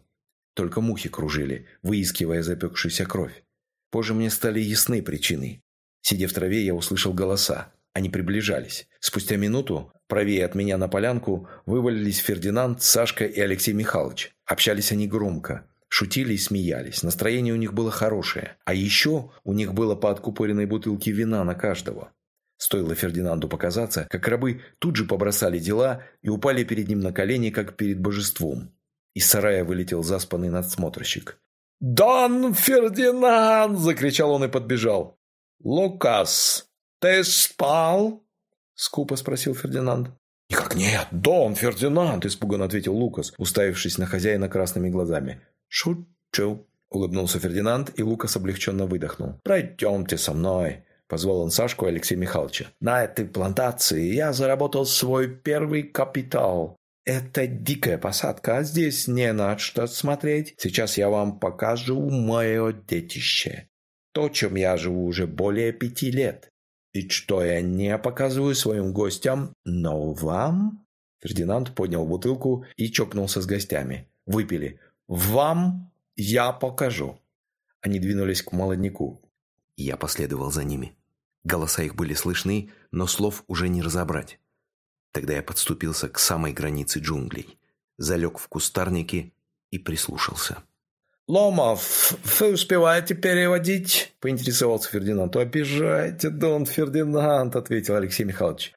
Только мухи кружили, выискивая запекшуюся кровь. Позже мне стали ясны причины. Сидя в траве, я услышал голоса. Они приближались. Спустя минуту, правее от меня на полянку, вывалились Фердинанд, Сашка и Алексей Михайлович. Общались они громко. Шутили и смеялись. Настроение у них было хорошее. А еще у них было по откупоренной бутылке вина на каждого. Стоило Фердинанду показаться, как рабы тут же побросали дела и упали перед ним на колени, как перед божеством. Из сарая вылетел заспанный надсмотрщик. «Дон Фердинанд!» – закричал он и подбежал. «Лукас, «Ты спал?» — скупо спросил Фердинанд. «Никак нет, Дон Фердинанд!» – испуганно ответил Лукас, уставившись на хозяина красными глазами. «Шучу!» – улыбнулся Фердинанд, и Лукас облегченно выдохнул. «Пройдемте со мной!» – позвал он Сашку и Алексея Михайловича. «На этой плантации я заработал свой первый капитал. Это дикая посадка, а здесь не на что смотреть. Сейчас я вам покажу мое детище. То, чем я живу уже более пяти лет. И что я не показываю своим гостям, но вам?» Фердинанд поднял бутылку и чокнулся с гостями. Выпили. «Вам я покажу». Они двинулись к молодняку. Я последовал за ними. Голоса их были слышны, но слов уже не разобрать. Тогда я подступился к самой границе джунглей, залег в кустарнике и прислушался. «Ломов, вы успеваете переводить?» – поинтересовался Фердинанд. «Обижайте, Дон Фердинанд», – ответил Алексей Михайлович.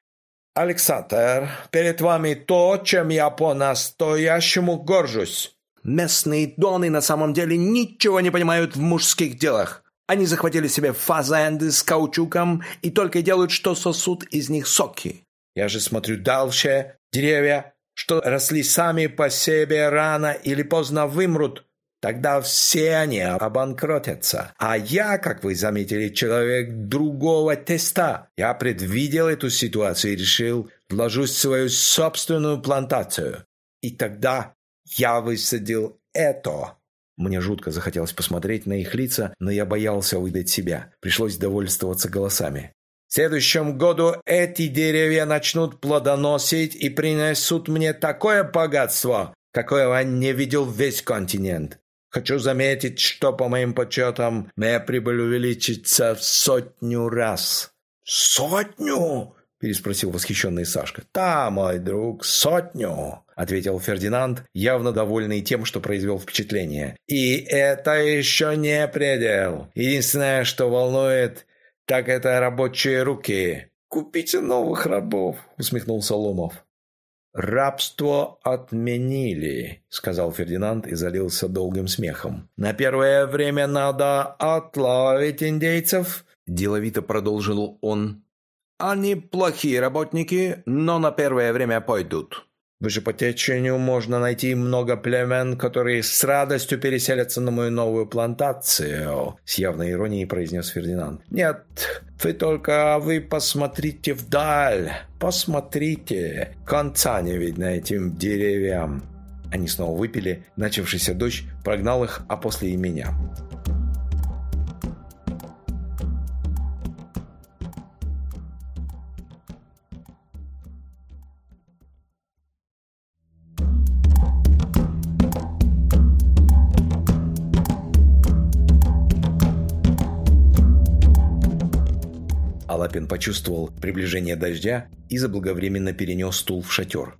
«Александр, перед вами то, чем я по-настоящему горжусь. Местные доны на самом деле ничего не понимают в мужских делах. Они захватили себе фазенды с каучуком и только делают, что сосут из них соки. Я же смотрю дальше. Деревья, что росли сами по себе, рано или поздно вымрут. Тогда все они обанкротятся. А я, как вы заметили, человек другого теста. Я предвидел эту ситуацию и решил, вложусь в свою собственную плантацию. И тогда я высадил это. Мне жутко захотелось посмотреть на их лица, но я боялся выдать себя. Пришлось довольствоваться голосами. В следующем году эти деревья начнут плодоносить и принесут мне такое богатство, какого не видел весь континент. Хочу заметить, что, по моим подсчетам, моя прибыль увеличится в сотню раз». «Сотню?» – переспросил восхищенный Сашка. «Да, мой друг, сотню!» – ответил Фердинанд, явно довольный тем, что произвел впечатление. «И это еще не предел. Единственное, что волнует, так это рабочие руки». «Купите новых рабов», – усмехнулся Ломов. «Рабство отменили», — сказал Фердинанд и залился долгим смехом. «На первое время надо отловить индейцев», — деловито продолжил он. «Они плохие работники, но на первое время пойдут. Выше по течению можно найти много племен, которые с радостью переселятся на мою новую плантацию», — с явной иронией произнес Фердинанд. «Нет, вы только вы посмотрите вдаль, посмотрите, конца не видно этим деревьям». Они снова выпили, начавшийся дождь прогнал их, а после и меня. Почувствовал приближение дождя и заблаговременно перенес стул в шатер.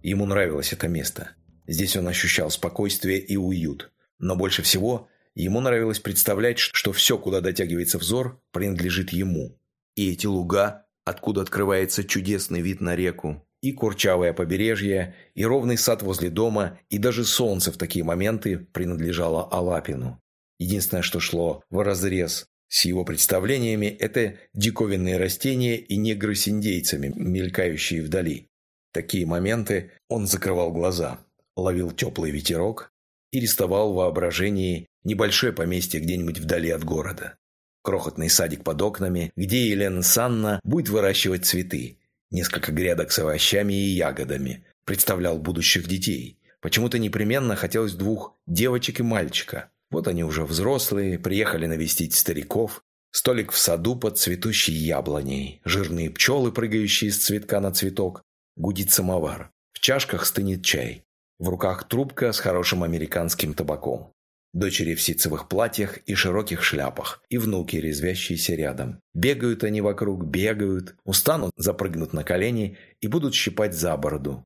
Ему нравилось это место. Здесь он ощущал спокойствие и уют. Но больше всего ему нравилось представлять, что все, куда дотягивается взор, принадлежит ему. И эти луга, откуда открывается чудесный вид на реку, и курчавое побережье, и ровный сад возле дома, и даже солнце в такие моменты принадлежало Алапину. Единственное, что шло в разрез с его представлениями, это диковинные растения и негры с индейцами, мелькающие вдали. такие моменты он закрывал глаза, ловил теплый ветерок и рисовал в воображении небольшое поместье где-нибудь вдали от города. Крохотный садик под окнами, где Елена Санна будет выращивать цветы, несколько грядок с овощами и ягодами, представлял будущих детей. Почему-то непременно хотелось двух девочек и мальчика. Вот они уже взрослые, приехали навестить стариков. Столик в саду под цветущей яблоней, жирные пчелы, прыгающие с цветка на цветок. Гудит самовар. В чашках стынет чай. В руках трубка с хорошим американским табаком. Дочери в ситцевых платьях и широких шляпах, и внуки, резвящиеся рядом. Бегают они вокруг, бегают, устанут, запрыгнут на колени и будут щипать за бороду.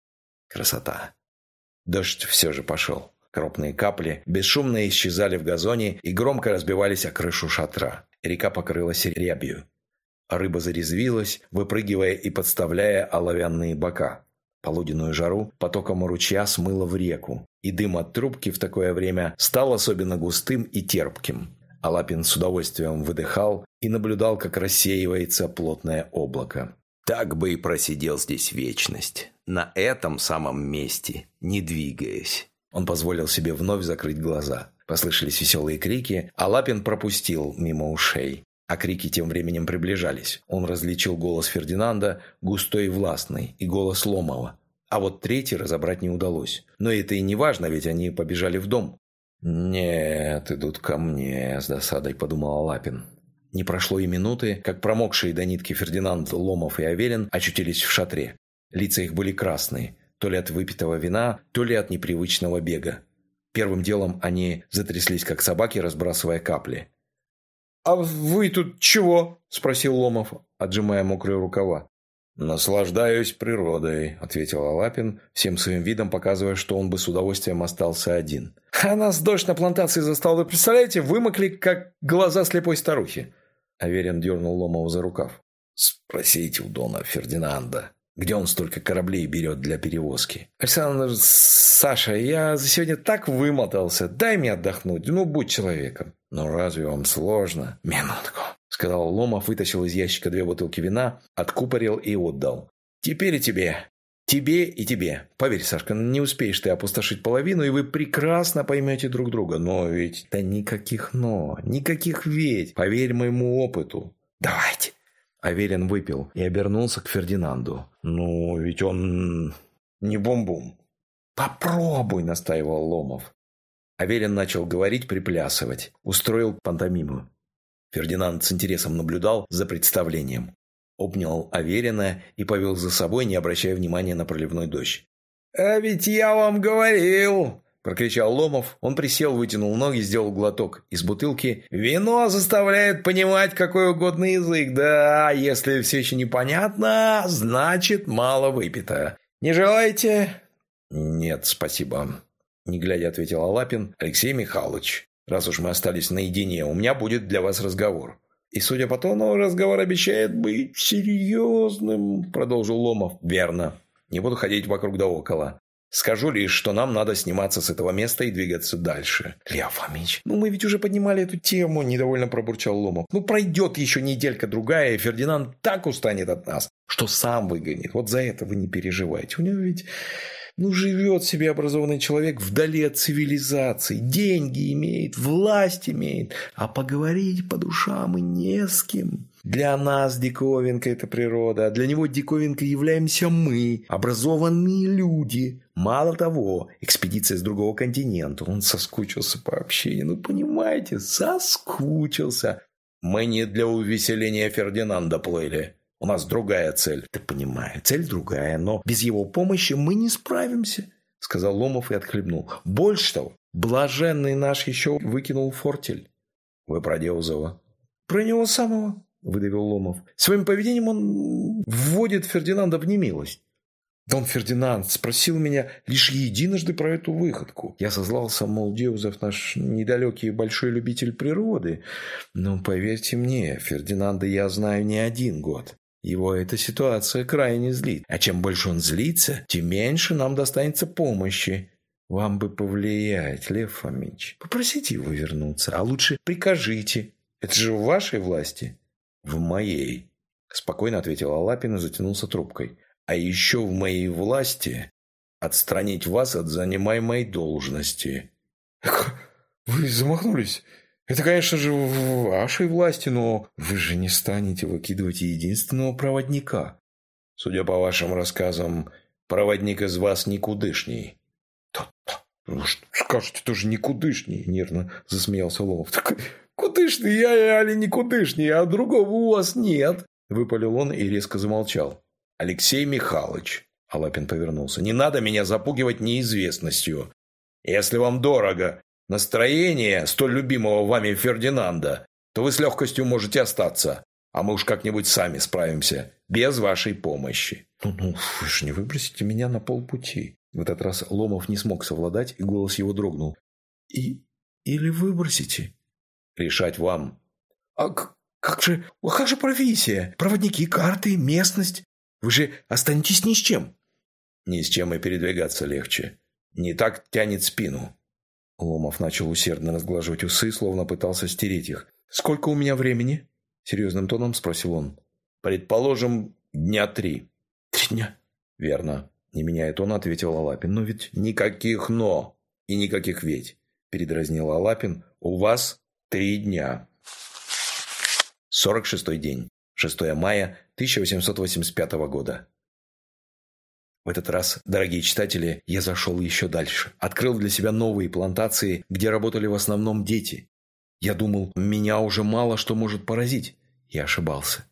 Красота. Дождь все же пошел. Крупные капли бесшумно исчезали в газоне и громко разбивались о крышу шатра. Река покрылась рябью. Рыба зарезвилась, выпрыгивая и подставляя оловянные бока. Полуденную жару потоком ручья смыло в реку, и дым от трубки в такое время стал особенно густым и терпким. Алапин с удовольствием выдыхал и наблюдал, как рассеивается плотное облако. Так бы и просидел здесь вечность, на этом самом месте, не двигаясь. Он позволил себе вновь закрыть глаза. Послышались веселые крики, а Лапин пропустил мимо ушей. А крики тем временем приближались. Он различил голос Фердинанда, густой и властный, и голос Ломова. А вот третий разобрать не удалось. Но это и не важно, ведь они побежали в дом. «Нет, идут ко мне», – с досадой подумал Лапин. Не прошло и минуты, как промокшие до нитки Фердинанд, Ломов и Аверин очутились в шатре. Лица их были красные, то ли от выпитого вина, то ли от непривычного бега. Первым делом они затряслись, как собаки, разбрасывая капли. «А вы тут чего?» – спросил Ломов, отжимая мокрые рукава. «Наслаждаюсь природой», – ответил Алапин, всем своим видом показывая, что он бы с удовольствием остался один. «А нас дождь на плантации застал, вы представляете, вымокли, как глаза слепой старухи». Аверин дернул Ломова за рукав. «Спросите у Дона Фердинанда, где он столько кораблей берет для перевозки?» «Александр, Саша, я за сегодня так вымотался, дай мне отдохнуть, ну, будь человеком». «Ну разве вам сложно?» «Минутку», — сказал Ломов, вытащил из ящика две бутылки вина, откупорил и отдал. «Теперь и тебе. Тебе и тебе. Поверь, Сашка, не успеешь ты опустошить половину, и вы прекрасно поймете друг друга. Но ведь... Да никаких «но», никаких «ведь». Поверь моему опыту. Давайте». Аверин выпил и обернулся к Фердинанду. «Ну, ведь он не бум-бум». «Попробуй», — настаивал Ломов. Аверин начал говорить, приплясывать. Устроил пантомиму. Фердинанд с интересом наблюдал за представлением. Обнял Аверина и повел за собой, не обращая внимания на проливной дождь. «А ведь я вам говорил!» – прокричал Ломов. Он присел, вытянул ноги, сделал глоток из бутылки. «Вино заставляет понимать какой угодно язык. Да, если все еще непонятно, значит мало выпито. Не желаете?» «Нет, спасибо», не глядя, ответил Алапин. «Алексей Михайлович, раз уж мы остались наедине, у меня будет для вас разговор». «И, судя по тону, разговор обещает быть серьезным», – продолжил Ломов. «Верно. Не буду ходить вокруг да около. Скажу лишь, что нам надо сниматься с этого места и двигаться дальше». «Лев ну мы ведь уже поднимали эту тему», – недовольно пробурчал Ломов. «Ну пройдет еще неделька-другая, и Фердинанд так устанет от нас, что сам выгонит. Вот за это вы не переживайте. У него ведь ну, живет себе образованный человек вдали от цивилизации, деньги имеет, власть имеет, а поговорить по душам и не с кем. Для нас диковинка – это природа, а для него диковинкой являемся мы, образованные люди. Мало того, экспедиция с другого континента, он соскучился по общению, ну, понимаете, соскучился. Мы не для увеселения Фердинанда плыли, у нас другая цель. Ты понимаю, цель другая, но без его помощи мы не справимся, сказал Ломов и отхлебнул. Больше того, блаженный наш еще выкинул фортель. Вы про Деузова? Про него самого. Выдавил Ломов. «Своим поведением он вводит Фердинанда в немилость. Дон Фердинанд спросил меня лишь единожды про эту выходку. Я сознался, мол, Деузов наш недалекий большой любитель природы. Но поверьте мне, Фердинанда я знаю не один год. Его эта ситуация крайне злит. А чем больше он злится, тем меньше нам достанется помощи. Вам бы повлиять, Лев Фомич. Попросите его вернуться, а лучше прикажите. Это же в вашей власти. В моей, спокойно ответил Алапин и затянулся трубкой. А еще в моей власти отстранить вас от занимаемой должности. Вы замахнулись. Это, конечно же, в вашей власти, но вы же не станете выкидывать единственного проводника. Судя по вашим рассказам, проводник из вас никудышний. Да-да, ну скажете, тоже никудышний, нервно засмеялся Ломов. Так кудышный я или никудышний, а другого у вас нет. Выпалил он и резко замолчал. «Алексей Михайлович», – Алапин повернулся, – «не надо меня запугивать неизвестностью. Если вам дорого настроение столь любимого вами Фердинанда, то вы с легкостью можете остаться, а мы уж как-нибудь сами справимся, без вашей помощи». «Ну-ну, вы же не выбросите меня на полпути». В этот раз Ломов не смог совладать, и голос его дрогнул. «И... или выбросите?» «Решать вам». «А как же... А как же профессия? Проводники, карты, местность?» Вы же останетесь ни с чем. Ни с чем и передвигаться легче. Не так тянет спину. Ломов начал усердно разглаживать усы, словно пытался стереть их. «Сколько у меня времени?» Серьезным тоном спросил он. «Предположим, дня три». «Три дня?» «Верно». Не меняя тона, ответил Алапин. «Но ведь...» «Никаких «но» и никаких «ведь», передразнил Алапин. «У вас три дня». Сорок шестой день. 6 мая 1885 года. В этот раз, дорогие читатели, я зашел еще дальше. Открыл для себя новые плантации, где работали в основном дети. Я думал, меня уже мало что может поразить. Я ошибался.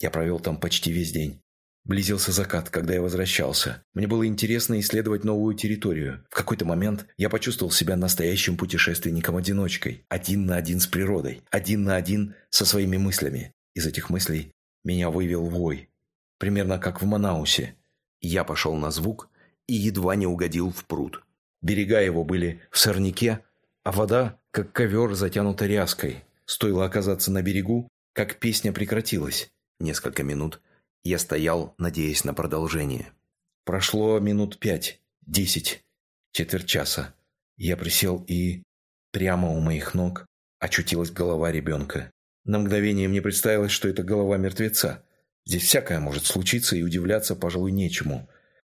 Я провел там почти весь день. Близился закат, когда я возвращался. Мне было интересно исследовать новую территорию. В какой-то момент я почувствовал себя настоящим путешественником-одиночкой. Один на один с природой. Один на один со своими мыслями. Из этих мыслей меня вывел вой. Примерно как в Манаусе. Я пошел на звук и едва не угодил в пруд. Берега его были в сорняке, а вода, как ковер, затянута ряской. Стоило оказаться на берегу, как песня прекратилась. Несколько минут я стоял, надеясь на продолжение. Прошло минут пять, десять, четверть часа. Я присел и... Прямо у моих ног очутилась голова ребенка. На мгновение мне представилось, что это голова мертвеца. Здесь всякое может случиться, и удивляться, пожалуй, нечему.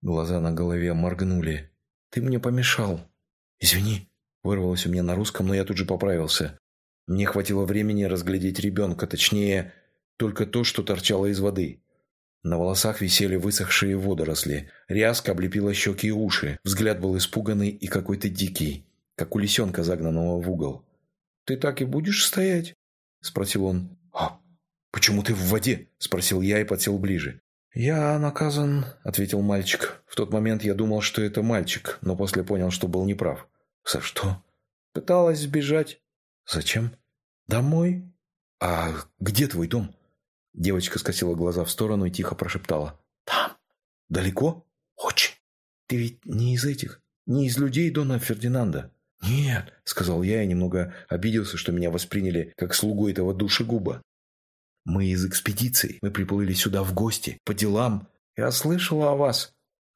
Глаза на голове моргнули. «Ты мне помешал». «Извини», — вырвалось у меня на русском, но я тут же поправился. Мне хватило времени разглядеть ребенка, точнее, только то, что торчало из воды. На волосах висели высохшие водоросли. Ряска облепила щеки и уши. Взгляд был испуганный и какой-то дикий, как у лисенка, загнанного в угол. «Ты так и будешь стоять?» – спросил он. «А почему ты в воде?» – спросил я и подсел ближе. «Я наказан», – ответил мальчик. В тот момент я думал, что это мальчик, но после понял, что был неправ. «За что?» «Пыталась сбежать». «Зачем?» «Домой». «А где твой дом?» Девочка скосила глаза в сторону и тихо прошептала. «Там». «Далеко?» «Очень». «Ты ведь не из этих, не из людей Дона Фердинанда?» «Нет», — сказал я и немного обиделся, что меня восприняли как слугу этого душегуба. «Мы из экспедиции. Мы приплыли сюда в гости, по делам. Я слышала о вас.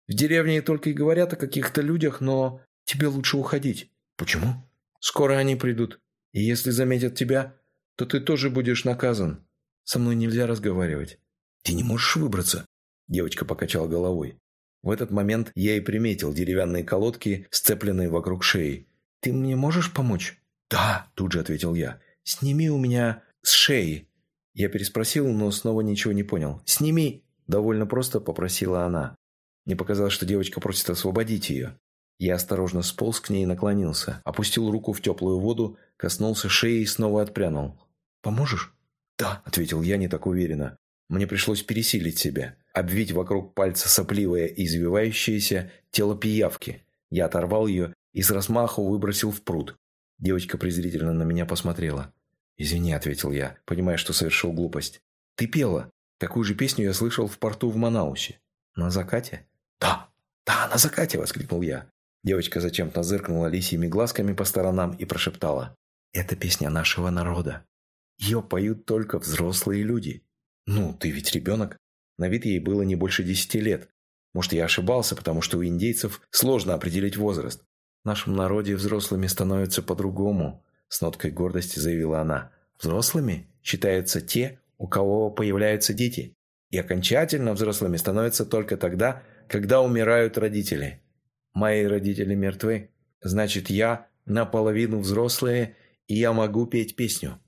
В деревне только и говорят о каких-то людях, но тебе лучше уходить». «Почему?» «Скоро они придут. И если заметят тебя, то ты тоже будешь наказан. Со мной нельзя разговаривать». «Ты не можешь выбраться?» Девочка покачала головой. В этот момент я и приметил деревянные колодки, сцепленные вокруг шеи. «Ты мне можешь помочь?» «Да», – тут же ответил я. «Сними у меня с шеи». Я переспросил, но снова ничего не понял. «Сними!» – довольно просто попросила она. Мне показалось, что девочка просит освободить ее. Я осторожно сполз к ней и наклонился. Опустил руку в теплую воду, коснулся шеи и снова отпрянул. «Поможешь?» «Да», – ответил я не так уверенно. Мне пришлось пересилить себя. Обвить вокруг пальца сопливое и извивающееся тело пиявки. Я оторвал ее и с размаху выбросил в пруд. Девочка презрительно на меня посмотрела. «Извини», — ответил я, понимая, что совершил глупость. Ты пела. Какую же песню я слышал в порту в Манаусе? На закате? Да, да, на закате, воскликнул я. Девочка зачем-то зыркнула лисьими глазками по сторонам и прошептала. Это песня нашего народа. Ее поют только взрослые люди. Ну, ты ведь ребенок. На вид ей было не больше десяти лет. Может, я ошибался, потому что у индейцев сложно определить возраст. В нашем народе взрослыми становятся по-другому, с ноткой гордости заявила она. Взрослыми считаются те, у кого появляются дети. И окончательно взрослыми становятся только тогда, когда умирают родители. Мои родители мертвы. Значит, я наполовину взрослая, и я могу петь песню.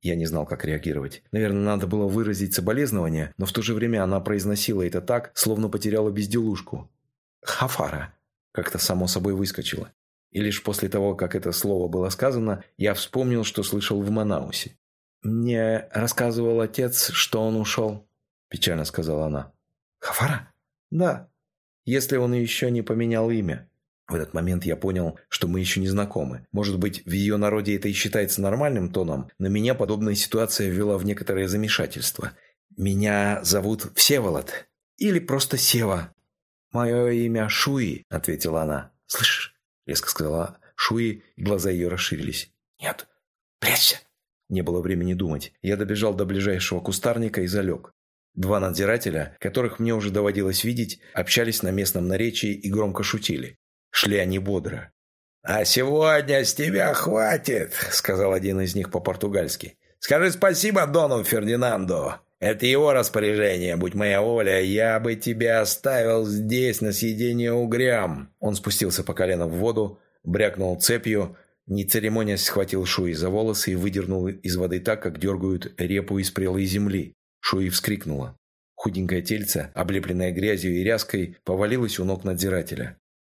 Я не знал, как реагировать. Наверное, надо было выразить соболезнование, но в то же время она произносила это так, словно потеряла безделушку. «Хафара!» как-то само собой выскочило. И лишь после того, как это слово было сказано, я вспомнил, что слышал в Манаусе. «Мне рассказывал отец, что он ушел», – печально сказала она. «Хафара?» «Да. Если он еще не поменял имя». В этот момент я понял, что мы еще не знакомы. Может быть, в ее народе это и считается нормальным тоном, но меня подобная ситуация ввела в некоторое замешательство. «Меня зовут Всеволод. Или просто Сева». «Мое имя Шуи», — ответила она. «Слышишь?» — резко сказала Шуи, и глаза ее расширились. «Нет, прячься!» Не было времени думать. Я добежал до ближайшего кустарника и залег. Два надзирателя, которых мне уже доводилось видеть, общались на местном наречии и громко шутили. Шли они бодро. «А сегодня с тебя хватит», — сказал один из них по-португальски. «Скажи спасибо Дону Фердинанду. Это его распоряжение. Будь моя воля, я бы тебя оставил здесь на съедение угрям». Он спустился по колено в воду, брякнул цепью, не церемонясь схватил Шуи за волосы и выдернул из воды так, как дергают репу из прелой земли. Шуи вскрикнула. Худенькое тельце, облепленное грязью и ряской, повалилось у ног надзирателя.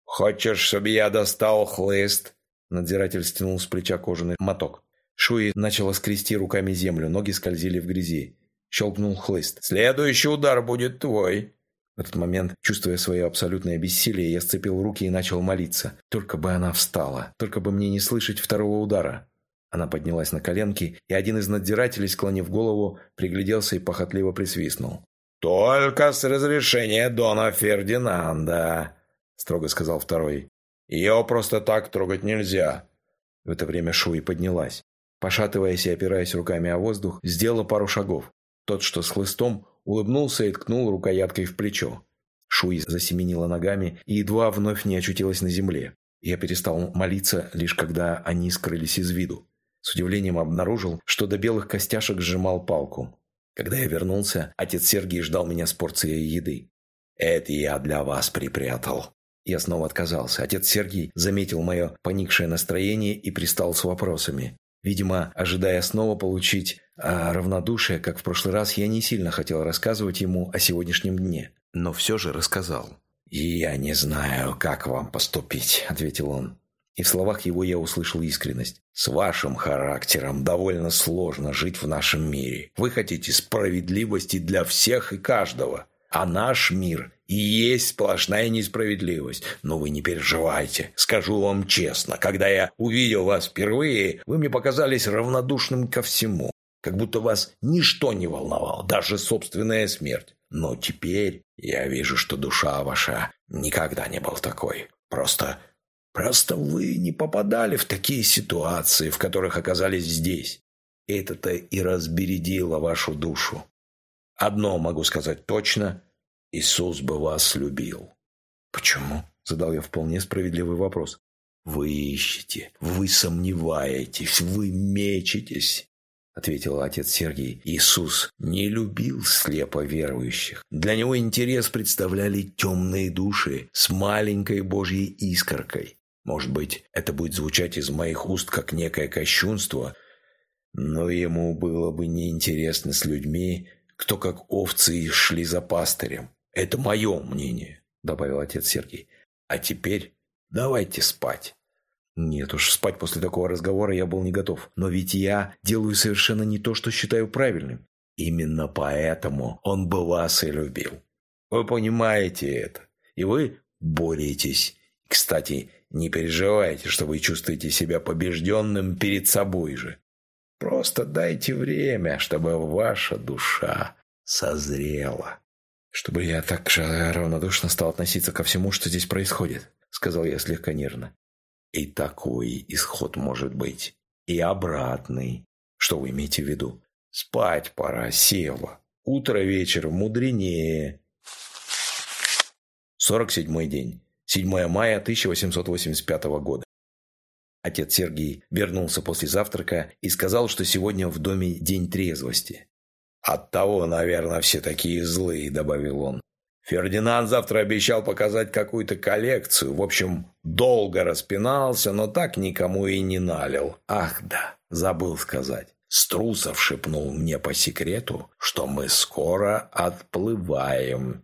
«Хочешь, чтобы я достал хлыст?» Надзиратель стянул с плеча кожаный моток. Шуи начала скрести руками землю, ноги скользили в грязи. Щелкнул хлыст. «Следующий удар будет твой!» В этот момент, чувствуя свое абсолютное бессилие, я сцепил руки и начал молиться. Только бы она встала, только бы мне не слышать второго удара. Она поднялась на коленки, и один из надзирателей, склонив голову, пригляделся и похотливо присвистнул. «Только с разрешения Дона Фердинанда!» Строго сказал второй. «Ее просто так трогать нельзя». В это время Шуи поднялась. Пошатываясь и опираясь руками о воздух, сделала пару шагов. Тот, что с хлыстом, улыбнулся и ткнул рукояткой в плечо. Шуи засеменила ногами и едва вновь не очутилась на земле. Я перестал молиться, лишь когда они скрылись из виду. С удивлением обнаружил, что до белых костяшек сжимал палку. Когда я вернулся, отец Сергий ждал меня с порцией еды. «Это я для вас припрятал», я снова отказался. Отец Сергий заметил мое поникшее настроение и пристал с вопросами. Видимо, ожидая снова получить а равнодушие, как в прошлый раз, я не сильно хотел рассказывать ему о сегодняшнем дне. Но все же рассказал. «Я не знаю, как вам поступить», — ответил он. И в словах его я услышал искренность. «С вашим характером довольно сложно жить в нашем мире. Вы хотите справедливости для всех и каждого. А наш мир и есть сплошная несправедливость. Но вы не переживайте. Скажу вам честно, когда я увидел вас впервые, вы мне показались равнодушным ко всему. Как будто вас ничто не волновало, даже собственная смерть. Но теперь я вижу, что душа ваша никогда не была такой. Просто... Просто вы не попадали в такие ситуации, в которых оказались здесь. Это-то и разбередило вашу душу. Одно могу сказать точно. Иисус бы вас любил. Почему? Задал я вполне справедливый вопрос. Вы ищете, вы сомневаетесь, вы мечетесь. Ответил отец Сергий. Иисус не любил слепо верующих. Для него интерес представляли темные души с маленькой Божьей искоркой. Может быть, это будет звучать из моих уст как некое кощунство, но ему было бы неинтересно с людьми, кто как овцы шли за пастырем. Это мое мнение, добавил отец Сергей. А теперь давайте спать. Нет уж, спать после такого разговора я был не готов. Но ведь я делаю совершенно не то, что считаю правильным. Именно поэтому он бы вас и любил. Вы понимаете это. И вы боретесь. Кстати, не переживайте, что вы чувствуете себя побежденным перед собой же. Просто дайте время, чтобы ваша душа созрела. Чтобы я так же равнодушно стал относиться ко всему, что здесь происходит, сказал я слегка нервно. И такой исход может быть. И обратный. Что вы имеете в виду? Спать пора, Сева. Утро вечером мудренее. 47-й день. 7 мая 1885 года. Отец Сергий вернулся после завтрака и сказал, что сегодня в доме день трезвости. «Оттого, наверное, все такие злые», – добавил он. Фердинанд завтра обещал показать какую-то коллекцию. В общем, долго распинался, но так никому и не налил. Ах да, забыл сказать. Струсов шепнул мне по секрету, что мы скоро отплываем.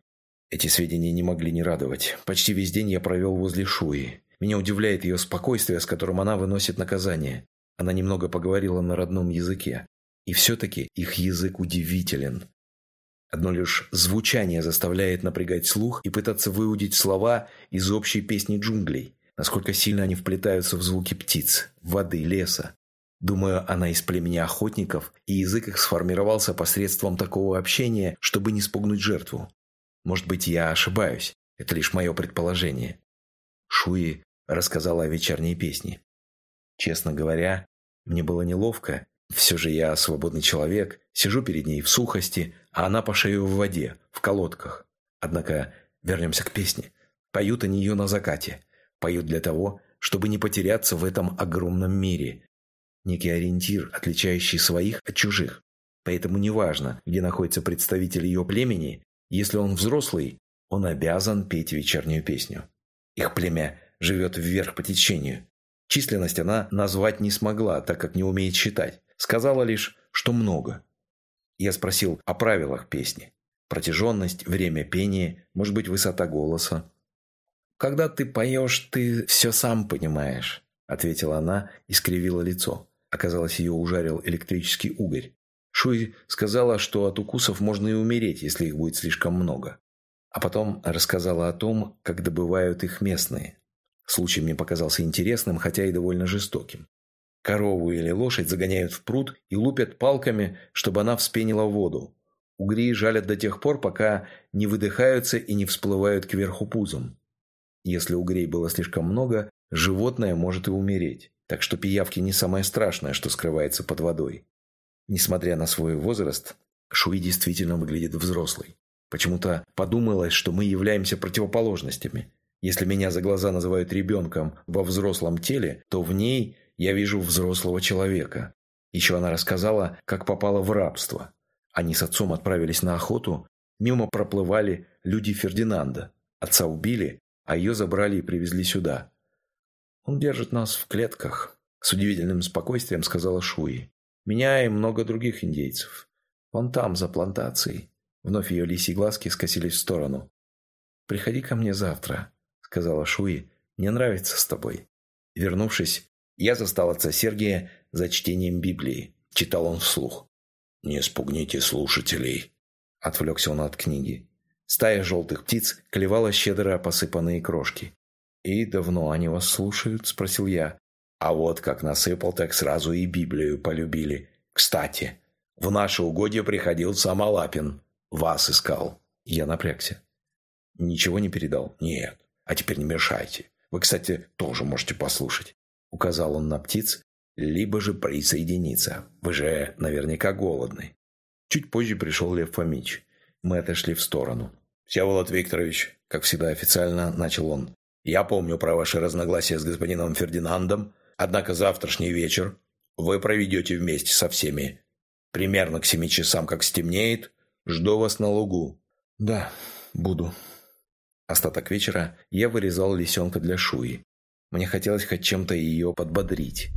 Эти сведения не могли не радовать. Почти весь день я провел возле Шуи. Меня удивляет ее спокойствие, с которым она выносит наказание. Она немного поговорила на родном языке. И все-таки их язык удивителен. Одно лишь звучание заставляет напрягать слух и пытаться выудить слова из общей песни джунглей. Насколько сильно они вплетаются в звуки птиц, воды, леса. Думаю, она из племени охотников, и язык их сформировался посредством такого общения, чтобы не спугнуть жертву. Может быть, я ошибаюсь. Это лишь мое предположение. Шуи рассказала о вечерней песне. Честно говоря, мне было неловко. Все же я свободный человек, сижу перед ней в сухости, а она по шею в воде, в колодках. Однако вернемся к песне. Поют они ее на закате. Поют для того, чтобы не потеряться в этом огромном мире. Некий ориентир, отличающий своих от чужих. Поэтому неважно, где находится представитель ее племени, если он взрослый, он обязан петь вечернюю песню. Их племя живет вверх по течению. Численность она назвать не смогла, так как не умеет считать. Сказала лишь, что много. Я спросил о правилах песни. Протяженность, время пения, может быть, высота голоса. «Когда ты поешь, ты все сам понимаешь», — ответила она и скривила лицо. Оказалось, ее ужарил электрический угорь. Шуй сказала, что от укусов можно и умереть, если их будет слишком много. А потом рассказала о том, как добывают их местные. Случай мне показался интересным, хотя и довольно жестоким. Корову или лошадь загоняют в пруд и лупят палками, чтобы она вспенила воду. Угри жалят до тех пор, пока не выдыхаются и не всплывают кверху пузом. Если угрей было слишком много, животное может и умереть. Так что пиявки не самое страшное, что скрывается под водой. Несмотря на свой возраст, Шуи действительно выглядит взрослой. Почему-то подумалось, что мы являемся противоположностями. Если меня за глаза называют ребенком во взрослом теле, то в ней я вижу взрослого человека. Еще она рассказала, как попала в рабство. Они с отцом отправились на охоту, мимо проплывали люди Фердинанда. Отца убили, а ее забрали и привезли сюда. «Он держит нас в клетках», – с удивительным спокойствием сказала Шуи. Меня и много других индейцев. Вон там, за плантацией. Вновь ее лисьи глазки скосились в сторону. «Приходи ко мне завтра», — сказала Шуи. «Мне нравится с тобой». Вернувшись, я застал отца Сергия за чтением Библии. Читал он вслух. «Не спугните слушателей», — отвлекся он от книги. Стая желтых птиц клевала щедро посыпанные крошки. «И давно они вас слушают?» – спросил я. А вот как насыпал, так сразу и Библию полюбили. Кстати, в наше угодье приходил сам Алапин. Вас искал. Я напрягся. Ничего не передал? Нет. А теперь не мешайте. Вы, кстати, тоже можете послушать. Указал он на птиц. Либо же присоединиться. Вы же наверняка голодны. Чуть позже пришел Лев Фомич. Мы отошли в сторону. «Всеволод Викторович», как всегда официально, начал он. «Я помню про ваши разногласия с господином Фердинандом. Однако завтрашний вечер вы проведете вместе со всеми. Примерно к семи часам, как стемнеет, жду вас на лугу». «Да, буду». Остаток вечера я вырезал лисенка для Шуи. Мне хотелось хоть чем-то ее подбодрить.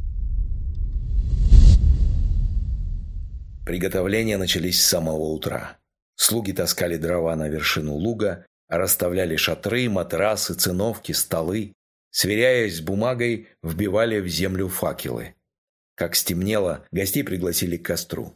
Приготовления начались с самого утра. Слуги таскали дрова на вершину луга, расставляли шатры, матрасы, циновки, столы. Сверяясь с бумагой, вбивали в землю факелы. Как стемнело, гостей пригласили к костру.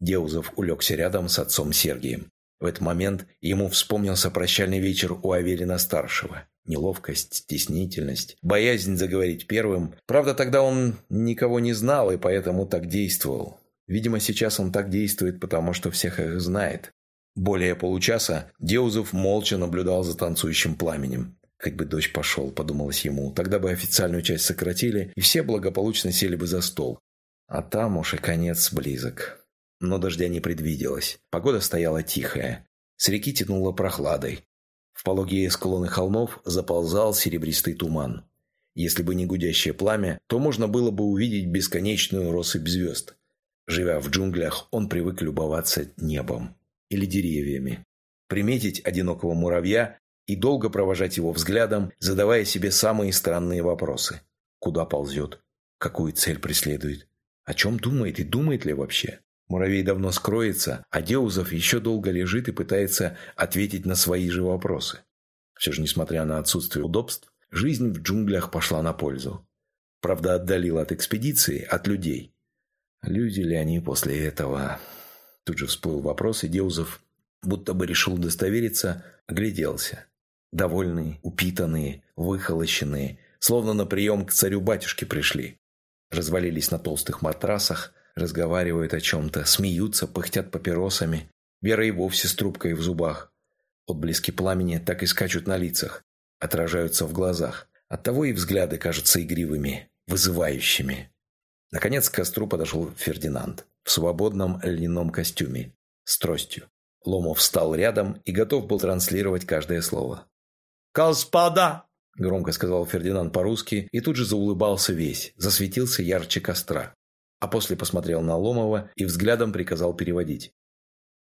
Деузов улегся рядом с отцом Сергием. В этот момент ему вспомнился прощальный вечер у Аверина-старшего. Неловкость, стеснительность, боязнь заговорить первым. Правда, тогда он никого не знал и поэтому так действовал. Видимо, сейчас он так действует, потому что всех их знает. Более получаса Деузов молча наблюдал за танцующим пламенем. Как бы дождь пошел, подумалось ему. Тогда бы официальную часть сократили, и все благополучно сели бы за стол. А там уж и конец близок. Но дождя не предвиделось. Погода стояла тихая. С реки тянуло прохладой. В пологие склоны холмов заползал серебристый туман. Если бы не гудящее пламя, то можно было бы увидеть бесконечную россыпь звезд. Живя в джунглях, он привык любоваться небом или деревьями. Приметить одинокого муравья и долго провожать его взглядом, задавая себе самые странные вопросы. Куда ползет? Какую цель преследует? О чем думает и думает ли вообще? Муравей давно скроется, а Деузов еще долго лежит и пытается ответить на свои же вопросы. Все же, несмотря на отсутствие удобств, жизнь в джунглях пошла на пользу. Правда, отдалила от экспедиции, от людей. Люди ли они после этого? Тут же всплыл вопрос, и Деузов, будто бы решил удостовериться, огляделся. Довольные, упитанные, выхолощенные, словно на прием к царю-батюшке пришли. Развалились на толстых матрасах, разговаривают о чем-то, смеются, пыхтят папиросами. Вера и вовсе с трубкой в зубах. Отблески пламени так и скачут на лицах, отражаются в глазах. Оттого и взгляды кажутся игривыми, вызывающими. Наконец к костру подошел Фердинанд в свободном льняном костюме, с тростью. Ломов встал рядом и готов был транслировать каждое слово. «Господа!» – громко сказал Фердинанд по-русски и тут же заулыбался весь, засветился ярче костра. А после посмотрел на Ломова и взглядом приказал переводить.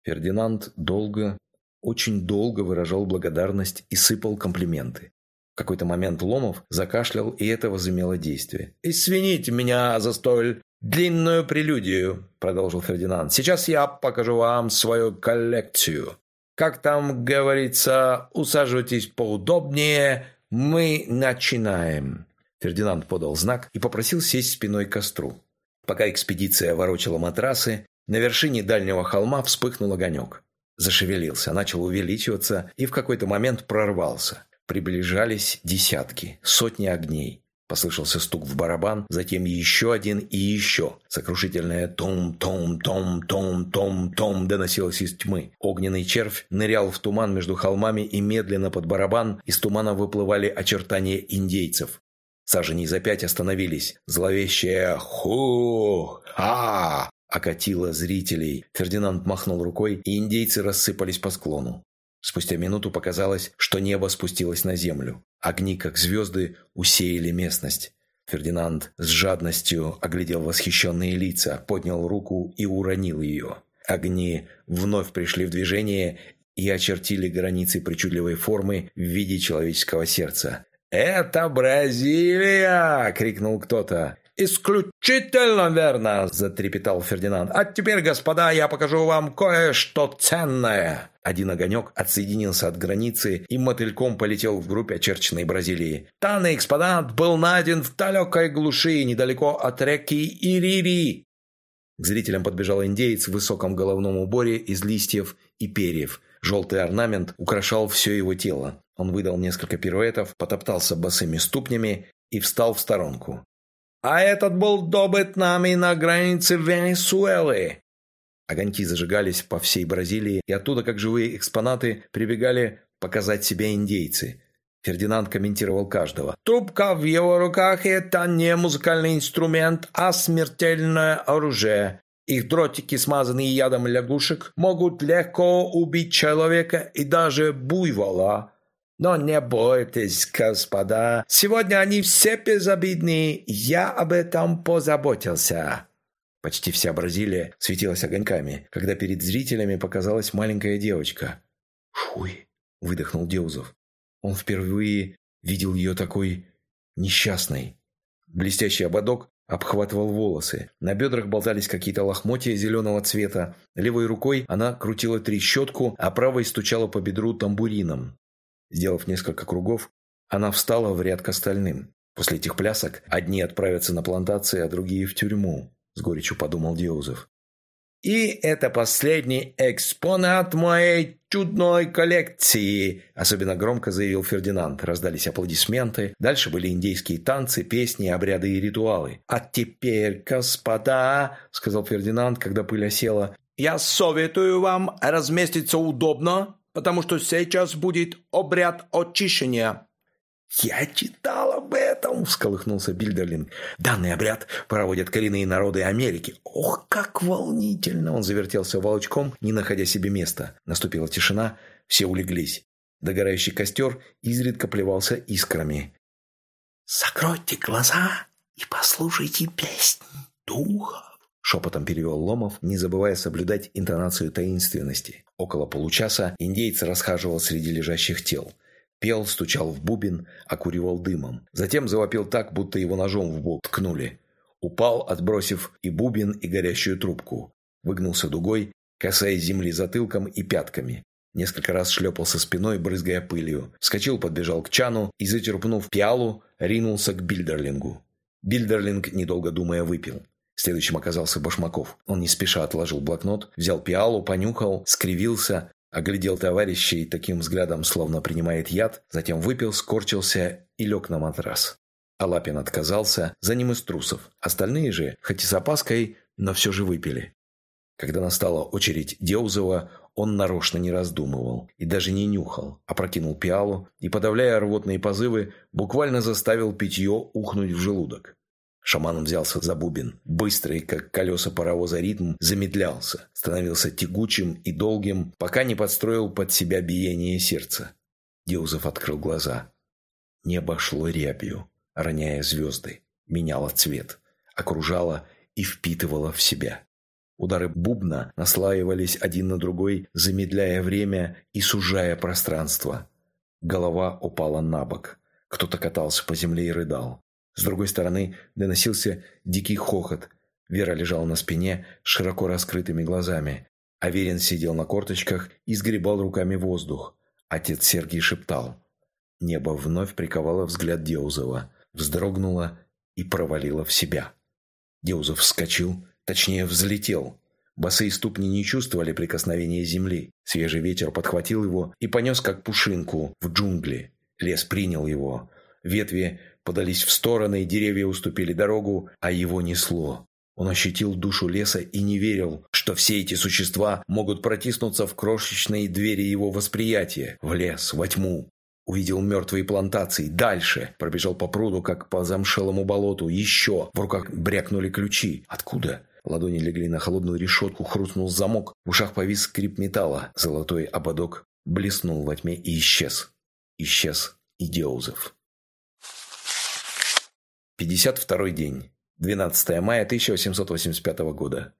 Фердинанд долго, очень долго выражал благодарность и сыпал комплименты. В какой-то момент Ломов закашлял, и это возымело действие. «Извините меня за столь длинную прелюдию», – продолжил Фердинанд. «Сейчас я покажу вам свою коллекцию. Как там говорится, усаживайтесь поудобнее, мы начинаем. Фердинанд подал знак и попросил сесть спиной к костру. Пока экспедиция ворочала матрасы, на вершине дальнего холма вспыхнул огонек. Зашевелился, начал увеличиваться и в какой-то момент прорвался. Приближались десятки, сотни огней. Послышался стук в барабан, затем еще один и еще. Сокрушительное том-том-том-том-том-том доносилось из тьмы. Огненный червь нырял в туман между холмами и медленно под барабан из тумана выплывали очертания индейцев. Саженей за пять остановились. Зловещее «Ху-ха!» окатило зрителей. Фердинанд махнул рукой, и индейцы рассыпались по склону. Спустя минуту показалось, что небо спустилось на землю. Огни, как звезды, усеяли местность. Фердинанд с жадностью оглядел восхищенные лица, поднял руку и уронил ее. Огни вновь пришли в движение и очертили границы причудливой формы в виде человеческого сердца. «Это Бразилия!» – крикнул кто-то. «Исключительно верно!» – затрепетал Фердинанд. «А теперь, господа, я покажу вам кое-что ценное!» Один огонек отсоединился от границы и мотыльком полетел в группе очерченной Бразилии. Данный экспонат был найден в далекой глуши, недалеко от реки Ирири. К зрителям подбежал индеец в высоком головном уборе из листьев и перьев. Желтый орнамент украшал все его тело. Он выдал несколько пируэтов, потоптался босыми ступнями и встал в сторонку. А этот был добыт нами на границе Венесуэлы. Огоньки зажигались по всей Бразилии, и оттуда, как живые экспонаты, прибегали показать себя индейцы. Фердинанд комментировал каждого. «Трубка в его руках – это не музыкальный инструмент, а смертельное оружие. Их дротики, смазанные ядом лягушек, могут легко убить человека и даже буйвола. Но не бойтесь, господа, сегодня они все безобидные, я об этом позаботился». Почти вся Бразилия светилась огоньками, когда перед зрителями показалась маленькая девочка. «Шуй!» – выдохнул Деузов. Он впервые видел ее такой несчастной. Блестящий ободок обхватывал волосы. На бедрах болтались какие-то лохмотья зеленого цвета. Левой рукой она крутила трещотку, а правой стучала по бедру тамбурином. Сделав несколько кругов, она встала в ряд к остальным. После этих плясок одни отправятся на плантации, а другие в тюрьму, с горечью подумал Диозов. И это последний экспонат моей чудной коллекции!» Особенно громко заявил Фердинанд. Раздались аплодисменты. Дальше были индейские танцы, песни, обряды и ритуалы. «А теперь, господа!» — сказал Фердинанд, когда пыль осела. «Я советую вам разместиться удобно, потому что сейчас будет обряд очищения». «Я читал об этом!» – всколыхнулся Бильдерлинг. «Данный обряд проводят коренные народы Америки. Ох, как волнительно!» Он завертелся волчком, не находя себе места. Наступила тишина, все улеглись. Догорающий костер изредка плевался искрами. «Закройте глаза и послушайте песни духов!» Шепотом перевел Ломов, не забывая соблюдать интонацию таинственности. Около получаса индейец расхаживал среди лежащих тел – Пел, стучал в бубен, окуривал дымом. Затем завопил так, будто его ножом в бок ткнули. Упал, отбросив и бубен, и горящую трубку. Выгнулся дугой, касаясь земли затылком и пятками. Несколько раз шлепался спиной, брызгая пылью. Вскочил, подбежал к чану и, зачерпнув пиалу, ринулся к Бильдерлингу. Бильдерлинг, недолго думая, выпил. Следующим оказался Башмаков. Он не спеша отложил блокнот, взял пиалу, понюхал, скривился, Оглядел товарищей таким взглядом, словно принимает яд, затем выпил, скорчился и лег на матрас. Алапин отказался, за ним из трусов. Остальные же, хоть и с опаской, но все же выпили. Когда настала очередь Деузова, он нарочно не раздумывал и даже не нюхал, а прокинул пиалу и, подавляя рвотные позывы, буквально заставил питье ухнуть в желудок. Шаман взялся за бубен. Быстрый, как колеса паровоза ритм, замедлялся, становился тягучим и долгим, пока не подстроил под себя биение сердца. Деузов открыл глаза. Небо шло рябью, роняя звезды, меняло цвет, окружало и впитывало в себя. Удары бубна наслаивались один на другой, замедляя время и сужая пространство. Голова упала на бок. Кто-то катался по земле и рыдал. С другой стороны доносился дикий хохот. Вера лежала на спине с широко раскрытыми глазами. Аверин сидел на корточках и сгребал руками воздух. Отец Сергий шептал. Небо вновь приковало взгляд Деузова, вздрогнуло и провалило в себя. Деузов вскочил, точнее взлетел. Босые ступни не чувствовали прикосновения земли. Свежий ветер подхватил его и понес как пушинку в джунгли. Лес принял его. Ветви подались в стороны, деревья уступили дорогу, а его несло. Он ощутил душу леса и не верил, что все эти существа могут протиснуться в крошечные двери его восприятия, в лес, во тьму. Увидел мертвые плантации. Дальше. Пробежал по пруду, как по замшелому болоту. Еще. В руках брякнули ключи. Откуда? Ладони легли на холодную решетку, хрустнул замок. В ушах повис скрип металла. Золотой ободок блеснул во тьме и исчез. Исчез и Деузов. 52 день. 12 мая 1885 года.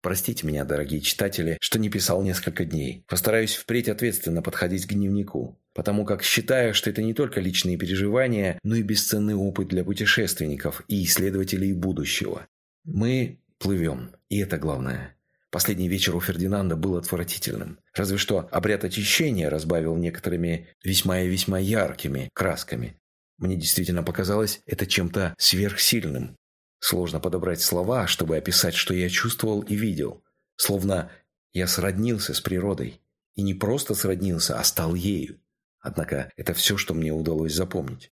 Простите меня, дорогие читатели, что не писал несколько дней. Постараюсь впредь ответственно подходить к дневнику, потому как считаю, что это не только личные переживания, но и бесценный опыт для путешественников и исследователей будущего. Мы плывем, и это главное. Последний вечер у Фердинанда был отвратительным. Разве что обряд очищения разбавил некоторыми весьма и весьма яркими красками, мне действительно показалось это чем-то сверхсильным. Сложно подобрать слова, чтобы описать, что я чувствовал и видел. Словно я сроднился с природой. И не просто сроднился, а стал ею. Однако это все, что мне удалось запомнить.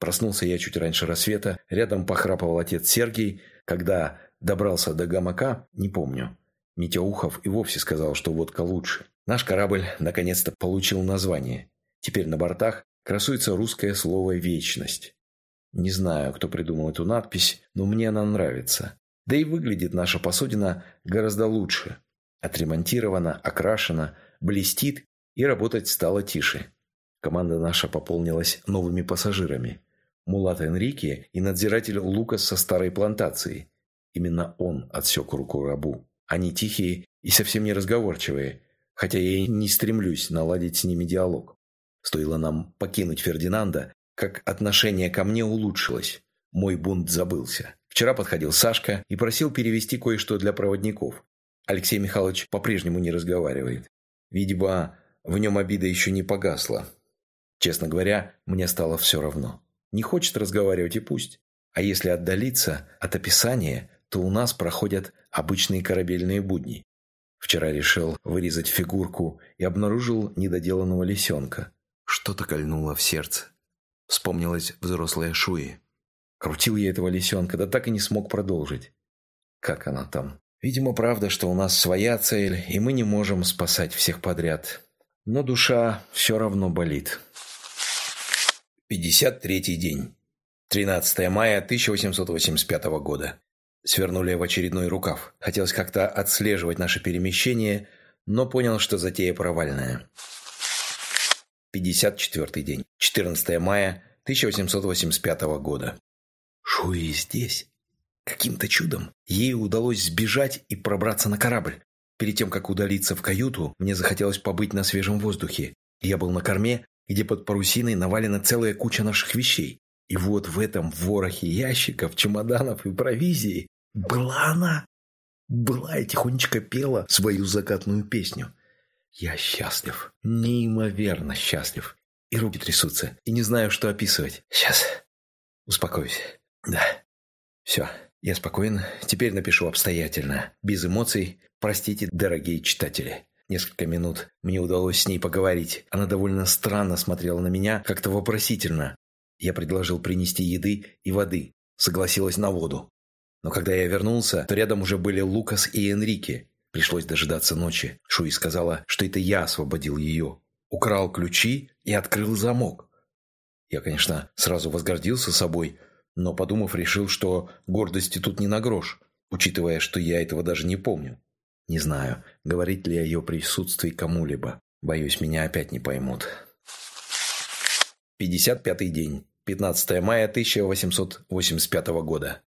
Проснулся я чуть раньше рассвета, рядом похрапывал отец Сергий. Когда добрался до гамака, не помню. Митя Ухов и вовсе сказал, что водка лучше. Наш корабль наконец-то получил название. Теперь на бортах красуется русское слово «вечность». Не знаю, кто придумал эту надпись, но мне она нравится. Да и выглядит наша посудина гораздо лучше. Отремонтирована, окрашена, блестит и работать стало тише. Команда наша пополнилась новыми пассажирами. Мулат Энрике и надзиратель Лукас со старой плантации. Именно он отсек руку рабу. Они тихие и совсем не разговорчивые, хотя я и не стремлюсь наладить с ними диалог. Стоило нам покинуть Фердинанда, как отношение ко мне улучшилось. Мой бунт забылся. Вчера подходил Сашка и просил перевести кое-что для проводников. Алексей Михайлович по-прежнему не разговаривает. Видимо, в нем обида еще не погасла. Честно говоря, мне стало все равно. Не хочет разговаривать и пусть. А если отдалиться от описания, то у нас проходят обычные корабельные будни. Вчера решил вырезать фигурку и обнаружил недоделанного лисенка. Что-то кольнуло в сердце. Вспомнилась взрослая Шуи. Крутил я этого лисенка, да так и не смог продолжить. Как она там? Видимо, правда, что у нас своя цель, и мы не можем спасать всех подряд. Но душа все равно болит. 53-й день. 13 мая 1885 года. Свернули в очередной рукав. Хотелось как-то отслеживать наше перемещение, но понял, что затея провальная. 54 день. 14 мая 1885 года. Шуи здесь. Каким-то чудом ей удалось сбежать и пробраться на корабль. Перед тем, как удалиться в каюту, мне захотелось побыть на свежем воздухе. Я был на корме, где под парусиной навалена целая куча наших вещей. И вот в этом ворохе ящиков, чемоданов и провизии была она. Была и тихонечко пела свою закатную песню. Я счастлив, неимоверно счастлив. И руки трясутся, и не знаю, что описывать. Сейчас успокоюсь. Да, все, я спокоен. Теперь напишу обстоятельно, без эмоций. Простите, дорогие читатели. Несколько минут мне удалось с ней поговорить. Она довольно странно смотрела на меня, как-то вопросительно. Я предложил принести еды и воды. Согласилась на воду. Но когда я вернулся, то рядом уже были Лукас и Энрике. Пришлось дожидаться ночи. Шуи сказала, что это я освободил ее. Украл ключи и открыл замок. Я, конечно, сразу возгордился собой, но, подумав, решил, что гордости тут не на грош, учитывая, что я этого даже не помню. Не знаю, говорить ли о ее присутствии кому-либо. Боюсь, меня опять не поймут. 55-й день. 15 мая 1885 года.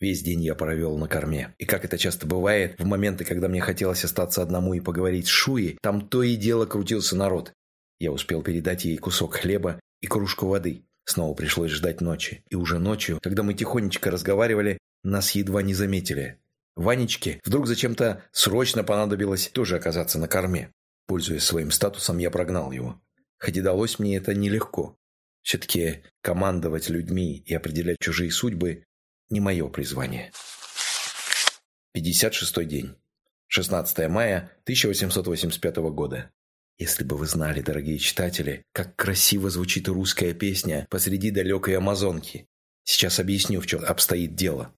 Весь день я провел на корме. И как это часто бывает, в моменты, когда мне хотелось остаться одному и поговорить с Шуей, там то и дело крутился народ. Я успел передать ей кусок хлеба и кружку воды. Снова пришлось ждать ночи. И уже ночью, когда мы тихонечко разговаривали, нас едва не заметили. Ванечке вдруг зачем-то срочно понадобилось тоже оказаться на корме. Пользуясь своим статусом, я прогнал его. Хоть и далось мне это нелегко. Все-таки командовать людьми и определять чужие судьбы – не мое призвание. 56 день. 16 мая 1885 года. Если бы вы знали, дорогие читатели, как красиво звучит русская песня посреди далекой Амазонки. Сейчас объясню, в чем обстоит дело.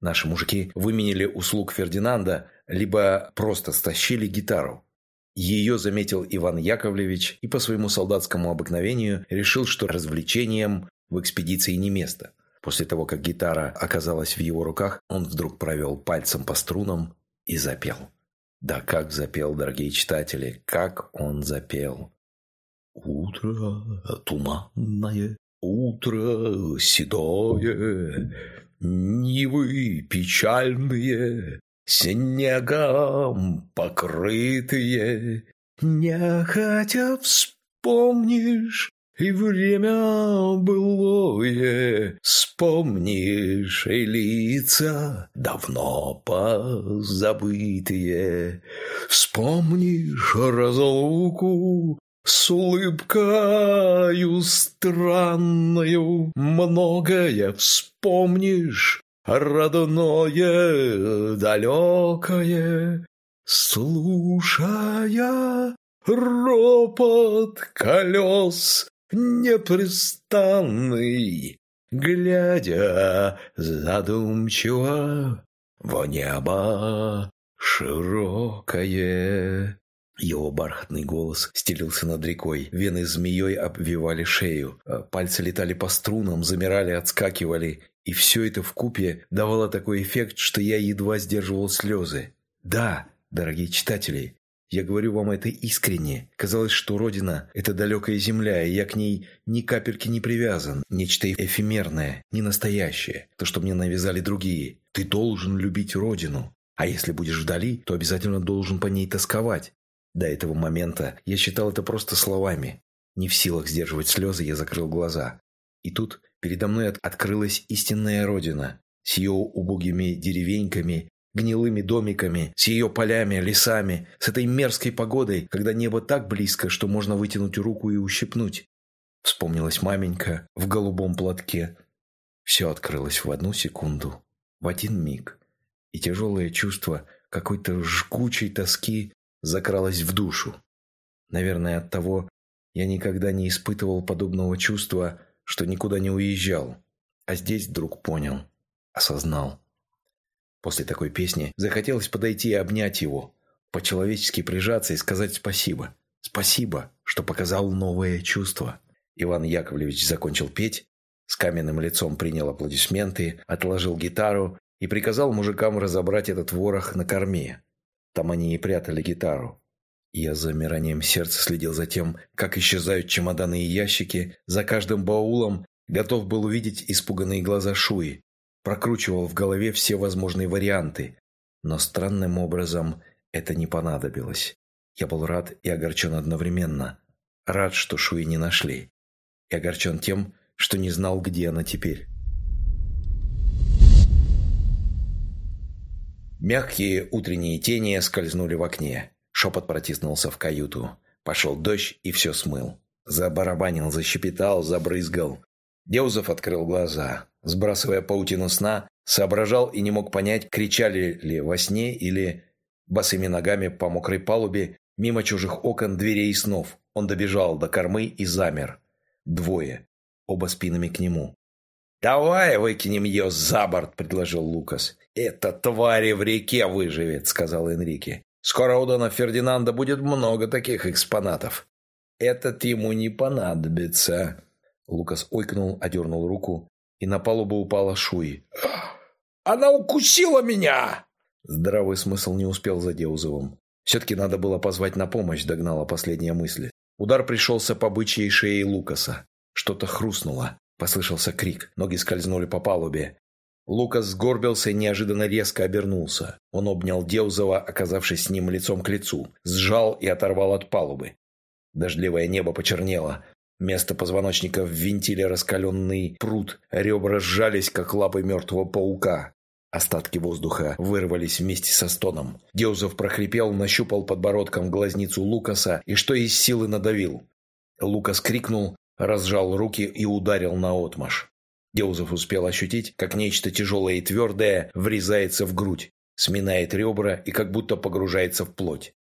Наши мужики выменили услуг Фердинанда, либо просто стащили гитару. Ее заметил Иван Яковлевич и по своему солдатскому обыкновению решил, что развлечением в экспедиции не место. После того, как гитара оказалась в его руках, он вдруг провел пальцем по струнам и запел. Да как запел, дорогие читатели, как он запел. Утро туманное, утро седое, Нивы печальные, снегом покрытые. Нехотя вспомнишь и время былое вспомнишь и лица давно позабытые. Вспомнишь разлуку с улыбкою странною, многое вспомнишь, родное, далекое, слушая ропот колес непрестанный, глядя задумчиво в небо широкое. Его бархатный голос стелился над рекой, вены змеей обвивали шею, а пальцы летали по струнам, замирали, отскакивали, и все это в купе давало такой эффект, что я едва сдерживал слезы. Да, дорогие читатели, я говорю вам это искренне. Казалось, что Родина – это далекая земля, и я к ней ни капельки не привязан. Нечто эфемерное, не настоящее. То, что мне навязали другие. Ты должен любить Родину. А если будешь вдали, то обязательно должен по ней тосковать. До этого момента я считал это просто словами. Не в силах сдерживать слезы, я закрыл глаза. И тут передо мной открылась истинная Родина. С ее убогими деревеньками гнилыми домиками, с ее полями, лесами, с этой мерзкой погодой, когда небо так близко, что можно вытянуть руку и ущипнуть. Вспомнилась маменька в голубом платке. Все открылось в одну секунду, в один миг. и тяжелое чувство какой-то жгучей тоски закралось в душу. Наверное, от того я никогда не испытывал подобного чувства, что никуда не уезжал. А здесь вдруг понял, осознал. После такой песни захотелось подойти и обнять его, по-человечески прижаться и сказать спасибо. Спасибо, что показал новое чувство. Иван Яковлевич закончил петь, с каменным лицом принял аплодисменты, отложил гитару и приказал мужикам разобрать этот ворох на корме. Там они и прятали гитару. Я с замиранием сердца следил за тем, как исчезают чемоданы и ящики. За каждым баулом готов был увидеть испуганные глаза Шуи. Прокручивал в голове все возможные варианты. Но странным образом это не понадобилось. Я был рад и огорчен одновременно. Рад, что Шуи не нашли. И огорчен тем, что не знал, где она теперь. Мягкие утренние тени скользнули в окне. Шепот протиснулся в каюту. Пошел дождь и все смыл. Забарабанил, защепетал, забрызгал. Деузов открыл глаза. Сбрасывая паутину сна, соображал и не мог понять, кричали ли во сне или босыми ногами по мокрой палубе, мимо чужих окон, дверей и снов. Он добежал до кормы и замер. Двое. Оба спинами к нему. «Давай выкинем ее за борт», — предложил Лукас. «Эта тварь в реке выживет», — сказал Энрике. «Скоро у Дона Фердинанда будет много таких экспонатов». «Этот ему не понадобится». Лукас ойкнул, одернул руку, и на палубу упала Шуи. «Она укусила меня!» Здравый смысл не успел за Деузовым. Все-таки надо было позвать на помощь, догнала последняя мысль. Удар пришелся по бычьей шее Лукаса. Что-то хрустнуло. Послышался крик. Ноги скользнули по палубе. Лукас сгорбился и неожиданно резко обернулся. Он обнял Деузова, оказавшись с ним лицом к лицу. Сжал и оторвал от палубы. Дождливое небо почернело. Вместо позвоночника ввинтили раскаленный пруд. Ребра сжались, как лапы мертвого паука. Остатки воздуха вырвались вместе со стоном. Деузов прохрипел, нащупал подбородком глазницу Лукаса и что из силы надавил. Лукас крикнул, разжал руки и ударил на отмаш. Деузов успел ощутить, как нечто тяжелое и твердое врезается в грудь, сминает ребра и как будто погружается в плоть.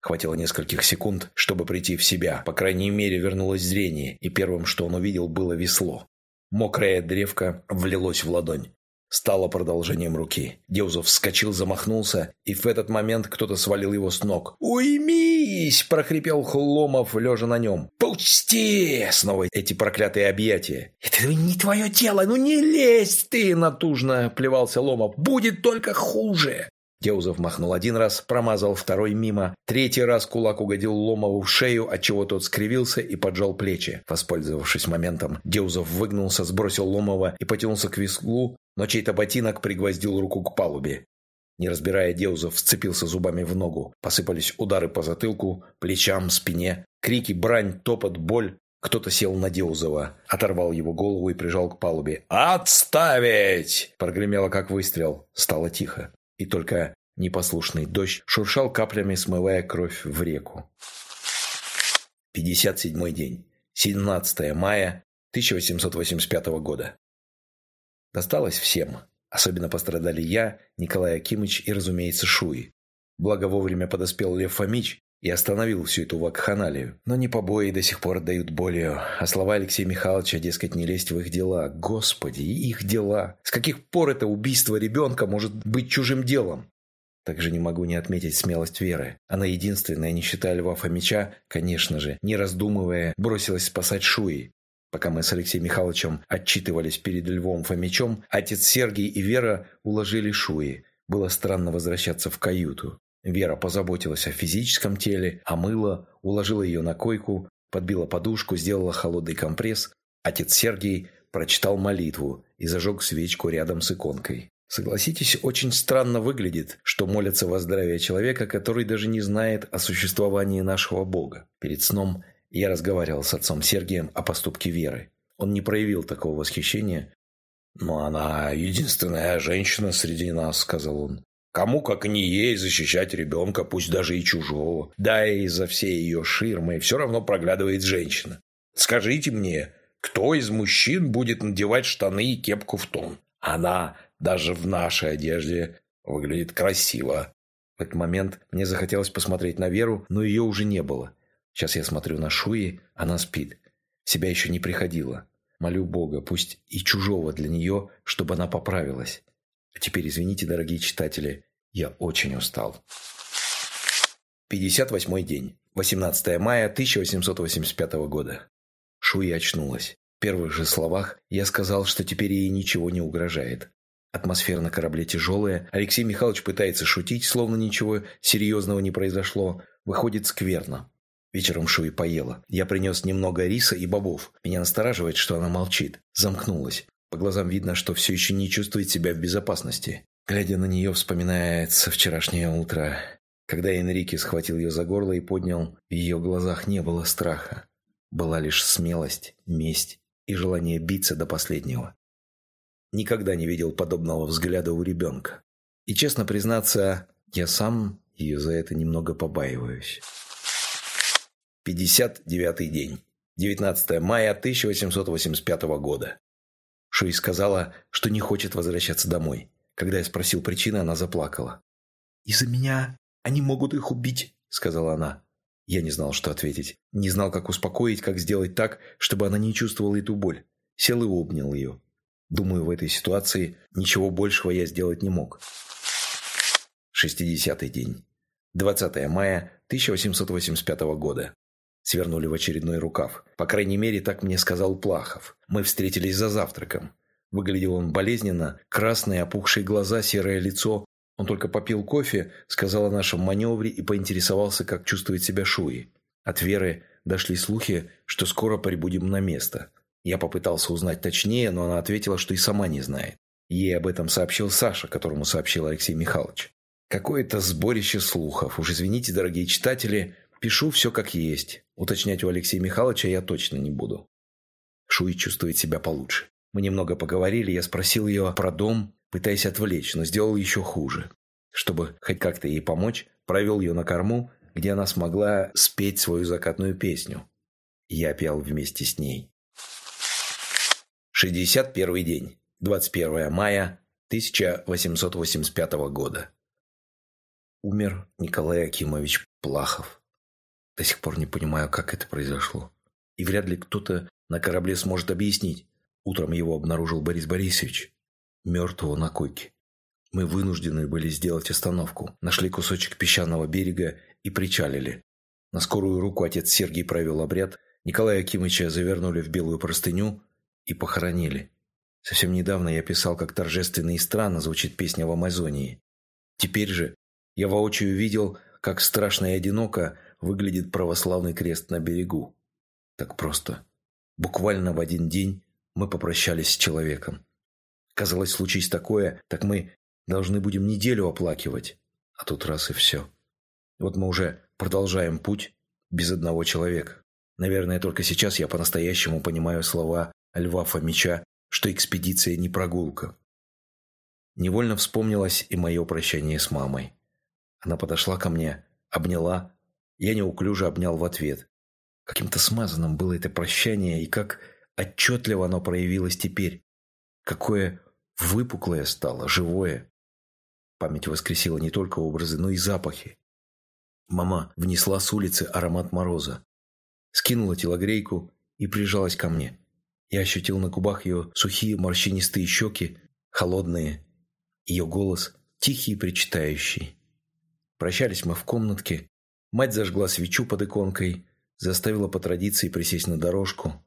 Хватило нескольких секунд, чтобы прийти в себя. По крайней мере, вернулось зрение, и первым, что он увидел, было весло. Мокрая древко влилось в ладонь стало продолжением руки. Деузов вскочил, замахнулся, и в этот момент кто-то свалил его с ног. «Уймись!» – прохрипел Хломов, лежа на нем. «Пусти!» – снова эти проклятые объятия. «Это не твое тело, ну не лезь ты!» – натужно плевался Ломов. «Будет только хуже!» Деузов махнул один раз, промазал второй мимо. Третий раз кулак угодил Ломову в шею, отчего тот скривился и поджал плечи. Воспользовавшись моментом, Деузов выгнулся, сбросил Ломова и потянулся к веслу, но чей-то ботинок пригвоздил руку к палубе. Не разбирая Деузов, вцепился зубами в ногу. Посыпались удары по затылку, плечам, спине. Крики, брань, топот, боль. Кто-то сел на Деузова, оторвал его голову и прижал к палубе. «Отставить!» – прогремело, как выстрел. Стало тихо и только непослушный дождь шуршал каплями, смывая кровь в реку. 57 день. 17 мая 1885 года. Досталось всем. Особенно пострадали я, Николай Акимыч и, разумеется, Шуи. Благо вовремя подоспел Лев Фомич и остановил всю эту вакханалию. Но не побои до сих пор отдают болью, а слова Алексея Михайловича, дескать, не лезть в их дела. Господи, их дела! С каких пор это убийство ребенка может быть чужим делом? Также не могу не отметить смелость Веры. Она единственная, не считая Льва Фомича, конечно же, не раздумывая, бросилась спасать Шуи. Пока мы с Алексеем Михайловичем отчитывались перед Львом Фомичом, отец Сергий и Вера уложили Шуи. Было странно возвращаться в каюту. Вера позаботилась о физическом теле, омыла, уложила ее на койку, подбила подушку, сделала холодный компресс. Отец Сергий прочитал молитву и зажег свечку рядом с иконкой. Согласитесь, очень странно выглядит, что молятся во здравие человека, который даже не знает о существовании нашего Бога. Перед сном я разговаривал с отцом Сергием о поступке Веры. Он не проявил такого восхищения. «Но она единственная женщина среди нас», — сказал он. Кому, как не ей, защищать ребенка, пусть даже и чужого. Да и за все ее ширмы все равно проглядывает женщина. Скажите мне, кто из мужчин будет надевать штаны и кепку в тон? Она даже в нашей одежде Выглядит красиво. В этот момент мне захотелось посмотреть на Веру, но ее уже не было. Сейчас я смотрю на Шуи, она спит. Себя еще не приходила. Молю Бога, пусть и чужого для нее, чтобы она поправилась. А теперь извините, дорогие читатели, я очень устал. 58 день. 18 мая 1885 года. Шуи очнулась. В первых же словах я сказал, что теперь ей ничего не угрожает. Атмосфера на корабле тяжелая. Алексей Михайлович пытается шутить, словно ничего серьезного не произошло. Выходит скверно. Вечером Шуи поела. Я принес немного риса и бобов. Меня настораживает, что она молчит. Замкнулась. По глазам видно, что все еще не чувствует себя в безопасности. Глядя на нее, вспоминается вчерашнее утро. Когда Энрике схватил ее за горло и поднял, в ее глазах не было страха. Была лишь смелость, месть и желание биться до последнего. Никогда не видел подобного взгляда у ребенка. И, честно признаться, я сам ее за это немного побаиваюсь. 59-й день. 19 мая 1885 года. Шуи сказала, что не хочет возвращаться домой. Когда я спросил причины, она заплакала. «Из-за меня они могут их убить», — сказала она. Я не знал, что ответить. Не знал, как успокоить, как сделать так, чтобы она не чувствовала эту боль. Сел и обнял ее. Думаю, в этой ситуации ничего большего я сделать не мог. 60-й день. 20 мая 1885 года. Свернули в очередной рукав. По крайней мере, так мне сказал Плахов. Мы встретились за завтраком. Выглядел он болезненно, красные опухшие глаза, серое лицо. Он только попил кофе, сказал о нашем маневре и поинтересовался, как чувствует себя Шуи. От Веры дошли слухи, что скоро прибудем на место. Я попытался узнать точнее, но она ответила, что и сама не знает. Ей об этом сообщил Саша, которому сообщил Алексей Михайлович. Какое-то сборище слухов. Уж извините, дорогие читатели, пишу все как есть. Уточнять у Алексея Михайловича я точно не буду. Шуи чувствует себя получше. Мы немного поговорили, я спросил ее про дом, пытаясь отвлечь, но сделал еще хуже. Чтобы хоть как-то ей помочь, провел ее на корму, где она смогла спеть свою закатную песню. Я пел вместе с ней. 61 день. 21 мая 1885 года. Умер Николай Акимович Плахов. До сих пор не понимаю, как это произошло. И вряд ли кто-то на корабле сможет объяснить. Утром его обнаружил Борис Борисович. Мертвого на койке. Мы вынуждены были сделать остановку. Нашли кусочек песчаного берега и причалили. На скорую руку отец Сергий провел обряд. Николая Акимовича завернули в белую простыню, и похоронили. Совсем недавно я писал, как торжественно и странно звучит песня в Амазонии. Теперь же я воочию видел, как страшно и одиноко выглядит православный крест на берегу. Так просто. Буквально в один день мы попрощались с человеком. Казалось, случись такое, так мы должны будем неделю оплакивать. А тут раз и все. Вот мы уже продолжаем путь без одного человека. Наверное, только сейчас я по-настоящему понимаю слова Льва Фомича, что экспедиция не прогулка. Невольно вспомнилось и мое прощание с мамой. Она подошла ко мне, обняла, я неуклюже обнял в ответ. Каким-то смазанным было это прощание, и как отчетливо оно проявилось теперь. Какое выпуклое стало, живое. Память воскресила не только образы, но и запахи. Мама внесла с улицы аромат мороза, скинула телогрейку и прижалась ко мне. Я ощутил на губах ее сухие морщинистые щеки, холодные. Ее голос тихий и причитающий. Прощались мы в комнатке. Мать зажгла свечу под иконкой, заставила по традиции присесть на дорожку.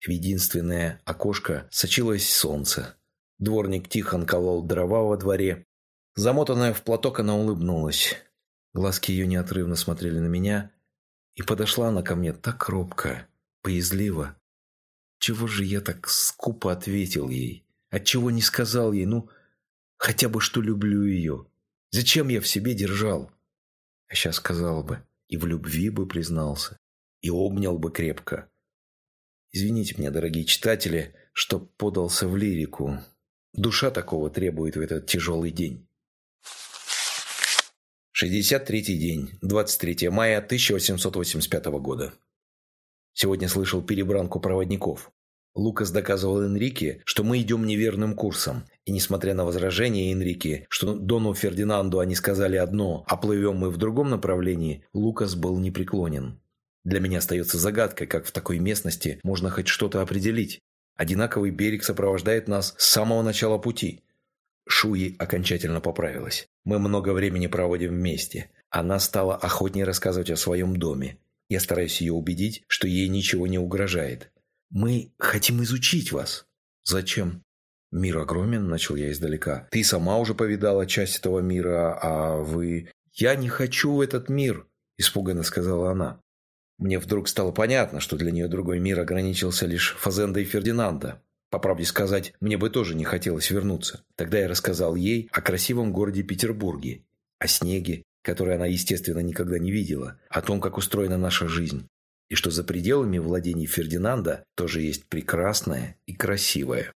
В единственное окошко сочилось солнце. Дворник тихо колол дрова во дворе. Замотанная в платок, она улыбнулась. Глазки ее неотрывно смотрели на меня, и подошла она ко мне так робко, поязливо, чего же я так скупо ответил ей? Отчего не сказал ей, ну, хотя бы, что люблю ее? Зачем я в себе держал? А сейчас сказал бы, и в любви бы признался, и обнял бы крепко. Извините меня, дорогие читатели, что подался в лирику. Душа такого требует в этот тяжелый день. 63-й день, 23 мая 1885 года. Сегодня слышал перебранку проводников. Лукас доказывал Энрике, что мы идем неверным курсом, И несмотря на возражения Энрике, что Дону Фердинанду они сказали одно, а плывем мы в другом направлении, Лукас был непреклонен. Для меня остается загадкой, как в такой местности можно хоть что-то определить. Одинаковый берег сопровождает нас с самого начала пути. Шуи окончательно поправилась. Мы много времени проводим вместе. Она стала охотнее рассказывать о своем доме. Я стараюсь ее убедить, что ей ничего не угрожает. «Мы хотим изучить вас». «Зачем?» «Мир огромен», — начал я издалека. «Ты сама уже повидала часть этого мира, а вы...» «Я не хочу в этот мир», — испуганно сказала она. Мне вдруг стало понятно, что для нее другой мир ограничился лишь Фазендой Фердинанда. По правде сказать, мне бы тоже не хотелось вернуться. Тогда я рассказал ей о красивом городе Петербурге, о снеге, который она, естественно, никогда не видела, о том, как устроена наша жизнь, и что за пределами владений Фердинанда тоже есть прекрасное и красивое.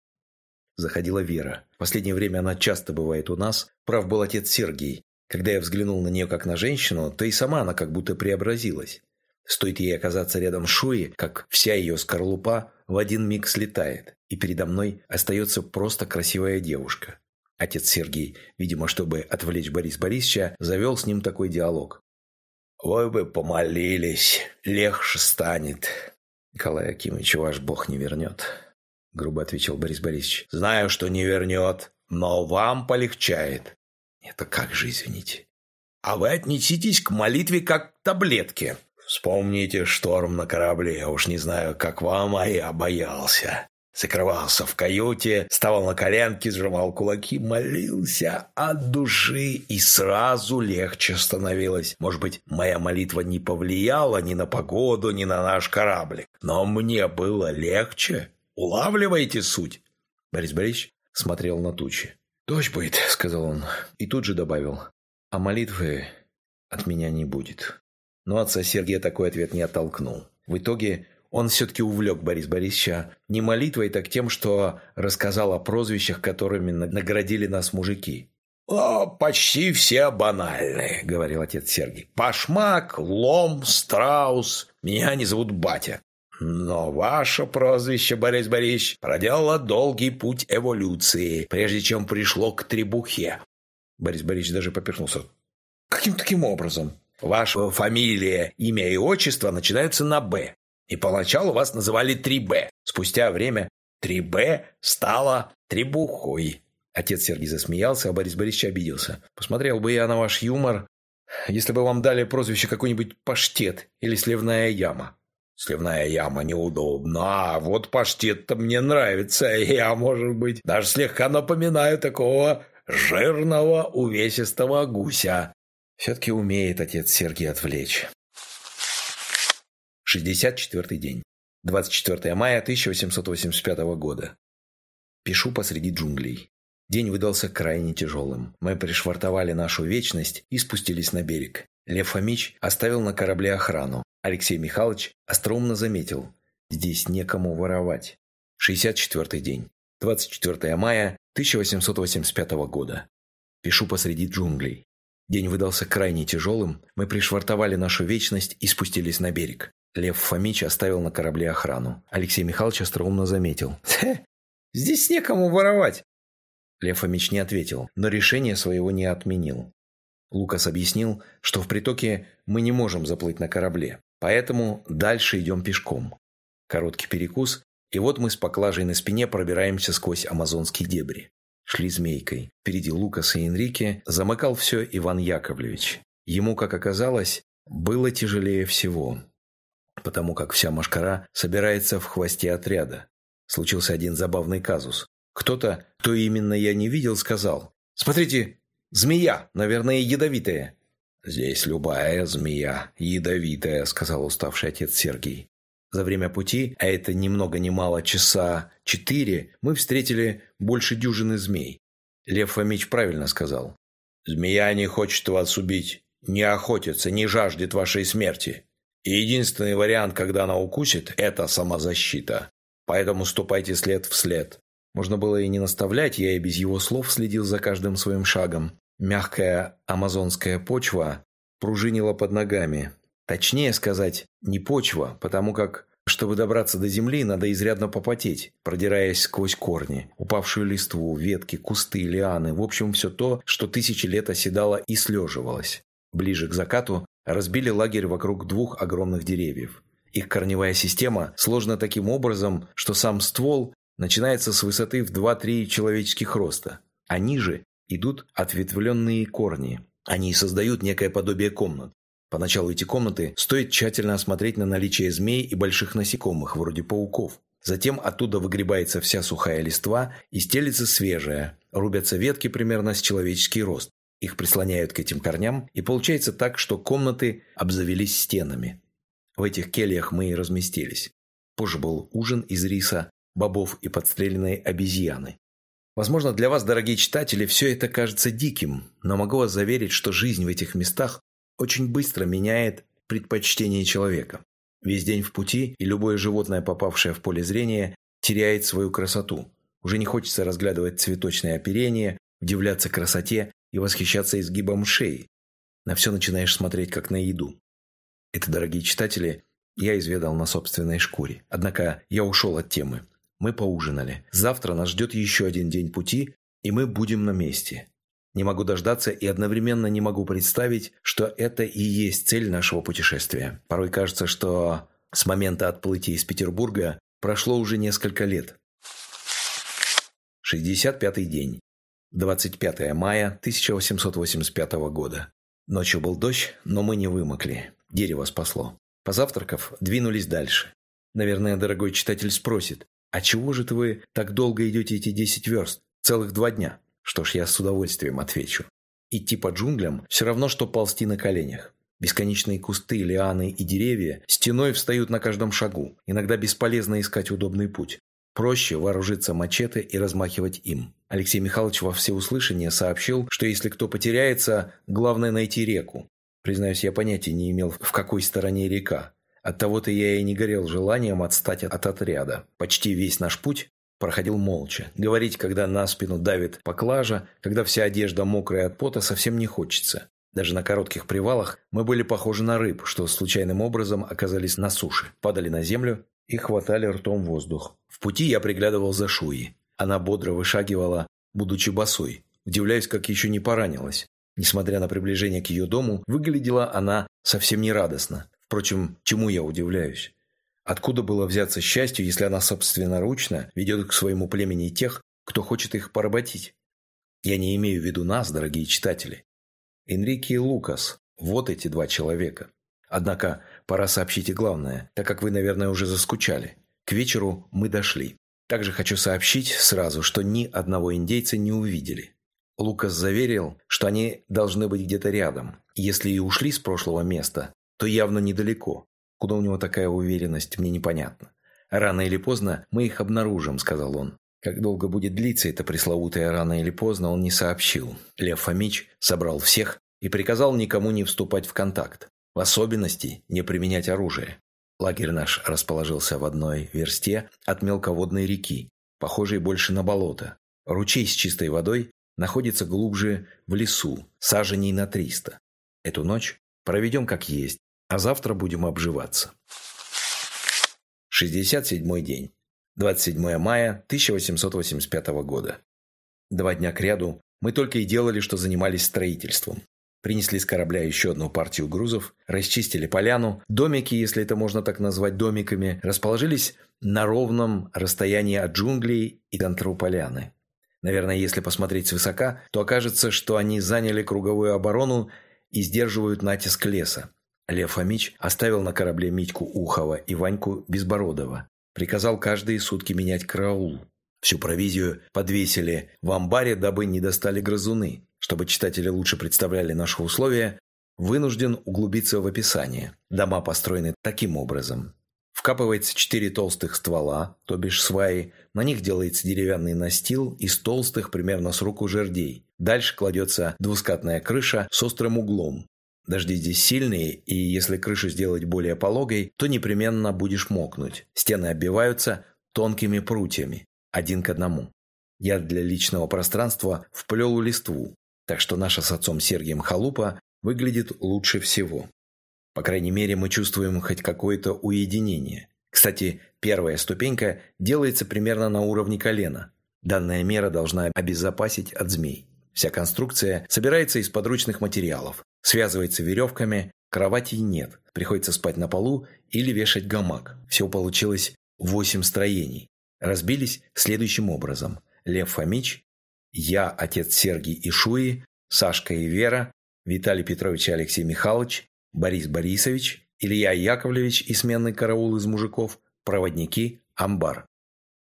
Заходила Вера. В последнее время она часто бывает у нас. Прав был отец Сергий. Когда я взглянул на нее как на женщину, то и сама она как будто преобразилась. Стоит ей оказаться рядом Шуи, как вся ее скорлупа в один миг слетает, и передо мной остается просто красивая девушка. Отец Сергей, видимо, чтобы отвлечь Борис Борисовича, завел с ним такой диалог. «Вы бы помолились, легче станет». «Николай Акимович, ваш бог не вернет», — грубо отвечал Борис Борисович. «Знаю, что не вернет, но вам полегчает». «Это как же, извините?» «А вы отнеситесь к молитве как к таблетке. Вспомните шторм на корабле, уж не знаю, как вам, а я боялся. Закрывался в каюте, вставал на коленки, сжимал кулаки, молился от души, и сразу легче становилось. Может быть, моя молитва не повлияла ни на погоду, ни на наш кораблик, но мне было легче. Улавливаете суть? Борис Борисович смотрел на тучи. «Дождь будет», — сказал он, и тут же добавил, «а молитвы от меня не будет». Но отца Сергия такой ответ не оттолкнул. В итоге он все-таки увлек Борис Борисовича не молитвой, так тем, что рассказал о прозвищах, которыми наградили нас мужики. «О, почти все банальные», — говорил отец Сергий. «Пашмак, Лом, Страус. Меня не зовут Батя. Но ваше прозвище, Борис Борисович, проделало долгий путь эволюции, прежде чем пришло к требухе». Борис Борисович даже поперхнулся. «Каким таким образом?» Ваша фамилия, имя и отчество начинаются на «Б». И поначалу вас называли 3Б. Спустя время 3Б стало требухой. Отец Сергей засмеялся, а Борис Борисович обиделся. Посмотрел бы я на ваш юмор, если бы вам дали прозвище какой-нибудь паштет или сливная яма. Сливная яма неудобна, а вот паштет-то мне нравится. Я, может быть, даже слегка напоминаю такого жирного увесистого гуся. Все-таки умеет отец Сергий отвлечь. 64 день. 24 мая 1885 года. Пишу посреди джунглей. День выдался крайне тяжелым. Мы пришвартовали нашу вечность и спустились на берег. Лев Фомич оставил на корабле охрану. Алексей Михайлович остроумно заметил. Здесь некому воровать. 64 день. 24 мая 1885 года. Пишу посреди джунглей. День выдался крайне тяжелым, мы пришвартовали нашу вечность и спустились на берег. Лев Фомич оставил на корабле охрану. Алексей Михайлович остроумно заметил. «Хе, здесь некому воровать!» Лев Фомич не ответил, но решение своего не отменил. Лукас объяснил, что в притоке мы не можем заплыть на корабле, поэтому дальше идем пешком. Короткий перекус, и вот мы с поклажей на спине пробираемся сквозь амазонские дебри. Шли змейкой. Впереди Лукас и Энрике замыкал все Иван Яковлевич. Ему, как оказалось, было тяжелее всего, потому как вся машкара собирается в хвосте отряда. Случился один забавный казус. Кто-то, кто именно я не видел, сказал «Смотрите, змея, наверное, ядовитая». «Здесь любая змея ядовитая», — сказал уставший отец Сергий. За время пути, а это ни много ни мало часа четыре, мы встретили больше дюжины змей. Лев Фомич правильно сказал. «Змея не хочет вас убить, не охотится, не жаждет вашей смерти. И единственный вариант, когда она укусит, это самозащита. Поэтому ступайте след в след». Можно было и не наставлять, я и без его слов следил за каждым своим шагом. Мягкая амазонская почва пружинила под ногами. Точнее сказать, не почва, потому как Чтобы добраться до земли, надо изрядно попотеть, продираясь сквозь корни, упавшую листву, ветки, кусты, лианы, в общем, все то, что тысячи лет оседало и слеживалось. Ближе к закату разбили лагерь вокруг двух огромных деревьев. Их корневая система сложена таким образом, что сам ствол начинается с высоты в 2-3 человеческих роста, а ниже идут ответвленные корни. Они создают некое подобие комнат. Поначалу эти комнаты стоит тщательно осмотреть на наличие змей и больших насекомых, вроде пауков. Затем оттуда выгребается вся сухая листва и стелится свежая. Рубятся ветки примерно с человеческий рост. Их прислоняют к этим корням, и получается так, что комнаты обзавелись стенами. В этих кельях мы и разместились. Позже был ужин из риса, бобов и подстреленной обезьяны. Возможно, для вас, дорогие читатели, все это кажется диким, но могу вас заверить, что жизнь в этих местах очень быстро меняет предпочтение человека. Весь день в пути, и любое животное, попавшее в поле зрения, теряет свою красоту. Уже не хочется разглядывать цветочное оперение, удивляться красоте и восхищаться изгибом шеи. На все начинаешь смотреть как на еду. Это, дорогие читатели, я изведал на собственной шкуре. Однако я ушел от темы. Мы поужинали. Завтра нас ждет еще один день пути, и мы будем на месте. Не могу дождаться и одновременно не могу представить, что это и есть цель нашего путешествия. Порой кажется, что с момента отплытия из Петербурга прошло уже несколько лет. 65-й день. 25 мая 1885 года. Ночью был дождь, но мы не вымокли. Дерево спасло. Позавтракав, двинулись дальше. Наверное, дорогой читатель спросит, «А чего же вы так долго идете эти десять верст? Целых два дня?» Что ж, я с удовольствием отвечу. Идти по джунглям – все равно, что ползти на коленях. Бесконечные кусты, лианы и деревья стеной встают на каждом шагу. Иногда бесполезно искать удобный путь. Проще вооружиться мачете и размахивать им. Алексей Михайлович во всеуслышание сообщил, что если кто потеряется, главное найти реку. Признаюсь, я понятия не имел, в какой стороне река. Оттого-то я и не горел желанием отстать от отряда. Почти весь наш путь проходил молча. Говорить, когда на спину давит поклажа, когда вся одежда мокрая от пота, совсем не хочется. Даже на коротких привалах мы были похожи на рыб, что случайным образом оказались на суше, падали на землю и хватали ртом воздух. В пути я приглядывал за Шуей. Она бодро вышагивала, будучи босой. Удивляюсь, как еще не поранилась. Несмотря на приближение к ее дому, выглядела она совсем не радостно. Впрочем, чему я удивляюсь? Откуда было взяться счастью, если она собственноручно ведет к своему племени тех, кто хочет их поработить? Я не имею в виду нас, дорогие читатели. Энрике и Лукас – вот эти два человека. Однако пора сообщить и главное, так как вы, наверное, уже заскучали. К вечеру мы дошли. Также хочу сообщить сразу, что ни одного индейца не увидели. Лукас заверил, что они должны быть где-то рядом. Если и ушли с прошлого места, то явно недалеко. Куда у него такая уверенность, мне непонятно. «Рано или поздно мы их обнаружим», – сказал он. Как долго будет длиться эта пресловутая рано или поздно, он не сообщил. Лев Фомич собрал всех и приказал никому не вступать в контакт. В особенности не применять оружие. Лагерь наш расположился в одной версте от мелководной реки, похожей больше на болото. Ручей с чистой водой находится глубже в лесу, саженей на 300. Эту ночь проведем как есть, а завтра будем обживаться. 67 день. 27 мая 1885 года. Два дня кряду мы только и делали, что занимались строительством. Принесли с корабля еще одну партию грузов, расчистили поляну. Домики, если это можно так назвать домиками, расположились на ровном расстоянии от джунглей и контру поляны. Наверное, если посмотреть свысока, то окажется, что они заняли круговую оборону и сдерживают натиск леса. Лев Фомич оставил на корабле Митьку Ухова и Ваньку Безбородова. Приказал каждые сутки менять караул. Всю провизию подвесили в амбаре, дабы не достали грызуны. Чтобы читатели лучше представляли наши условия, вынужден углубиться в описание. Дома построены таким образом. Вкапывается четыре толстых ствола, то бишь сваи. На них делается деревянный настил из толстых примерно с руку жердей. Дальше кладется двускатная крыша с острым углом. Дожди здесь сильные, и если крышу сделать более пологой, то непременно будешь мокнуть. Стены оббиваются тонкими прутьями, один к одному. Я для личного пространства вплел листву, так что наша с отцом Сергием халупа выглядит лучше всего. По крайней мере, мы чувствуем хоть какое-то уединение. Кстати, первая ступенька делается примерно на уровне колена. Данная мера должна обезопасить от змей. Вся конструкция собирается из подручных материалов, связывается веревками, кровати нет, приходится спать на полу или вешать гамак. Всего получилось восемь строений. Разбились следующим образом. Лев Фомич, я, отец Сергий и Шуи, Сашка и Вера, Виталий Петрович и Алексей Михайлович, Борис Борисович, Илья Яковлевич и сменный караул из мужиков, проводники, амбар.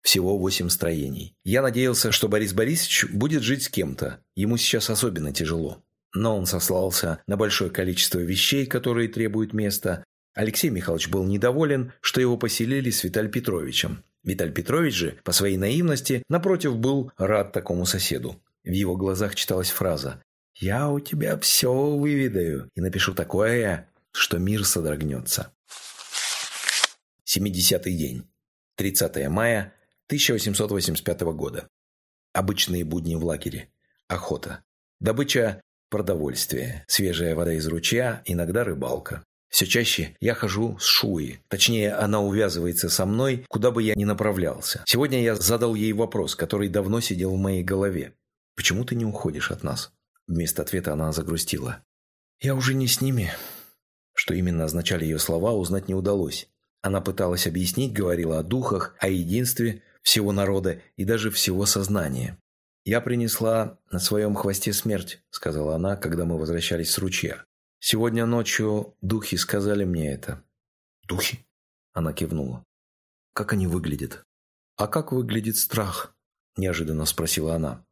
Всего восемь строений. Я надеялся, что Борис Борисович будет жить с кем-то. Ему сейчас особенно тяжело. Но он сослался на большое количество вещей, которые требуют места. Алексей Михайлович был недоволен, что его поселили с Виталием Петровичем. Виталий Петрович же, по своей наивности, напротив, был рад такому соседу. В его глазах читалась фраза «Я у тебя все выведаю и напишу такое, что мир содрогнется». 70-й день. 30 мая 1885 года. Обычные будни в лагере. Охота. Добыча продовольствия. Свежая вода из ручья, иногда рыбалка. Все чаще я хожу с Шуи. Точнее, она увязывается со мной, куда бы я ни направлялся. Сегодня я задал ей вопрос, который давно сидел в моей голове. «Почему ты не уходишь от нас?» Вместо ответа она загрустила. «Я уже не с ними». Что именно означали ее слова, узнать не удалось. Она пыталась объяснить, говорила о духах, о единстве, всего народа и даже всего сознания. «Я принесла на своем хвосте смерть», — сказала она, когда мы возвращались с ручья. «Сегодня ночью духи сказали мне это». «Духи?» — она кивнула. «Как они выглядят?» «А как выглядит страх?» – неожиданно спросила она.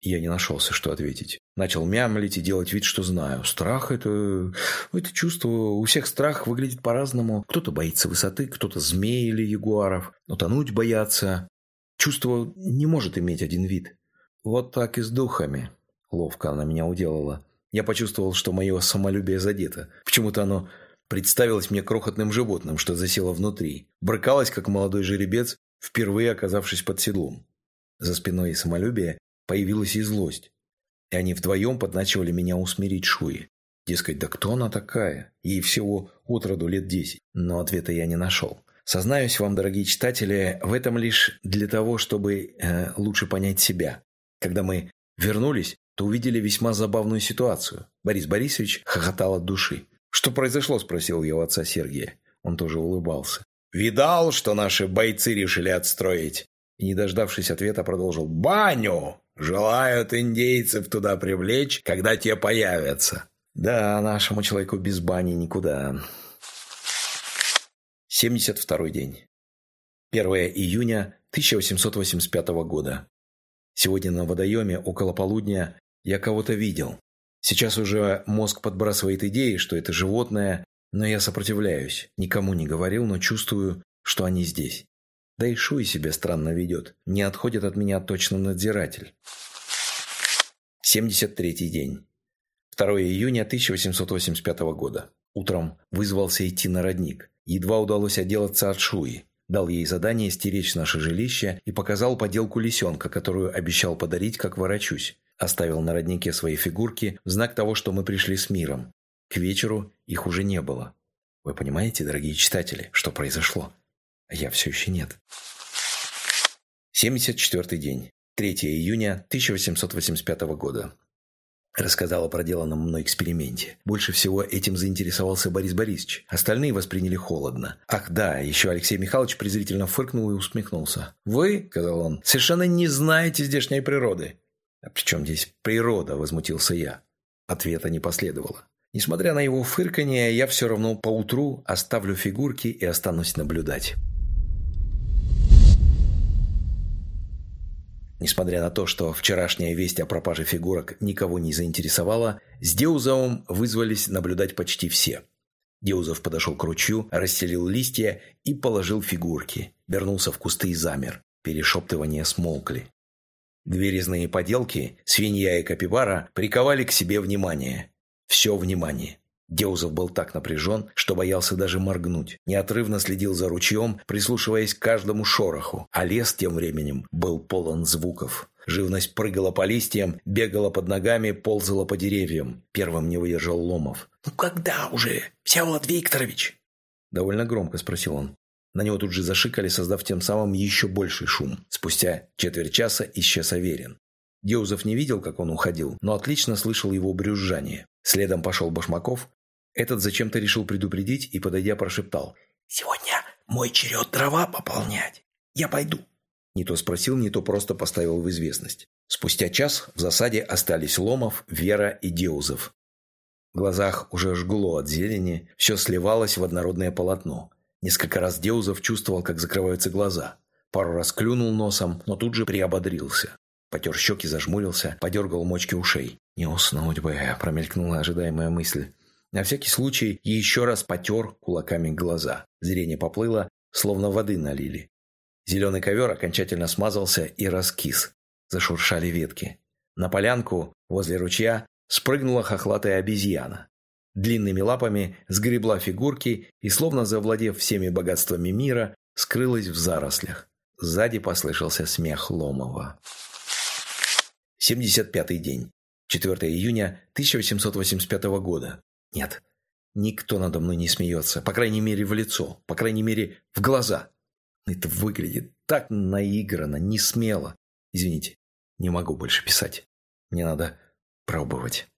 Я не нашелся, что ответить. Начал мямлить и делать вид, что знаю. Страх – это... это чувство... У всех страх выглядит по-разному. Кто-то боится высоты, кто-то змей или ягуаров. Утонуть боятся. Чувство не может иметь один вид. Вот так и с духами. Ловко она меня уделала. Я почувствовал, что мое самолюбие задето. Почему-то оно представилось мне крохотным животным, что засело внутри. Брыкалось, как молодой жеребец, впервые оказавшись под седлом. За спиной самолюбия появилась и злость. И они вдвоем подначивали меня усмирить Шуи. Дескать, да кто она такая? Ей всего от роду лет десять. Но ответа я не нашел. Сознаюсь вам, дорогие читатели, в этом лишь для того, чтобы э, лучше понять себя. Когда мы вернулись, то увидели весьма забавную ситуацию. Борис Борисович хохотал от души. «Что произошло?» – спросил я отца Сергия. Он тоже улыбался. «Видал, что наши бойцы решили отстроить?» И, не дождавшись ответа, продолжил. «Баню! Желают индейцев туда привлечь, когда те появятся». «Да, нашему человеку без бани никуда». 72 день. 1 июня 1885 года. Сегодня на водоеме около полудня я кого-то видел. Сейчас уже мозг подбрасывает идеи, что это животное, но я сопротивляюсь. Никому не говорил, но чувствую, что они здесь. Да и Шуй себя странно ведет. Не отходит от меня точно надзиратель. 73-й день. 2 июня 1885 года. Утром вызвался идти на родник. Едва удалось отделаться от Шуи. Дал ей задание стеречь наше жилище и показал поделку лисенка, которую обещал подарить, как ворочусь. Оставил на роднике свои фигурки в знак того, что мы пришли с миром. К вечеру их уже не было. Вы понимаете, дорогие читатели, что произошло? А я все еще нет. 74 день. 3 июня 1885 года. Рассказал о проделанном мной эксперименте. Больше всего этим заинтересовался Борис Борисович. Остальные восприняли холодно. Ах да, еще Алексей Михайлович презрительно фыркнул и усмехнулся. «Вы, — сказал он, — совершенно не знаете здешней природы». «А при чем здесь природа?» – возмутился я. Ответа не последовало. Несмотря на его фырканье, я все равно поутру оставлю фигурки и останусь наблюдать. Несмотря на то, что вчерашняя весть о пропаже фигурок никого не заинтересовала, с Деузовым вызвались наблюдать почти все. Деузов подошел к ручью, расстелил листья и положил фигурки. Вернулся в кусты и замер. Перешептывания смолкли. Две резные поделки, свинья и капибара, приковали к себе внимание. Все внимание. Деузов был так напряжен, что боялся даже моргнуть. Неотрывно следил за ручьем, прислушиваясь к каждому шороху. А лес тем временем был полон звуков. Живность прыгала по листьям, бегала под ногами, ползала по деревьям. Первым не выдержал Ломов. «Ну когда уже, Всеволод Викторович?» Довольно громко спросил он. На него тут же зашикали, создав тем самым еще больший шум. Спустя четверть часа исчез Аверин. Деузов не видел, как он уходил, но отлично слышал его брюзжание. Следом пошел Башмаков. Этот зачем-то решил предупредить и, подойдя, прошептал. «Сегодня мой черед дрова пополнять. Я пойду». Не то спросил, не то просто поставил в известность. Спустя час в засаде остались Ломов, Вера и Деузов. В глазах уже жгло от зелени, все сливалось в однородное полотно. Несколько раз Деузов чувствовал, как закрываются глаза. Пару раз клюнул носом, но тут же приободрился. Потер щеки, зажмурился, подергал мочки ушей. «Не уснуть бы», – промелькнула ожидаемая мысль. На всякий случай еще раз потер кулаками глаза. Зрение поплыло, словно воды налили. Зеленый ковер окончательно смазался и раскис. Зашуршали ветки. На полянку, возле ручья, спрыгнула хохлатая обезьяна. Длинными лапами сгребла фигурки и, словно завладев всеми богатствами мира, скрылась в зарослях. Сзади послышался смех Ломова. 75-й день. 4 июня 1885 года. Нет, никто надо мной не смеется. По крайней мере, в лицо. По крайней мере, в глаза. Это выглядит так наигранно, не смело. Извините, не могу больше писать. Мне надо пробовать.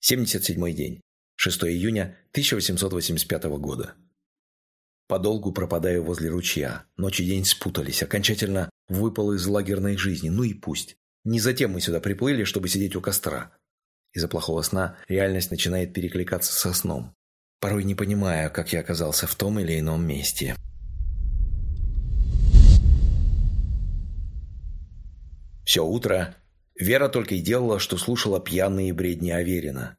77 день. 6 июня 1885 года. Подолгу пропадаю возле ручья. Ночь и день спутались. Окончательно выпал из лагерной жизни. Ну и пусть. Не затем мы сюда приплыли, чтобы сидеть у костра. Из-за плохого сна реальность начинает перекликаться со сном. Порой не понимаю, как я оказался в том или ином месте. Все утро Вера только и делала, что слушала пьяные бредни Аверина.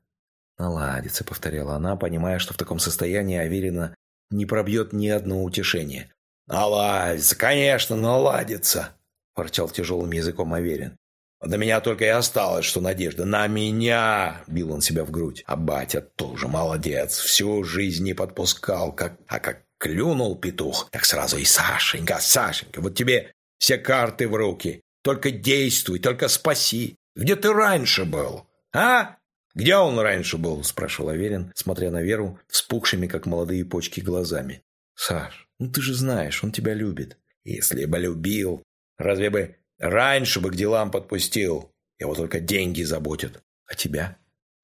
«Наладится», — повторяла она, понимая, что в таком состоянии Аверина не пробьет ни одно утешение. «Наладится, конечно, наладится», — ворчал тяжелым языком Аверин. «На меня только и осталось, что надежда. На меня!» — бил он себя в грудь. А батя тоже молодец. Всю жизнь не подпускал. Как... А как клюнул петух, так сразу и Сашенька, Сашенька, вот тебе все карты в руки. Только действуй, только спаси. Где ты раньше был? А? Где он раньше был? Спрашивал Аверин, смотря на Веру вспухшими, как молодые почки, глазами. Саш, ну ты же знаешь, он тебя любит. Если бы любил, разве бы раньше бы к делам подпустил? Его только деньги заботят. А тебя?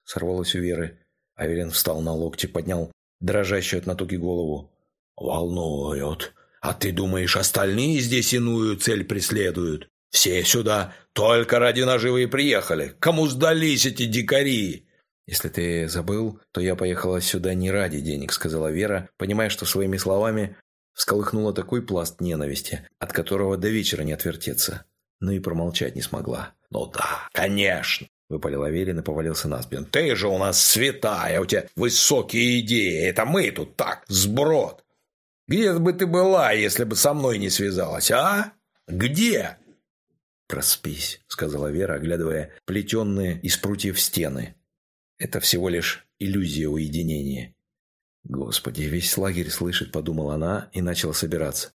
Сорвалось у Веры. Аверин встал на локти, поднял дрожащую от натуги голову. «Волнуют. А ты думаешь, остальные здесь иную цель преследуют? Все сюда только ради наживы и приехали. Кому сдались эти дикари?» «Если ты забыл, то я поехала сюда не ради денег», — сказала Вера, понимая, что своими словами всколыхнула такой пласт ненависти, от которого до вечера не отвертеться. Но и промолчать не смогла. «Ну да, конечно!» — выпалил Аверин и повалился на спину. «Ты же у нас святая, у тебя высокие идеи. Это мы тут так, сброд. Где бы ты была, если бы со мной не связалась, а? Где?» «Проспись», — сказала Вера, оглядывая плетенные из прутьев стены. «Это всего лишь иллюзия уединения». «Господи, весь лагерь слышит», — подумала она и начала собираться.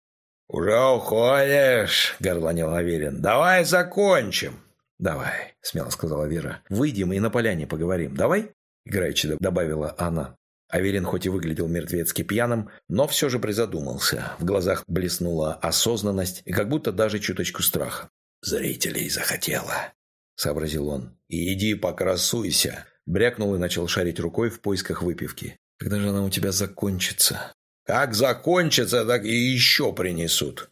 «Уже уходишь», — горланил Аверин. «Давай закончим». «Давай», — смело сказала Вера. «Выйдем и на поляне поговорим. Давай?» — играючи добавила она. Аверин хоть и выглядел мертвецки пьяным, но все же призадумался. В глазах блеснула осознанность и как будто даже чуточку страха. «Зрителей захотела», — сообразил он. «И иди покрасуйся», — брякнул и начал шарить рукой в поисках выпивки. «Когда же она у тебя закончится?» «Как закончится, так и еще принесут».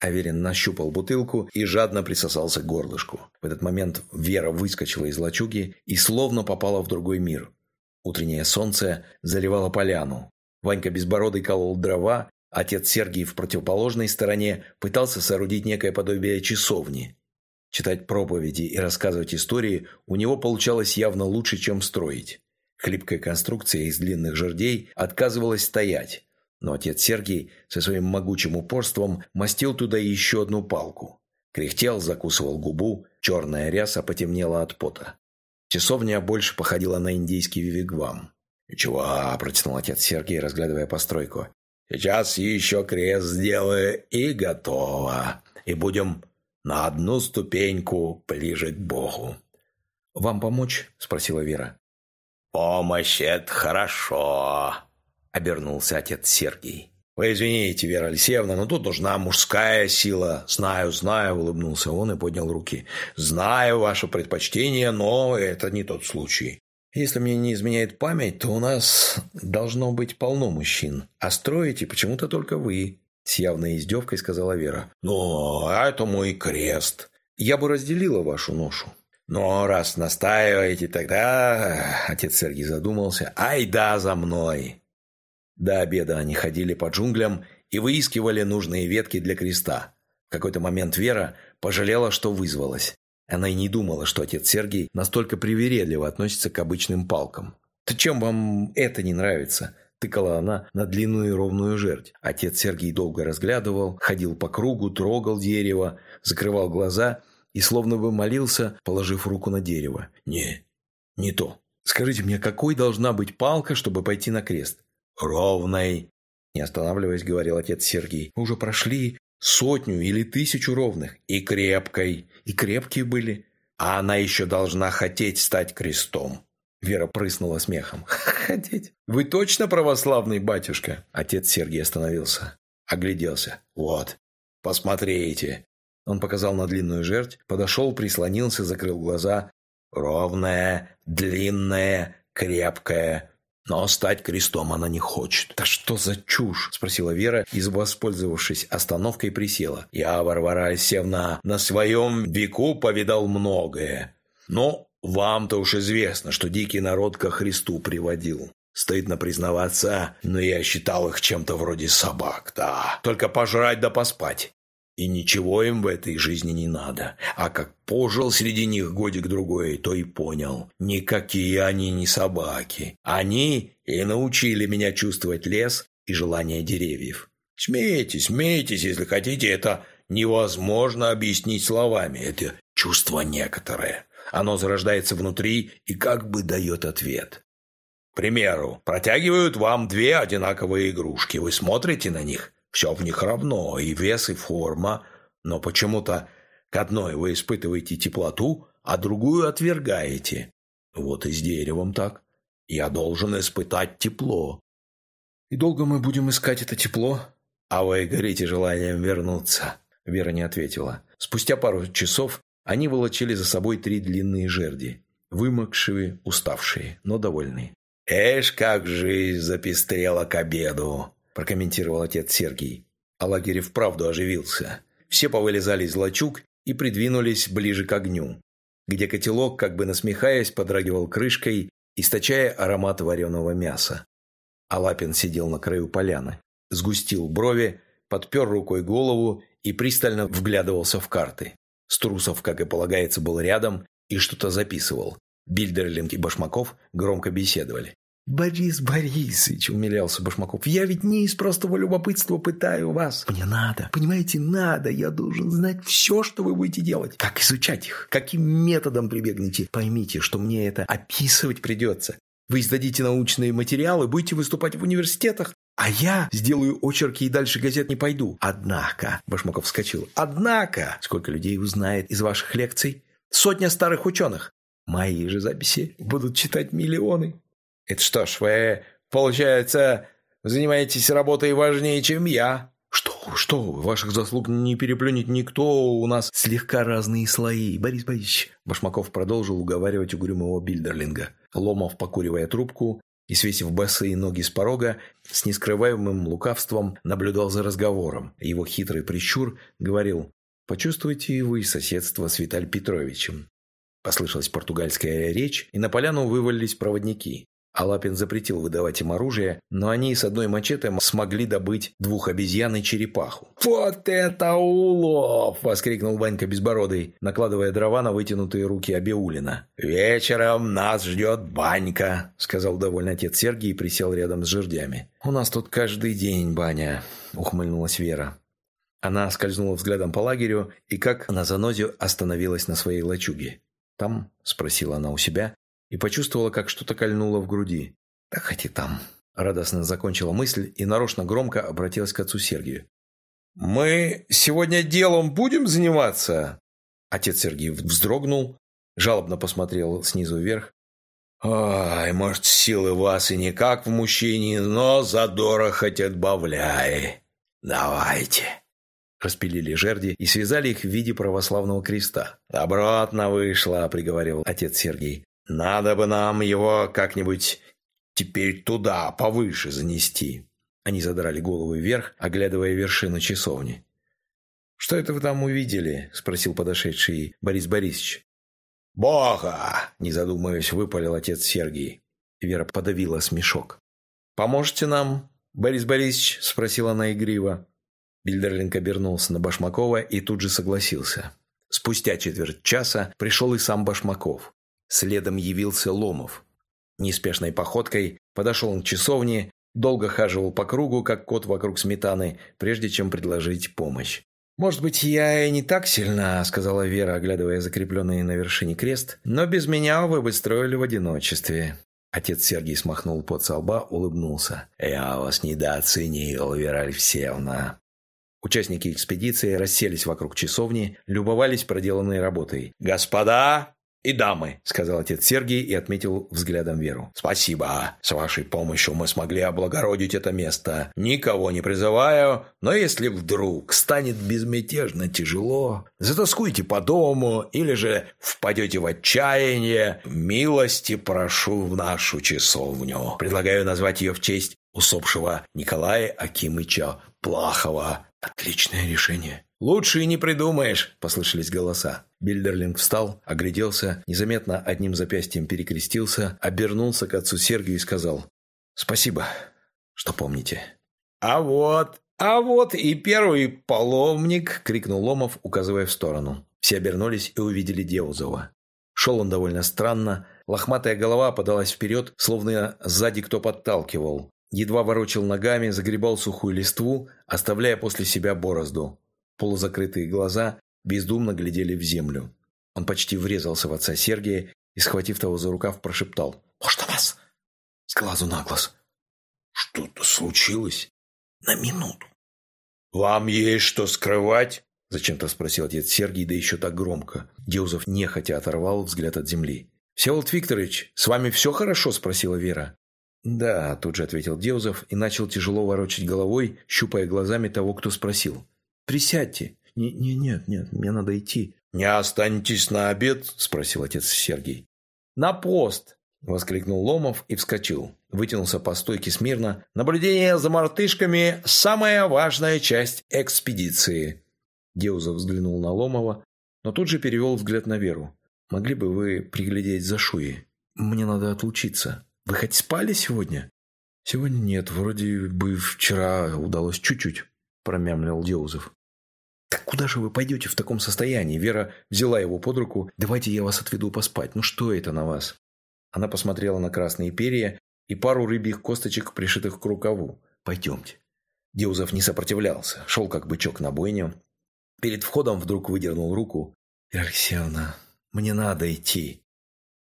Аверин нащупал бутылку и жадно присосался к горлышку. В этот момент Вера выскочила из лачуги и словно попала в другой мир. Утреннее солнце заливало поляну. Ванька Безбородый колол дрова, Отец Сергий в противоположной стороне пытался соорудить некое подобие часовни. Читать проповеди и рассказывать истории у него получалось явно лучше, чем строить. Хлипкая конструкция из длинных жердей отказывалась стоять, но отец Сергий со своим могучим упорством мастил туда еще одну палку. Кряхтел, закусывал губу, черная ряса потемнела от пота. Часовня больше походила на индийский вивигвам. «Чего?» – протянул отец Сергий, разглядывая постройку. Сейчас еще крест сделаю и готово. И будем на одну ступеньку ближе к Богу. «Вам помочь?» – спросила Вера. «Помощь – это хорошо», – обернулся отец Сергий. «Вы извините, Вера Алексеевна, но тут нужна мужская сила». «Знаю, знаю», — улыбнулся он и поднял руки. «Знаю ваше предпочтение, но это не тот случай. Если мне не изменяет память, то у нас должно быть полно мужчин, а строите почему-то только вы», — с явной издевкой сказала Вера. «Ну, это мой крест. Я бы разделила вашу ношу». «Но раз настаиваете, тогда...» — отец Сергей задумался. «Ай да, за мной!» До обеда они ходили по джунглям и выискивали нужные ветки для креста. В какой-то момент Вера пожалела, что вызвалась. Она и не думала, что отец Сергий настолько привередливо относится к обычным палкам. «Да чем вам это не нравится?» – тыкала она на длинную и ровную жердь. Отец Сергий долго разглядывал, ходил по кругу, трогал дерево, закрывал глаза и словно бы молился, положив руку на дерево. «Не, не то. Скажите мне, какой должна быть палка, чтобы пойти на крест?» Ровной!» Не останавливаясь, говорил отец Сергей. «Мы уже прошли сотню или тысячу ровных. И крепкой. И крепкие были. А она еще должна хотеть стать крестом». Вера прыснула смехом. «Хотеть? Вы точно православный батюшка?» Отец Сергей остановился. Огляделся. «Вот, посмотрите». Он показал на длинную жерть, подошел, прислонился, закрыл глаза. «Ровная, длинная, крепкая, но стать крестом она не хочет. «Да что за чушь?» – спросила Вера и, воспользовавшись остановкой, присела. «Я, Варвара Алексеевна, на своем веку повидал многое. Но вам-то уж известно, что дикий народ ко Христу приводил. Стыдно признаваться, но я считал их чем-то вроде собак, да. Только пожрать да поспать. И ничего им в этой жизни не надо. А как пожил среди них годик-другой, то и понял. Никакие они не собаки. Они и научили меня чувствовать лес и желание деревьев. Смейтесь, смейтесь, если хотите, это невозможно объяснить словами. Это чувство некоторое. Оно зарождается внутри и как бы дает ответ. К примеру, протягивают вам две одинаковые игрушки. Вы смотрите на них – все в них равно, и вес, и форма, но почему-то к одной вы испытываете теплоту, а другую отвергаете. Вот и с деревом так. Я должен испытать тепло. И долго мы будем искать это тепло? А вы горите желанием вернуться. Вера не ответила. Спустя пару часов они волочили за собой три длинные жерди. Вымокшие, уставшие, но довольные. «Эш, как жизнь запестрела к обеду!» Прокомментировал отец Сергий. А лагерь вправду оживился. Все повылезали из лачуг и придвинулись ближе к огню, где котелок, как бы насмехаясь, подрагивал крышкой, источая аромат вареного мяса. Алапин сидел на краю поляны, сгустил брови, подпер рукой голову и пристально вглядывался в карты. Струсов, как и полагается, был рядом и что-то записывал. Бильдерлинг и Башмаков громко беседовали. «Борис Борисович», — умилялся Башмаков, — «я ведь не из простого любопытства пытаю вас. Мне надо, понимаете, надо. Я должен знать все, что вы будете делать. Как изучать их, каким методом прибегнете. Поймите, что мне это описывать придется. Вы издадите научные материалы, будете выступать в университетах, а я сделаю очерки и дальше газет не пойду. Однако, Башмаков вскочил, однако, сколько людей узнает из ваших лекций? Сотня старых ученых. Мои же записи будут читать миллионы. Это что ж, вы, получается, занимаетесь работой важнее, чем я? Что что ваших заслуг не переплюнет никто, у нас слегка разные слои. Борис Борисович, Башмаков продолжил уговаривать угрюмого Бильдерлинга. Ломов, покуривая трубку и свесив босые ноги с порога, с нескрываемым лукавством наблюдал за разговором. Его хитрый прищур говорил «Почувствуйте и вы соседство с Виталь Петровичем». Послышалась португальская речь, и на поляну вывалились проводники. Алапин запретил выдавать им оружие, но они с одной мачете смогли добыть двух обезьян и черепаху. «Вот это улов!» – воскликнул Ванька Безбородый, накладывая дрова на вытянутые руки Абиулина. «Вечером нас ждет банька», – сказал довольно отец Сергий и присел рядом с жердями. «У нас тут каждый день баня», – ухмыльнулась Вера. Она скользнула взглядом по лагерю и, как на занозе, остановилась на своей лачуге. «Там?» – спросила она у себя, и почувствовала, как что-то кольнуло в груди. «Да хоть и там». Радостно закончила мысль и нарочно громко обратилась к отцу Сергию. «Мы сегодня делом будем заниматься?» Отец Сергей вздрогнул, жалобно посмотрел снизу вверх. «Ой, может, силы вас и никак в мужчине, но задора хоть отбавляй. Давайте». Распилили жерди и связали их в виде православного креста. «Добротно вышло», — приговорил отец Сергей. «Надо бы нам его как-нибудь теперь туда, повыше занести». Они задрали головы вверх, оглядывая вершину часовни. «Что это вы там увидели?» – спросил подошедший Борис Борисович. «Бога!» – не задумываясь, выпалил отец Сергий. Вера подавила смешок. «Поможете нам, Борис Борисович?» – спросила она игриво. Бильдерлинг обернулся на Башмакова и тут же согласился. Спустя четверть часа пришел и сам Башмаков. Следом явился Ломов. Неспешной походкой подошел он к часовне, долго хаживал по кругу, как кот вокруг сметаны, прежде чем предложить помощь. «Может быть, я и не так сильна», — сказала Вера, оглядывая закрепленный на вершине крест, «но без меня вы бы строили в одиночестве». Отец Сергий смахнул под со лба, улыбнулся. «Я вас недооценил, Вера Алексеевна». Участники экспедиции расселись вокруг часовни, любовались проделанной работой. «Господа!» И дамы», — сказал отец Сергий и отметил взглядом Веру. «Спасибо. С вашей помощью мы смогли облагородить это место. Никого не призываю, но если вдруг станет безмятежно тяжело, затаскуйте по дому или же впадете в отчаяние, милости прошу в нашу часовню. Предлагаю назвать ее в честь усопшего Николая Акимыча Плахова. Отличное решение». «Лучше и не придумаешь», – послышались голоса. Бильдерлинг встал, огляделся, незаметно одним запястьем перекрестился, обернулся к отцу Сергию и сказал «Спасибо, что помните». «А вот, а вот и первый паломник!» – крикнул Ломов, указывая в сторону. Все обернулись и увидели Деузова. Шел он довольно странно, лохматая голова подалась вперед, словно сзади кто подталкивал. Едва ворочил ногами, загребал сухую листву, оставляя после себя борозду. Полузакрытые глаза бездумно глядели в землю. Он почти врезался в отца Сергия и, схватив того за рукав, прошептал «Может, вас?» С глазу на глаз. «Что-то случилось?» «На минуту». «Вам есть что скрывать?» Зачем-то спросил отец Сергий, да еще так громко. Деузов нехотя оторвал взгляд от земли. «Всеволод Викторович, с вами все хорошо?» – спросила Вера. «Да», – тут же ответил Деузов и начал тяжело ворочать головой, щупая глазами того, кто спросил. Присядьте. Не, не, нет, нет, мне надо идти. Не останетесь на обед? Спросил отец Сергей. На пост! Воскликнул Ломов и вскочил. Вытянулся по стойке смирно. Наблюдение за мартышками – самая важная часть экспедиции. Деузов взглянул на Ломова, но тут же перевел взгляд на Веру. «Могли бы вы приглядеть за Шуей? Мне надо отлучиться. Вы хоть спали сегодня?» «Сегодня нет. Вроде бы вчера удалось чуть-чуть», – промямлил Деузов. «Так куда же вы пойдете в таком состоянии?» Вера взяла его под руку. «Давайте я вас отведу поспать. Ну что это на вас?» Она посмотрела на красные перья и пару рыбьих косточек, пришитых к рукаву. «Пойдемте». Деузов не сопротивлялся, шел как бычок на бойню. Перед входом вдруг выдернул руку. «Алексеевна, мне надо идти».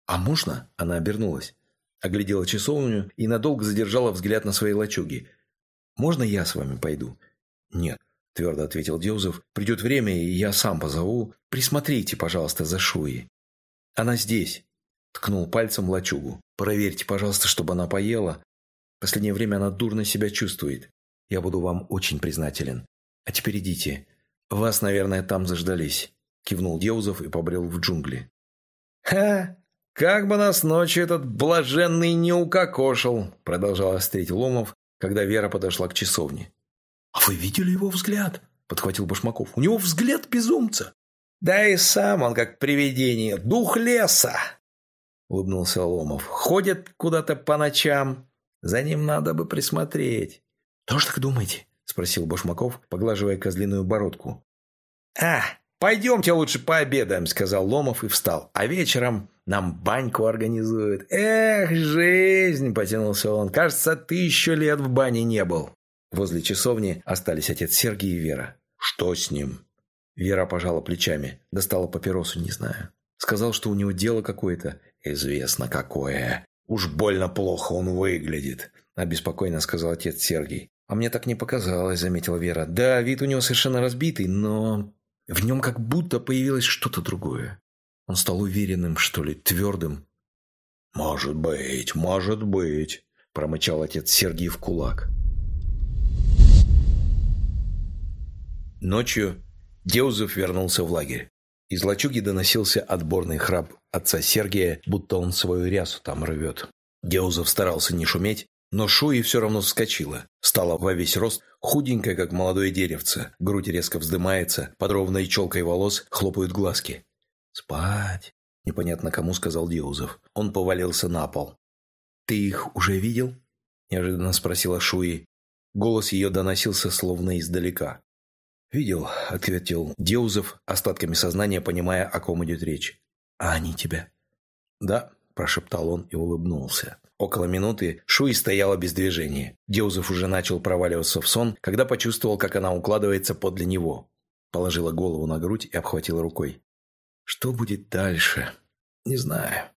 «А можно?» – она обернулась. Оглядела часовню и надолго задержала взгляд на своей лачуги. «Можно я с вами пойду?» «Нет твердо ответил Деузов. «Придет время, и я сам позову. Присмотрите, пожалуйста, за Шуей. Она здесь». Ткнул пальцем лачугу. «Проверьте, пожалуйста, чтобы она поела. В последнее время она дурно себя чувствует. Я буду вам очень признателен. А теперь идите. Вас, наверное, там заждались». Кивнул Деузов и побрел в джунгли. «Ха! Как бы нас ночью этот блаженный не укокошил!» Продолжал острить Ломов, когда Вера подошла к часовне. «А вы видели его взгляд?» – подхватил Башмаков. «У него взгляд безумца». «Да и сам он как привидение, дух леса!» – улыбнулся Ломов. «Ходит куда-то по ночам. За ним надо бы присмотреть». «Тоже так думаете?» – спросил Башмаков, поглаживая козлиную бородку. «А, пойдемте лучше пообедаем», – сказал Ломов и встал. «А вечером нам баньку организуют». «Эх, жизнь!» – потянулся он. «Кажется, тысячу лет в бане не был». Возле часовни остались отец Сергий и Вера. «Что с ним?» Вера пожала плечами, достала папиросу, не знаю. Сказал, что у него дело какое-то. «Известно какое. Уж больно плохо он выглядит», – обеспокоенно сказал отец Сергий. «А мне так не показалось», – заметила Вера. «Да, вид у него совершенно разбитый, но в нем как будто появилось что-то другое. Он стал уверенным, что ли, твердым. «Может быть, может быть», – промычал отец Сергий в кулак. Ночью Деузов вернулся в лагерь. Из лачуги доносился отборный храп отца Сергия, будто он свою рясу там рвет. Деузов старался не шуметь, но Шуи все равно вскочила. Стала во весь рост, худенькая, как молодое деревце. Грудь резко вздымается, под ровной челкой волос хлопают глазки. «Спать!» – непонятно кому сказал Деузов. Он повалился на пол. «Ты их уже видел?» – неожиданно спросила Шуи. Голос ее доносился словно издалека. «Видел», – ответил Деузов, остатками сознания понимая, о ком идет речь. «А они тебя?» «Да», – прошептал он и улыбнулся. Около минуты Шуи стояла без движения. Деузов уже начал проваливаться в сон, когда почувствовал, как она укладывается подле него. Положила голову на грудь и обхватила рукой. «Что будет дальше?» «Не знаю».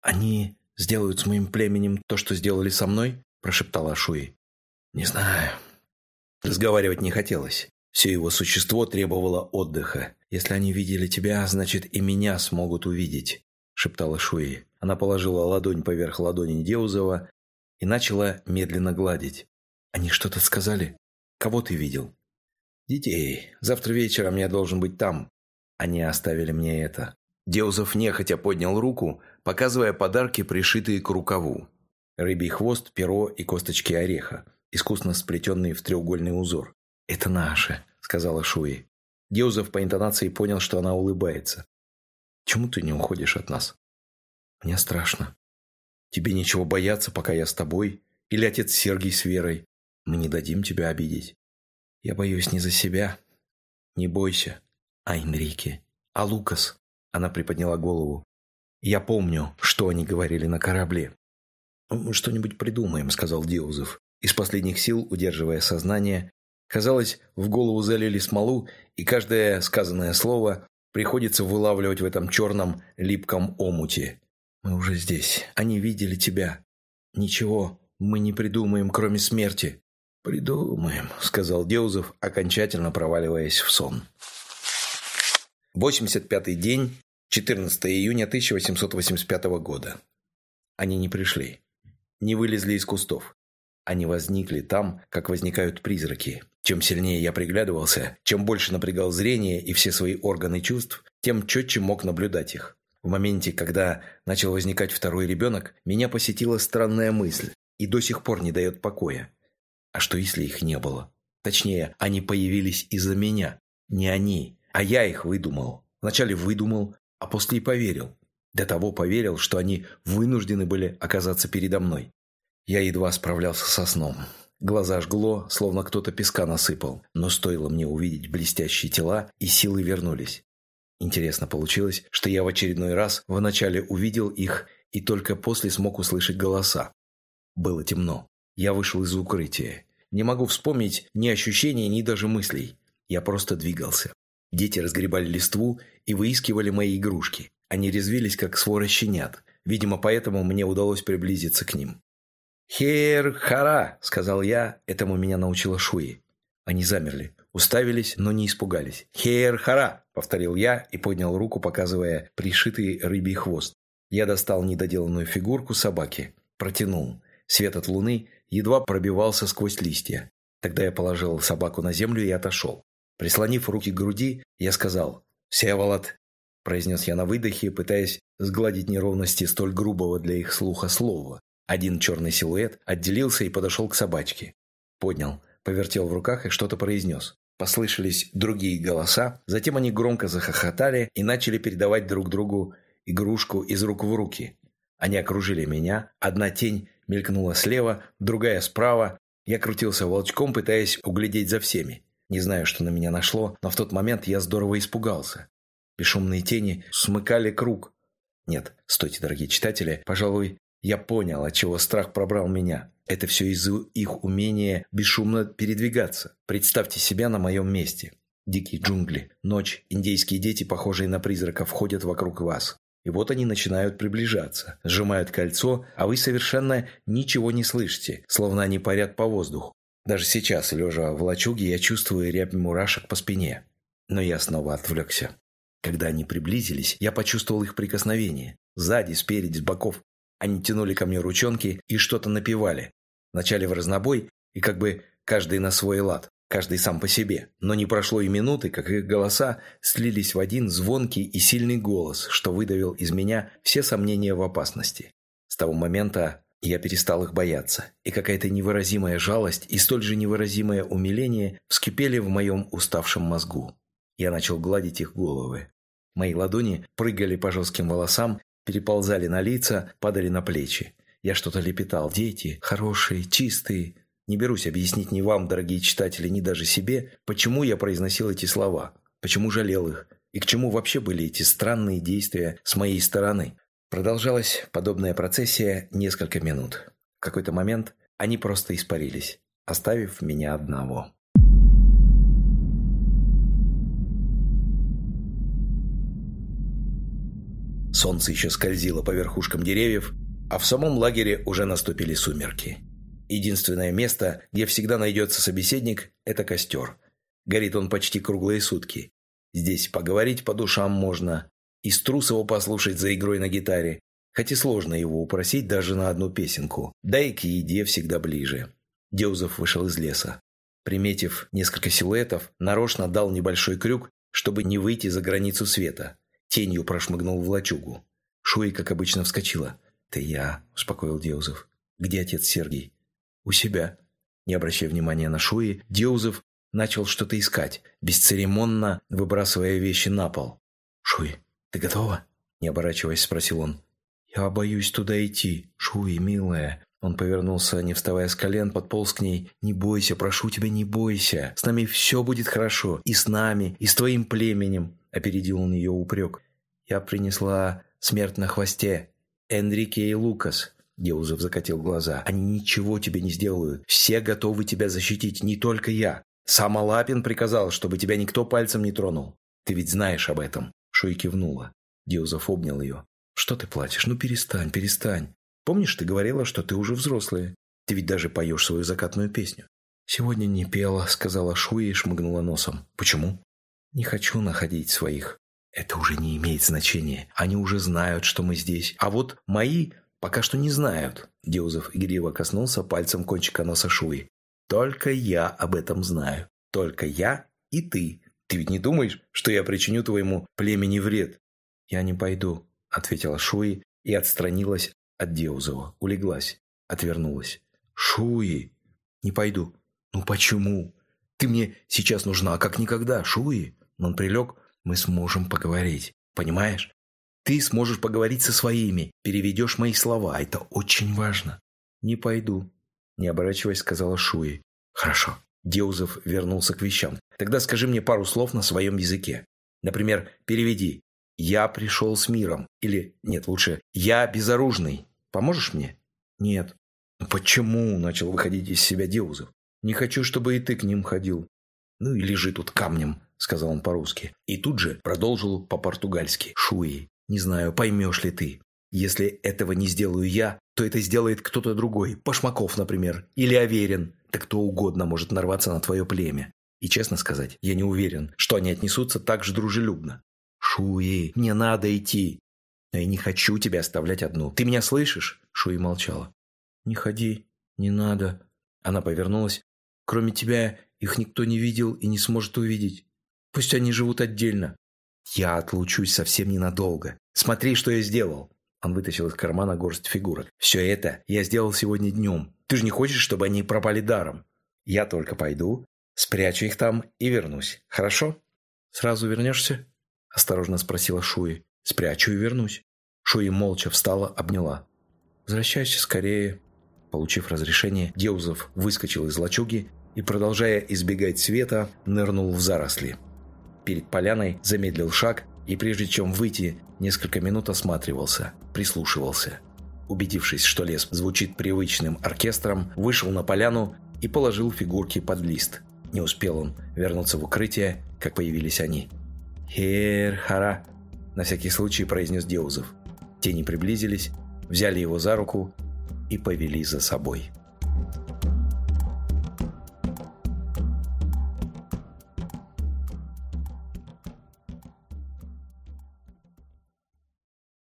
«Они сделают с моим племенем то, что сделали со мной?» – прошептала Шуи. «Не знаю». Разговаривать не хотелось. Все его существо требовало отдыха. «Если они видели тебя, значит и меня смогут увидеть», – шептала Шуи. Она положила ладонь поверх ладони Деузова и начала медленно гладить. «Они что-то сказали? Кого ты видел?» «Детей. Завтра вечером я должен быть там. Они оставили мне это». Деузов нехотя поднял руку, показывая подарки, пришитые к рукаву. Рыбий хвост, перо и косточки ореха, искусно сплетенные в треугольный узор. «Это наше», — сказала Шуи. Деузов по интонации понял, что она улыбается. «Чему ты не уходишь от нас?» «Мне страшно. Тебе нечего бояться, пока я с тобой. Или отец Сергий с Верой. Мы не дадим тебя обидеть. Я боюсь не за себя. Не бойся. А Энрике? А Лукас?» Она приподняла голову. «Я помню, что они говорили на корабле». «Мы что-нибудь придумаем», — сказал Деузов. Из последних сил, удерживая сознание, Казалось, в голову залили смолу, и каждое сказанное слово приходится вылавливать в этом черном липком омуте. «Мы уже здесь. Они видели тебя. Ничего, мы не придумаем, кроме смерти». «Придумаем», — сказал Деузов, окончательно проваливаясь в сон. 85-й день, 14 июня 1885 года. Они не пришли. Не вылезли из кустов. Они возникли там, как возникают призраки. Чем сильнее я приглядывался, чем больше напрягал зрение и все свои органы чувств, тем четче мог наблюдать их. В моменте, когда начал возникать второй ребенок, меня посетила странная мысль и до сих пор не дает покоя. А что если их не было? Точнее, они появились из-за меня. Не они, а я их выдумал. Вначале выдумал, а после и поверил. До того поверил, что они вынуждены были оказаться передо мной. Я едва справлялся со сном. Глаза жгло, словно кто-то песка насыпал, но стоило мне увидеть блестящие тела, и силы вернулись. Интересно получилось, что я в очередной раз вначале увидел их и только после смог услышать голоса. Было темно. Я вышел из укрытия. Не могу вспомнить ни ощущений, ни даже мыслей. Я просто двигался. Дети разгребали листву и выискивали мои игрушки. Они резвились, как свора щенят. Видимо, поэтому мне удалось приблизиться к ним. «Хер-хара!» – сказал я, этому меня научила Шуи. Они замерли, уставились, но не испугались. «Хер-хара!» – повторил я и поднял руку, показывая пришитый рыбий хвост. Я достал недоделанную фигурку собаки, протянул. Свет от луны едва пробивался сквозь листья. Тогда я положил собаку на землю и отошел. Прислонив руки к груди, я сказал «Севолод!» – произнес я на выдохе, пытаясь сгладить неровности столь грубого для их слуха слова. Один черный силуэт отделился и подошел к собачке. Поднял, повертел в руках и что-то произнес. Послышались другие голоса, затем они громко захохотали и начали передавать друг другу игрушку из рук в руки. Они окружили меня, одна тень мелькнула слева, другая справа. Я крутился волчком, пытаясь углядеть за всеми. Не знаю, что на меня нашло, но в тот момент я здорово испугался. Бесшумные тени смыкали круг. Нет, стойте, дорогие читатели, пожалуй, я понял, от чего страх пробрал меня. Это все из-за их умения бесшумно передвигаться. Представьте себя на моем месте. Дикие джунгли, ночь, индейские дети, похожие на призраков, ходят вокруг вас. И вот они начинают приближаться, сжимают кольцо, а вы совершенно ничего не слышите, словно они парят по воздуху. Даже сейчас, лежа в лачуге, я чувствую рябь мурашек по спине. Но я снова отвлекся. Когда они приблизились, я почувствовал их прикосновение. Сзади, спереди, с боков. Они тянули ко мне ручонки и что-то напевали. Вначале в разнобой, и как бы каждый на свой лад, каждый сам по себе. Но не прошло и минуты, как их голоса слились в один звонкий и сильный голос, что выдавил из меня все сомнения в опасности. С того момента я перестал их бояться, и какая-то невыразимая жалость и столь же невыразимое умиление вскипели в моем уставшем мозгу. Я начал гладить их головы. Мои ладони прыгали по жестким волосам, переползали на лица, падали на плечи. Я что-то лепетал. «Дети, хорошие, чистые». Не берусь объяснить ни вам, дорогие читатели, ни даже себе, почему я произносил эти слова, почему жалел их, и к чему вообще были эти странные действия с моей стороны. Продолжалась подобная процессия несколько минут. В какой-то момент они просто испарились, оставив меня одного. Солнце еще скользило по верхушкам деревьев, а в самом лагере уже наступили сумерки. Единственное место, где всегда найдется собеседник – это костер. Горит он почти круглые сутки. Здесь поговорить по душам можно, и Струсова послушать за игрой на гитаре, хотя сложно его упросить даже на одну песенку, да и к еде всегда ближе. Деузов вышел из леса. Приметив несколько силуэтов, нарочно дал небольшой крюк, чтобы не выйти за границу света. Тенью прошмыгнул в лачугу. Шуи, как обычно, вскочила. «Это я», – успокоил Деузов. «Где отец Сергий?» «У себя». Не обращая внимания на Шуи, Деузов начал что-то искать, бесцеремонно выбрасывая вещи на пол. «Шуи, «Ты готова?» – не оборачиваясь, спросил он. «Я боюсь туда идти, Шуи, милая». Он повернулся, не вставая с колен, подполз к ней. «Не бойся, прошу тебя, не бойся. С нами все будет хорошо. И с нами, и с твоим племенем», – опередил он ее упрек. «Я принесла смерть на хвосте. Энрике и Лукас». Деузов закатил глаза. «Они ничего тебе не сделают. Все готовы тебя защитить, не только я. Сам Алапин приказал, чтобы тебя никто пальцем не тронул. Ты ведь знаешь об этом». Шуй кивнула. Диозеф обнял ее. «Что ты плачешь? Ну перестань, перестань. Помнишь, ты говорила, что ты уже взрослая? Ты ведь даже поешь свою закатную песню». «Сегодня не пела», — сказала Шуи и шмыгнула носом. «Почему?» «Не хочу находить своих. Это уже не имеет значения. Они уже знают, что мы здесь. А вот мои пока что не знают». Диозеф игриво коснулся пальцем кончика носа Шуи. «Только я об этом знаю. Только я и ты. Ты ведь не думаешь, что я причиню твоему племени вред?» «Я не пойду», — ответила Шуи и отстранилась от Деузова. Улеглась, отвернулась. «Шуи, не пойду». «Ну почему? Ты мне сейчас нужна, как никогда, Шуи». Он прилег, мы сможем поговорить. Понимаешь? Ты сможешь поговорить со своими, переведешь мои слова. Это очень важно. Не пойду, не оборачиваясь, сказала Шуи. Хорошо. Деузов вернулся к вещам. Тогда скажи мне пару слов на своем языке. Например, переведи «Я пришел с миром» или, нет, лучше «Я безоружный». Поможешь мне? Нет. Ну почему? Начал выходить из себя Деузов. Не хочу, чтобы и ты к ним ходил. Ну и лежи тут камнем, сказал он по-русски. И тут же продолжил по-португальски. Шуи, не знаю, поймешь ли ты. Если этого не сделаю я, то это сделает кто-то другой. Пашмаков, например. Или Аверин. Да кто угодно может нарваться на твое племя. И честно сказать, я не уверен, что они отнесутся так же дружелюбно. «Шуи, мне надо идти!» «Но я не хочу тебя оставлять одну. Ты меня слышишь?» Шуи молчала. «Не ходи, не надо». Она повернулась. «Кроме тебя их никто не видел и не сможет увидеть. Пусть они живут отдельно. Я отлучусь совсем ненадолго. Смотри, что я сделал!» Он вытащил из кармана горсть фигурок. «Все это я сделал сегодня днем. Ты же не хочешь, чтобы они пропали даром? Я только пойду, Спрячу их там и вернусь. Хорошо? Сразу вернешься? Осторожно спросила Шуи. Спрячу и вернусь. Шуи молча встала, обняла. Возвращайся скорее. Получив разрешение, Деузов выскочил из лачуги и, продолжая избегать света, нырнул в заросли. Перед поляной замедлил шаг и, прежде чем выйти, несколько минут осматривался, прислушивался. Убедившись, что лес звучит привычным оркестром, вышел на поляну и положил фигурки под лист – не успел он вернуться в укрытие, как появились они. «Хер-хара!» – на всякий случай произнес Деузов. Тени приблизились, взяли его за руку и повели за собой.